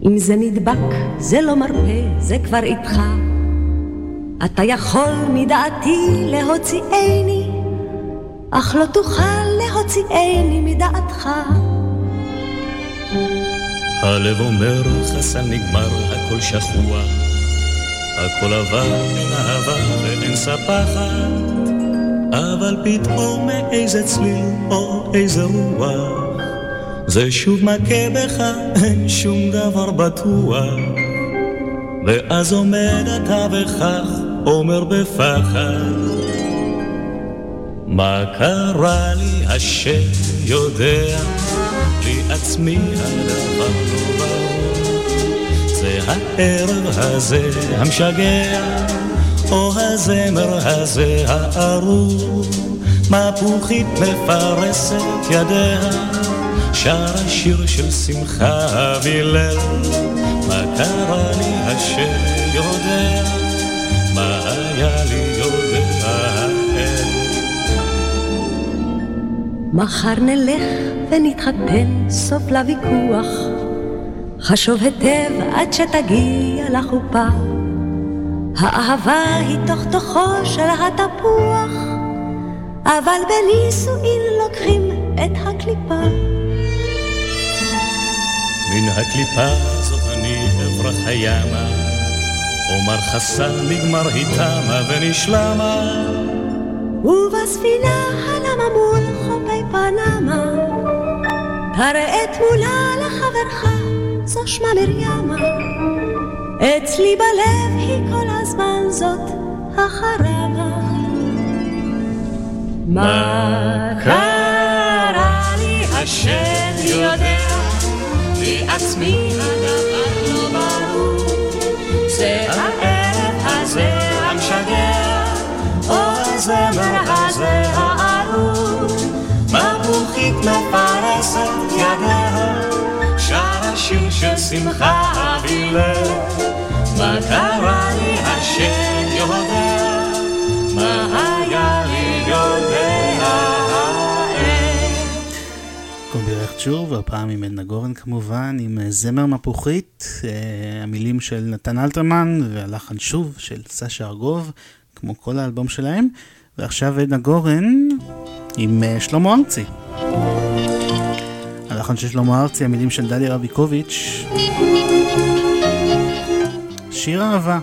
אם זה נדבק, זה לא מרפה, זה כבר איתך. אתה יכול מדעתי להוציאני, אך לא תוכל להוציאני מדעתך. הלב אומר חסן נגמר, הכל שכוח, הכל עבר מן העבר ואין ספחת, אבל פתאום מאיזה צליל או איזה רוח, זה שוב מכה בך, אין שום דבר בטוח, ואז עומד אתה וכך אומר בפחד, מה קרה לי השם יודע, לי עצמי הדבר לא ברור, זה הערב הזה המשגע, או הזמר הזה הארור, מפוחית מפרסת ידיה, שר השיר של שמחה והלל, מה קרה לי השם יודע, מה היה לי יודע האל. מחר נלך ונתחתן, סוף לוויכוח. חשוב היטב עד שתגיע לחופה. האהבה היא תוך תוכו של התפוח, אבל בנישואין לוקחים את הקליפה. מן הקליפה הזאת אני אברח הימה, אומר חסן נגמר היא תמה ונשלמה. ובספינה הנמה מול חופי פנמה, תראה תמונה לחברך, זו שמה מרימה. אצלי בלב היא כל הזמן זאת החרמה. מה קרה לי השם יודע, לי עצמי הדבר הזמר הזה הארור, מפוחית מפרסת ידיה, שר השיר של שמחה והלל. מה קרה לי השם יודע, מה היה לי יודע? רכצ'ור, והפעם עם עדנה גורן כמובן, עם אה, זמר מפוחית, אה, המילים של נתן אלתרמן, והלחן שוב של סשה ארגוב, כמו כל האלבום שלהם. ועכשיו עדנה גורן עם אה, שלמה ארצי. הלחן של שלמה ארצי, המילים של דליה רביקוביץ'. שיר אהבה.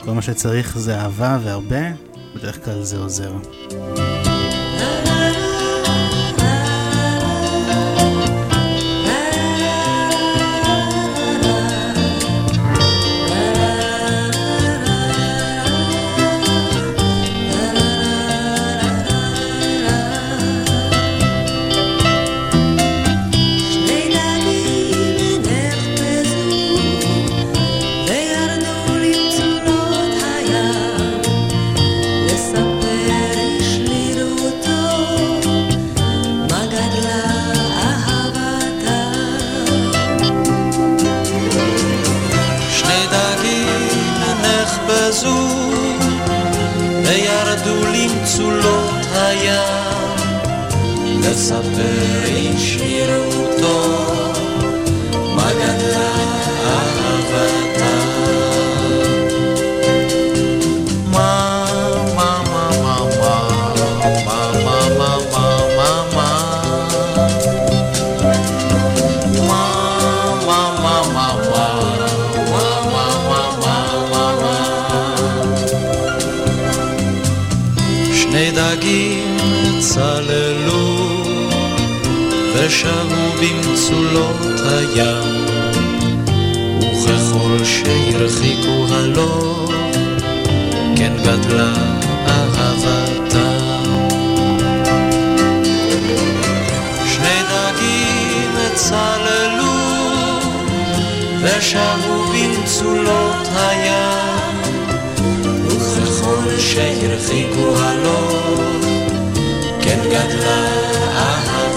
כל מה שצריך זה אהבה והרבה, בדרך כלל זה עוזר. לספר איש לראותו מה גדלה מה מה מה מה מה מה מה מה מה מה מה מה שני דגים צללו ושבו במצולות הים, וככל שהרחיקו הלא, כן גדלה אהבתם. שני דגים צללו, ושבו במצולות הים, וככל שהרחיקו הלום, כן גדלה אהבתם.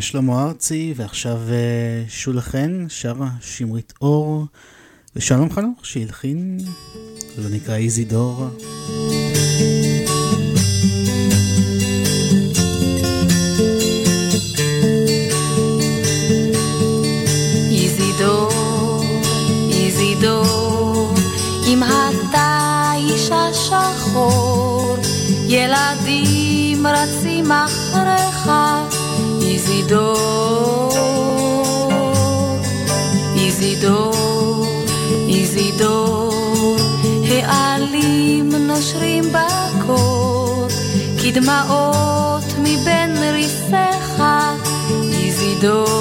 שלמה ארצי, ועכשיו אה, שולה חן, שרה שמרית אור, ושלום חנוך שהלחין, זה נקרא איזי דור. כדמעות דמעות מבין ריסיך, איזידור.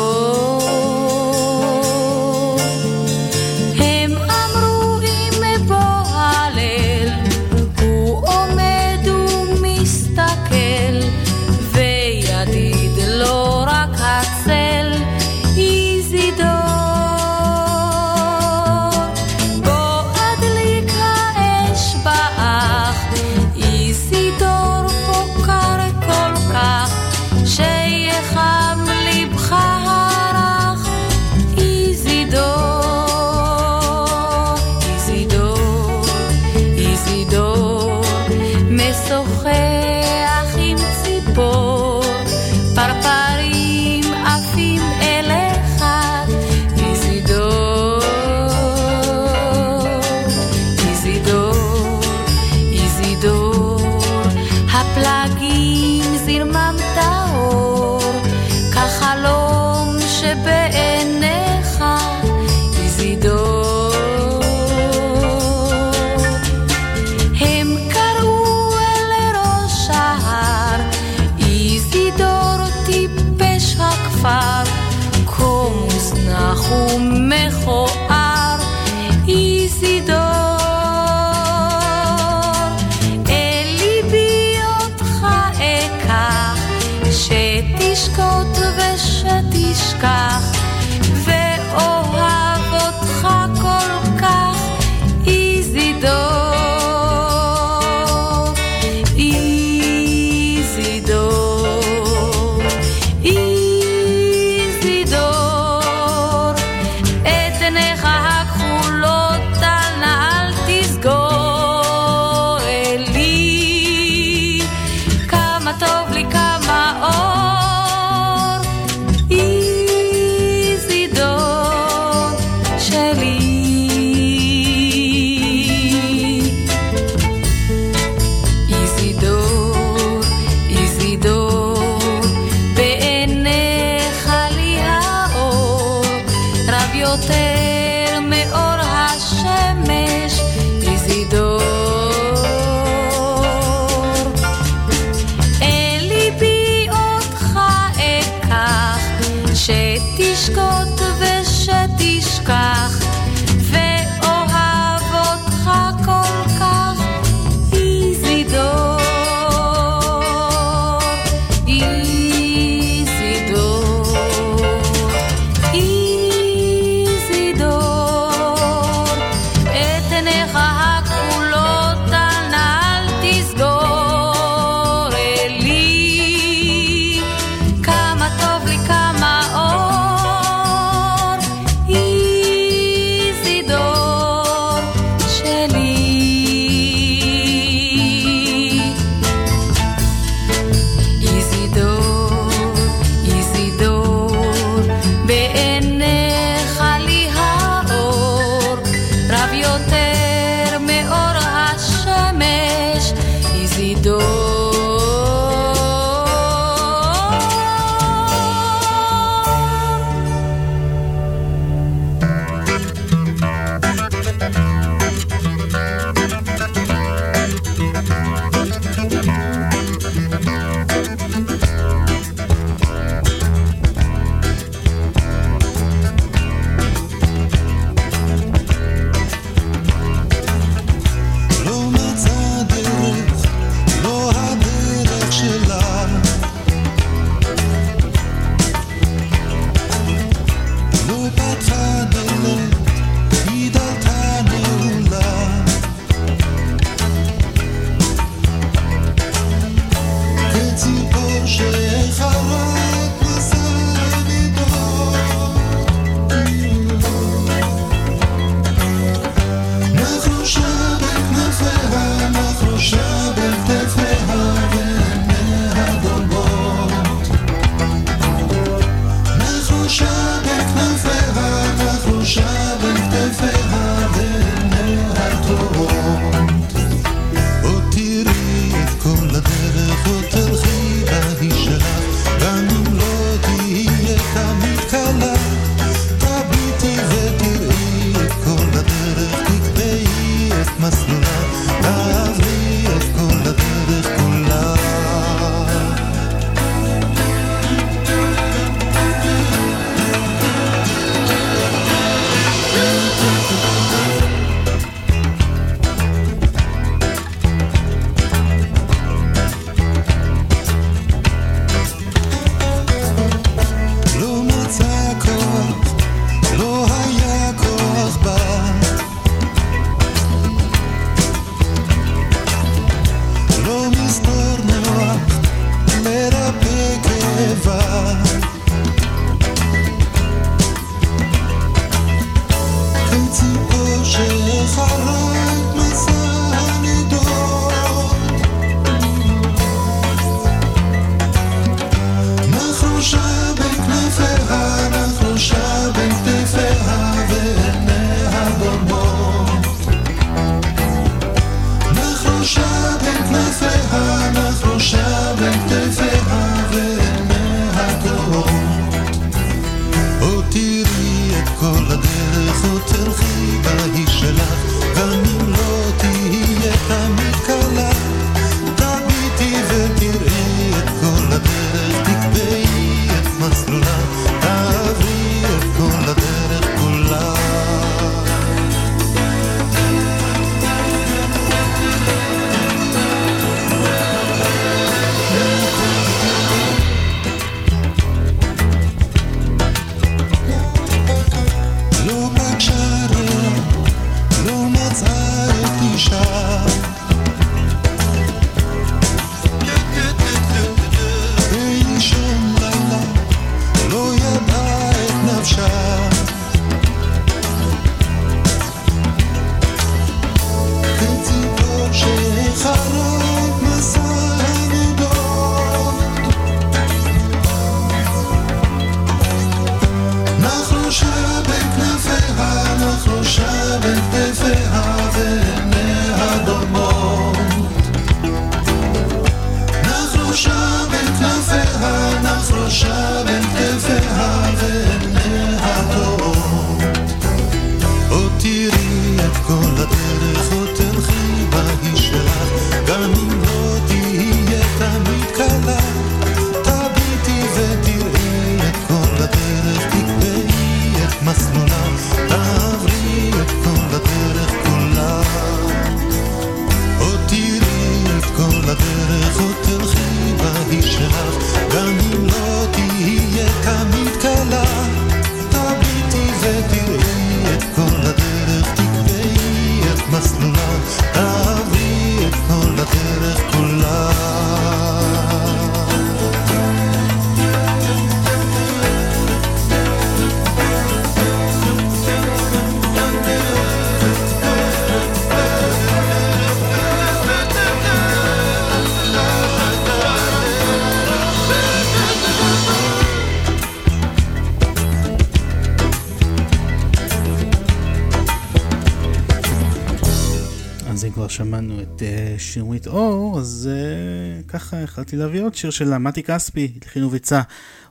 כבר שמענו את uh, שירמית אור, אז uh, ככה החלטתי להביא עוד שיר של מתי כספי, לחין וביצה.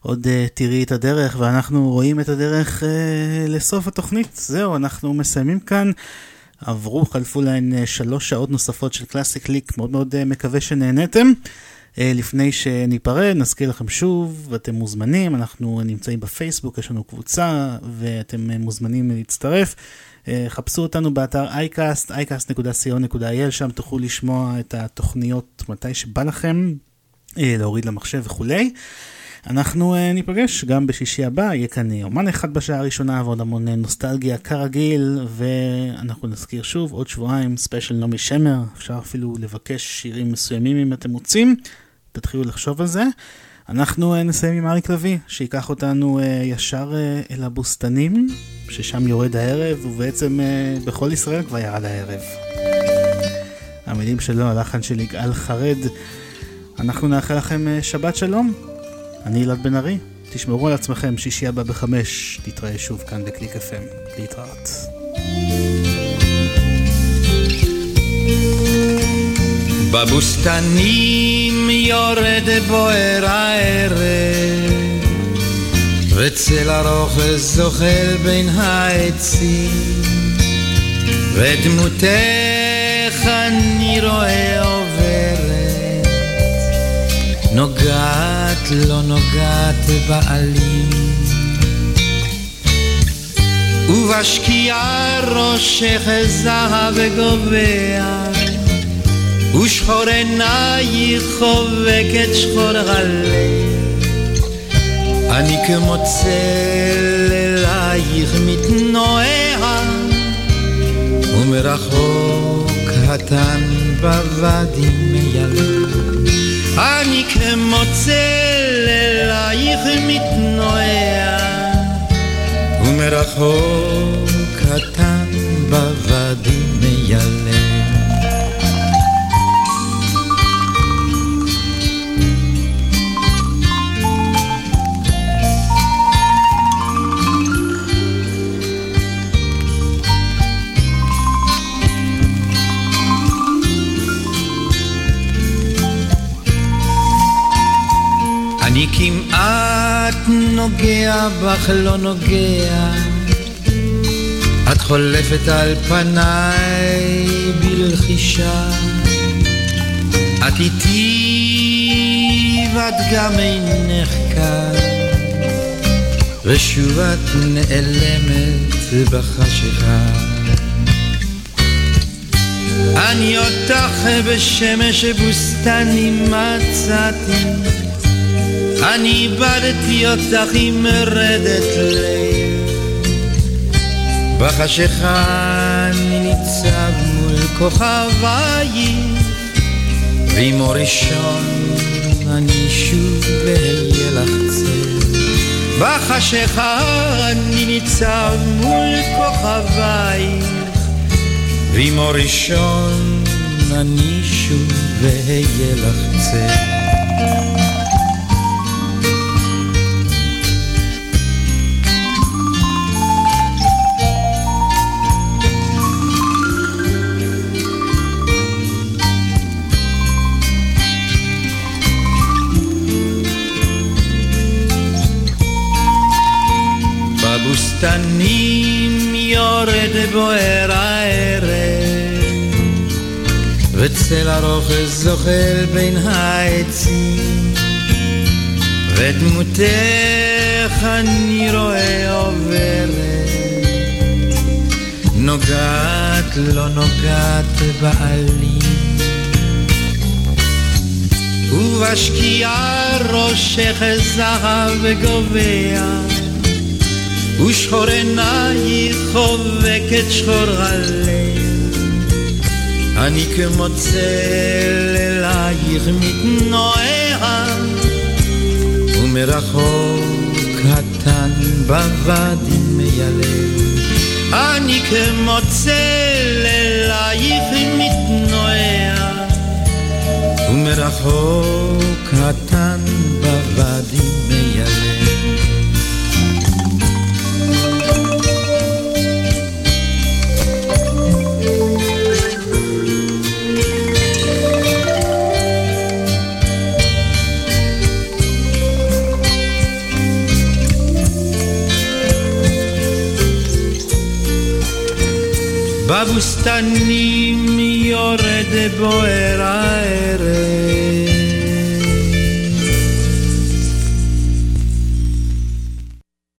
עוד uh, תראי את הדרך, ואנחנו רואים את הדרך uh, לסוף התוכנית. זהו, אנחנו מסיימים כאן. עברו, חלפו להן uh, שלוש שעות נוספות של קלאסי קליק, מאוד מאוד uh, מקווה שנהניתם. Uh, לפני שניפרד, נזכיר לכם שוב, אתם מוזמנים, אנחנו נמצאים בפייסבוק, יש לנו קבוצה, ואתם uh, מוזמנים להצטרף. אה, חפשו אותנו באתר iCast, iCast.co.il, שם תוכלו לשמוע את התוכניות מתי שבא לכם, אה, להוריד למחשב וכולי. אנחנו uh, ניפגש גם בשישי הבא, יהיה כאן אומן אחד בשעה הראשונה ועוד המון נוסטלגיה כרגיל, ואנחנו נזכיר שוב, עוד שבועיים ספיישל נעמי שמר, אפשר אפילו לבקש שירים מסוימים אם אתם רוצים, תתחילו לחשוב על זה. אנחנו uh, נסיים עם אריק לביא, שייקח אותנו uh, ישר uh, אל הבוסתנים, ששם יורד הערב, ובעצם בכל ישראל כבר ירד הערב. המילים שלו, הלחן של יגאל חרד. אנחנו נאחל לכם שבת שלום. אני אלעד בן ארי, תשמרו על עצמכם, שישי הבא בחמש, תתראה שוב כאן בקליק FM. להתראות. בבוסתנים יורד בוער הערב, וצל ארוך זוחל בין העצים, ודמותך אני רואה עוברת, נוגעת לא נוגעת בעלים. ובשקיעה ראשך זהב גובע ושחור עינייך חובקת שחור הלב. אני כמו צל אלייך מתנועע ומרחוק התן בוואדי מיילד אני כמו צל אלייך מתנועע ומרחוק התן בוואדי מיילד כמעט נוגע בך לא נוגע. את חולפת על פניי בלחישה. את איתי ואת גם אינך כאן. ושוב את נעלמת בחשיכה. אני אותך בשמש בוסתני מצאתי אני איבדתי אותך עם מרדת לב. בחשיכה אני ניצב מול כוכבייך ועם אור ראשון אני שוב אהיה לך צל. בחשיכה אני ניצב מול כוכבייך ועם אור ראשון אני שוב אהיה לך צל בבוסתנים יורד בוער הערב. וצל ארוך זוחל בין העצים. ודמותך אני רואה עוברת. נוגעת לא נוגעת בעלים. ובשקיעה ראשך זהב גובע ושחור עינייך חובקת שחור הלב. אני כמו צל אלייך מתנועע ומרחוק קטן בוואדי מיילב אני כמו צל אלייך מתנועע ומרחוק קטן בוואדי מיילב בבוסתנים יורד בוער הערב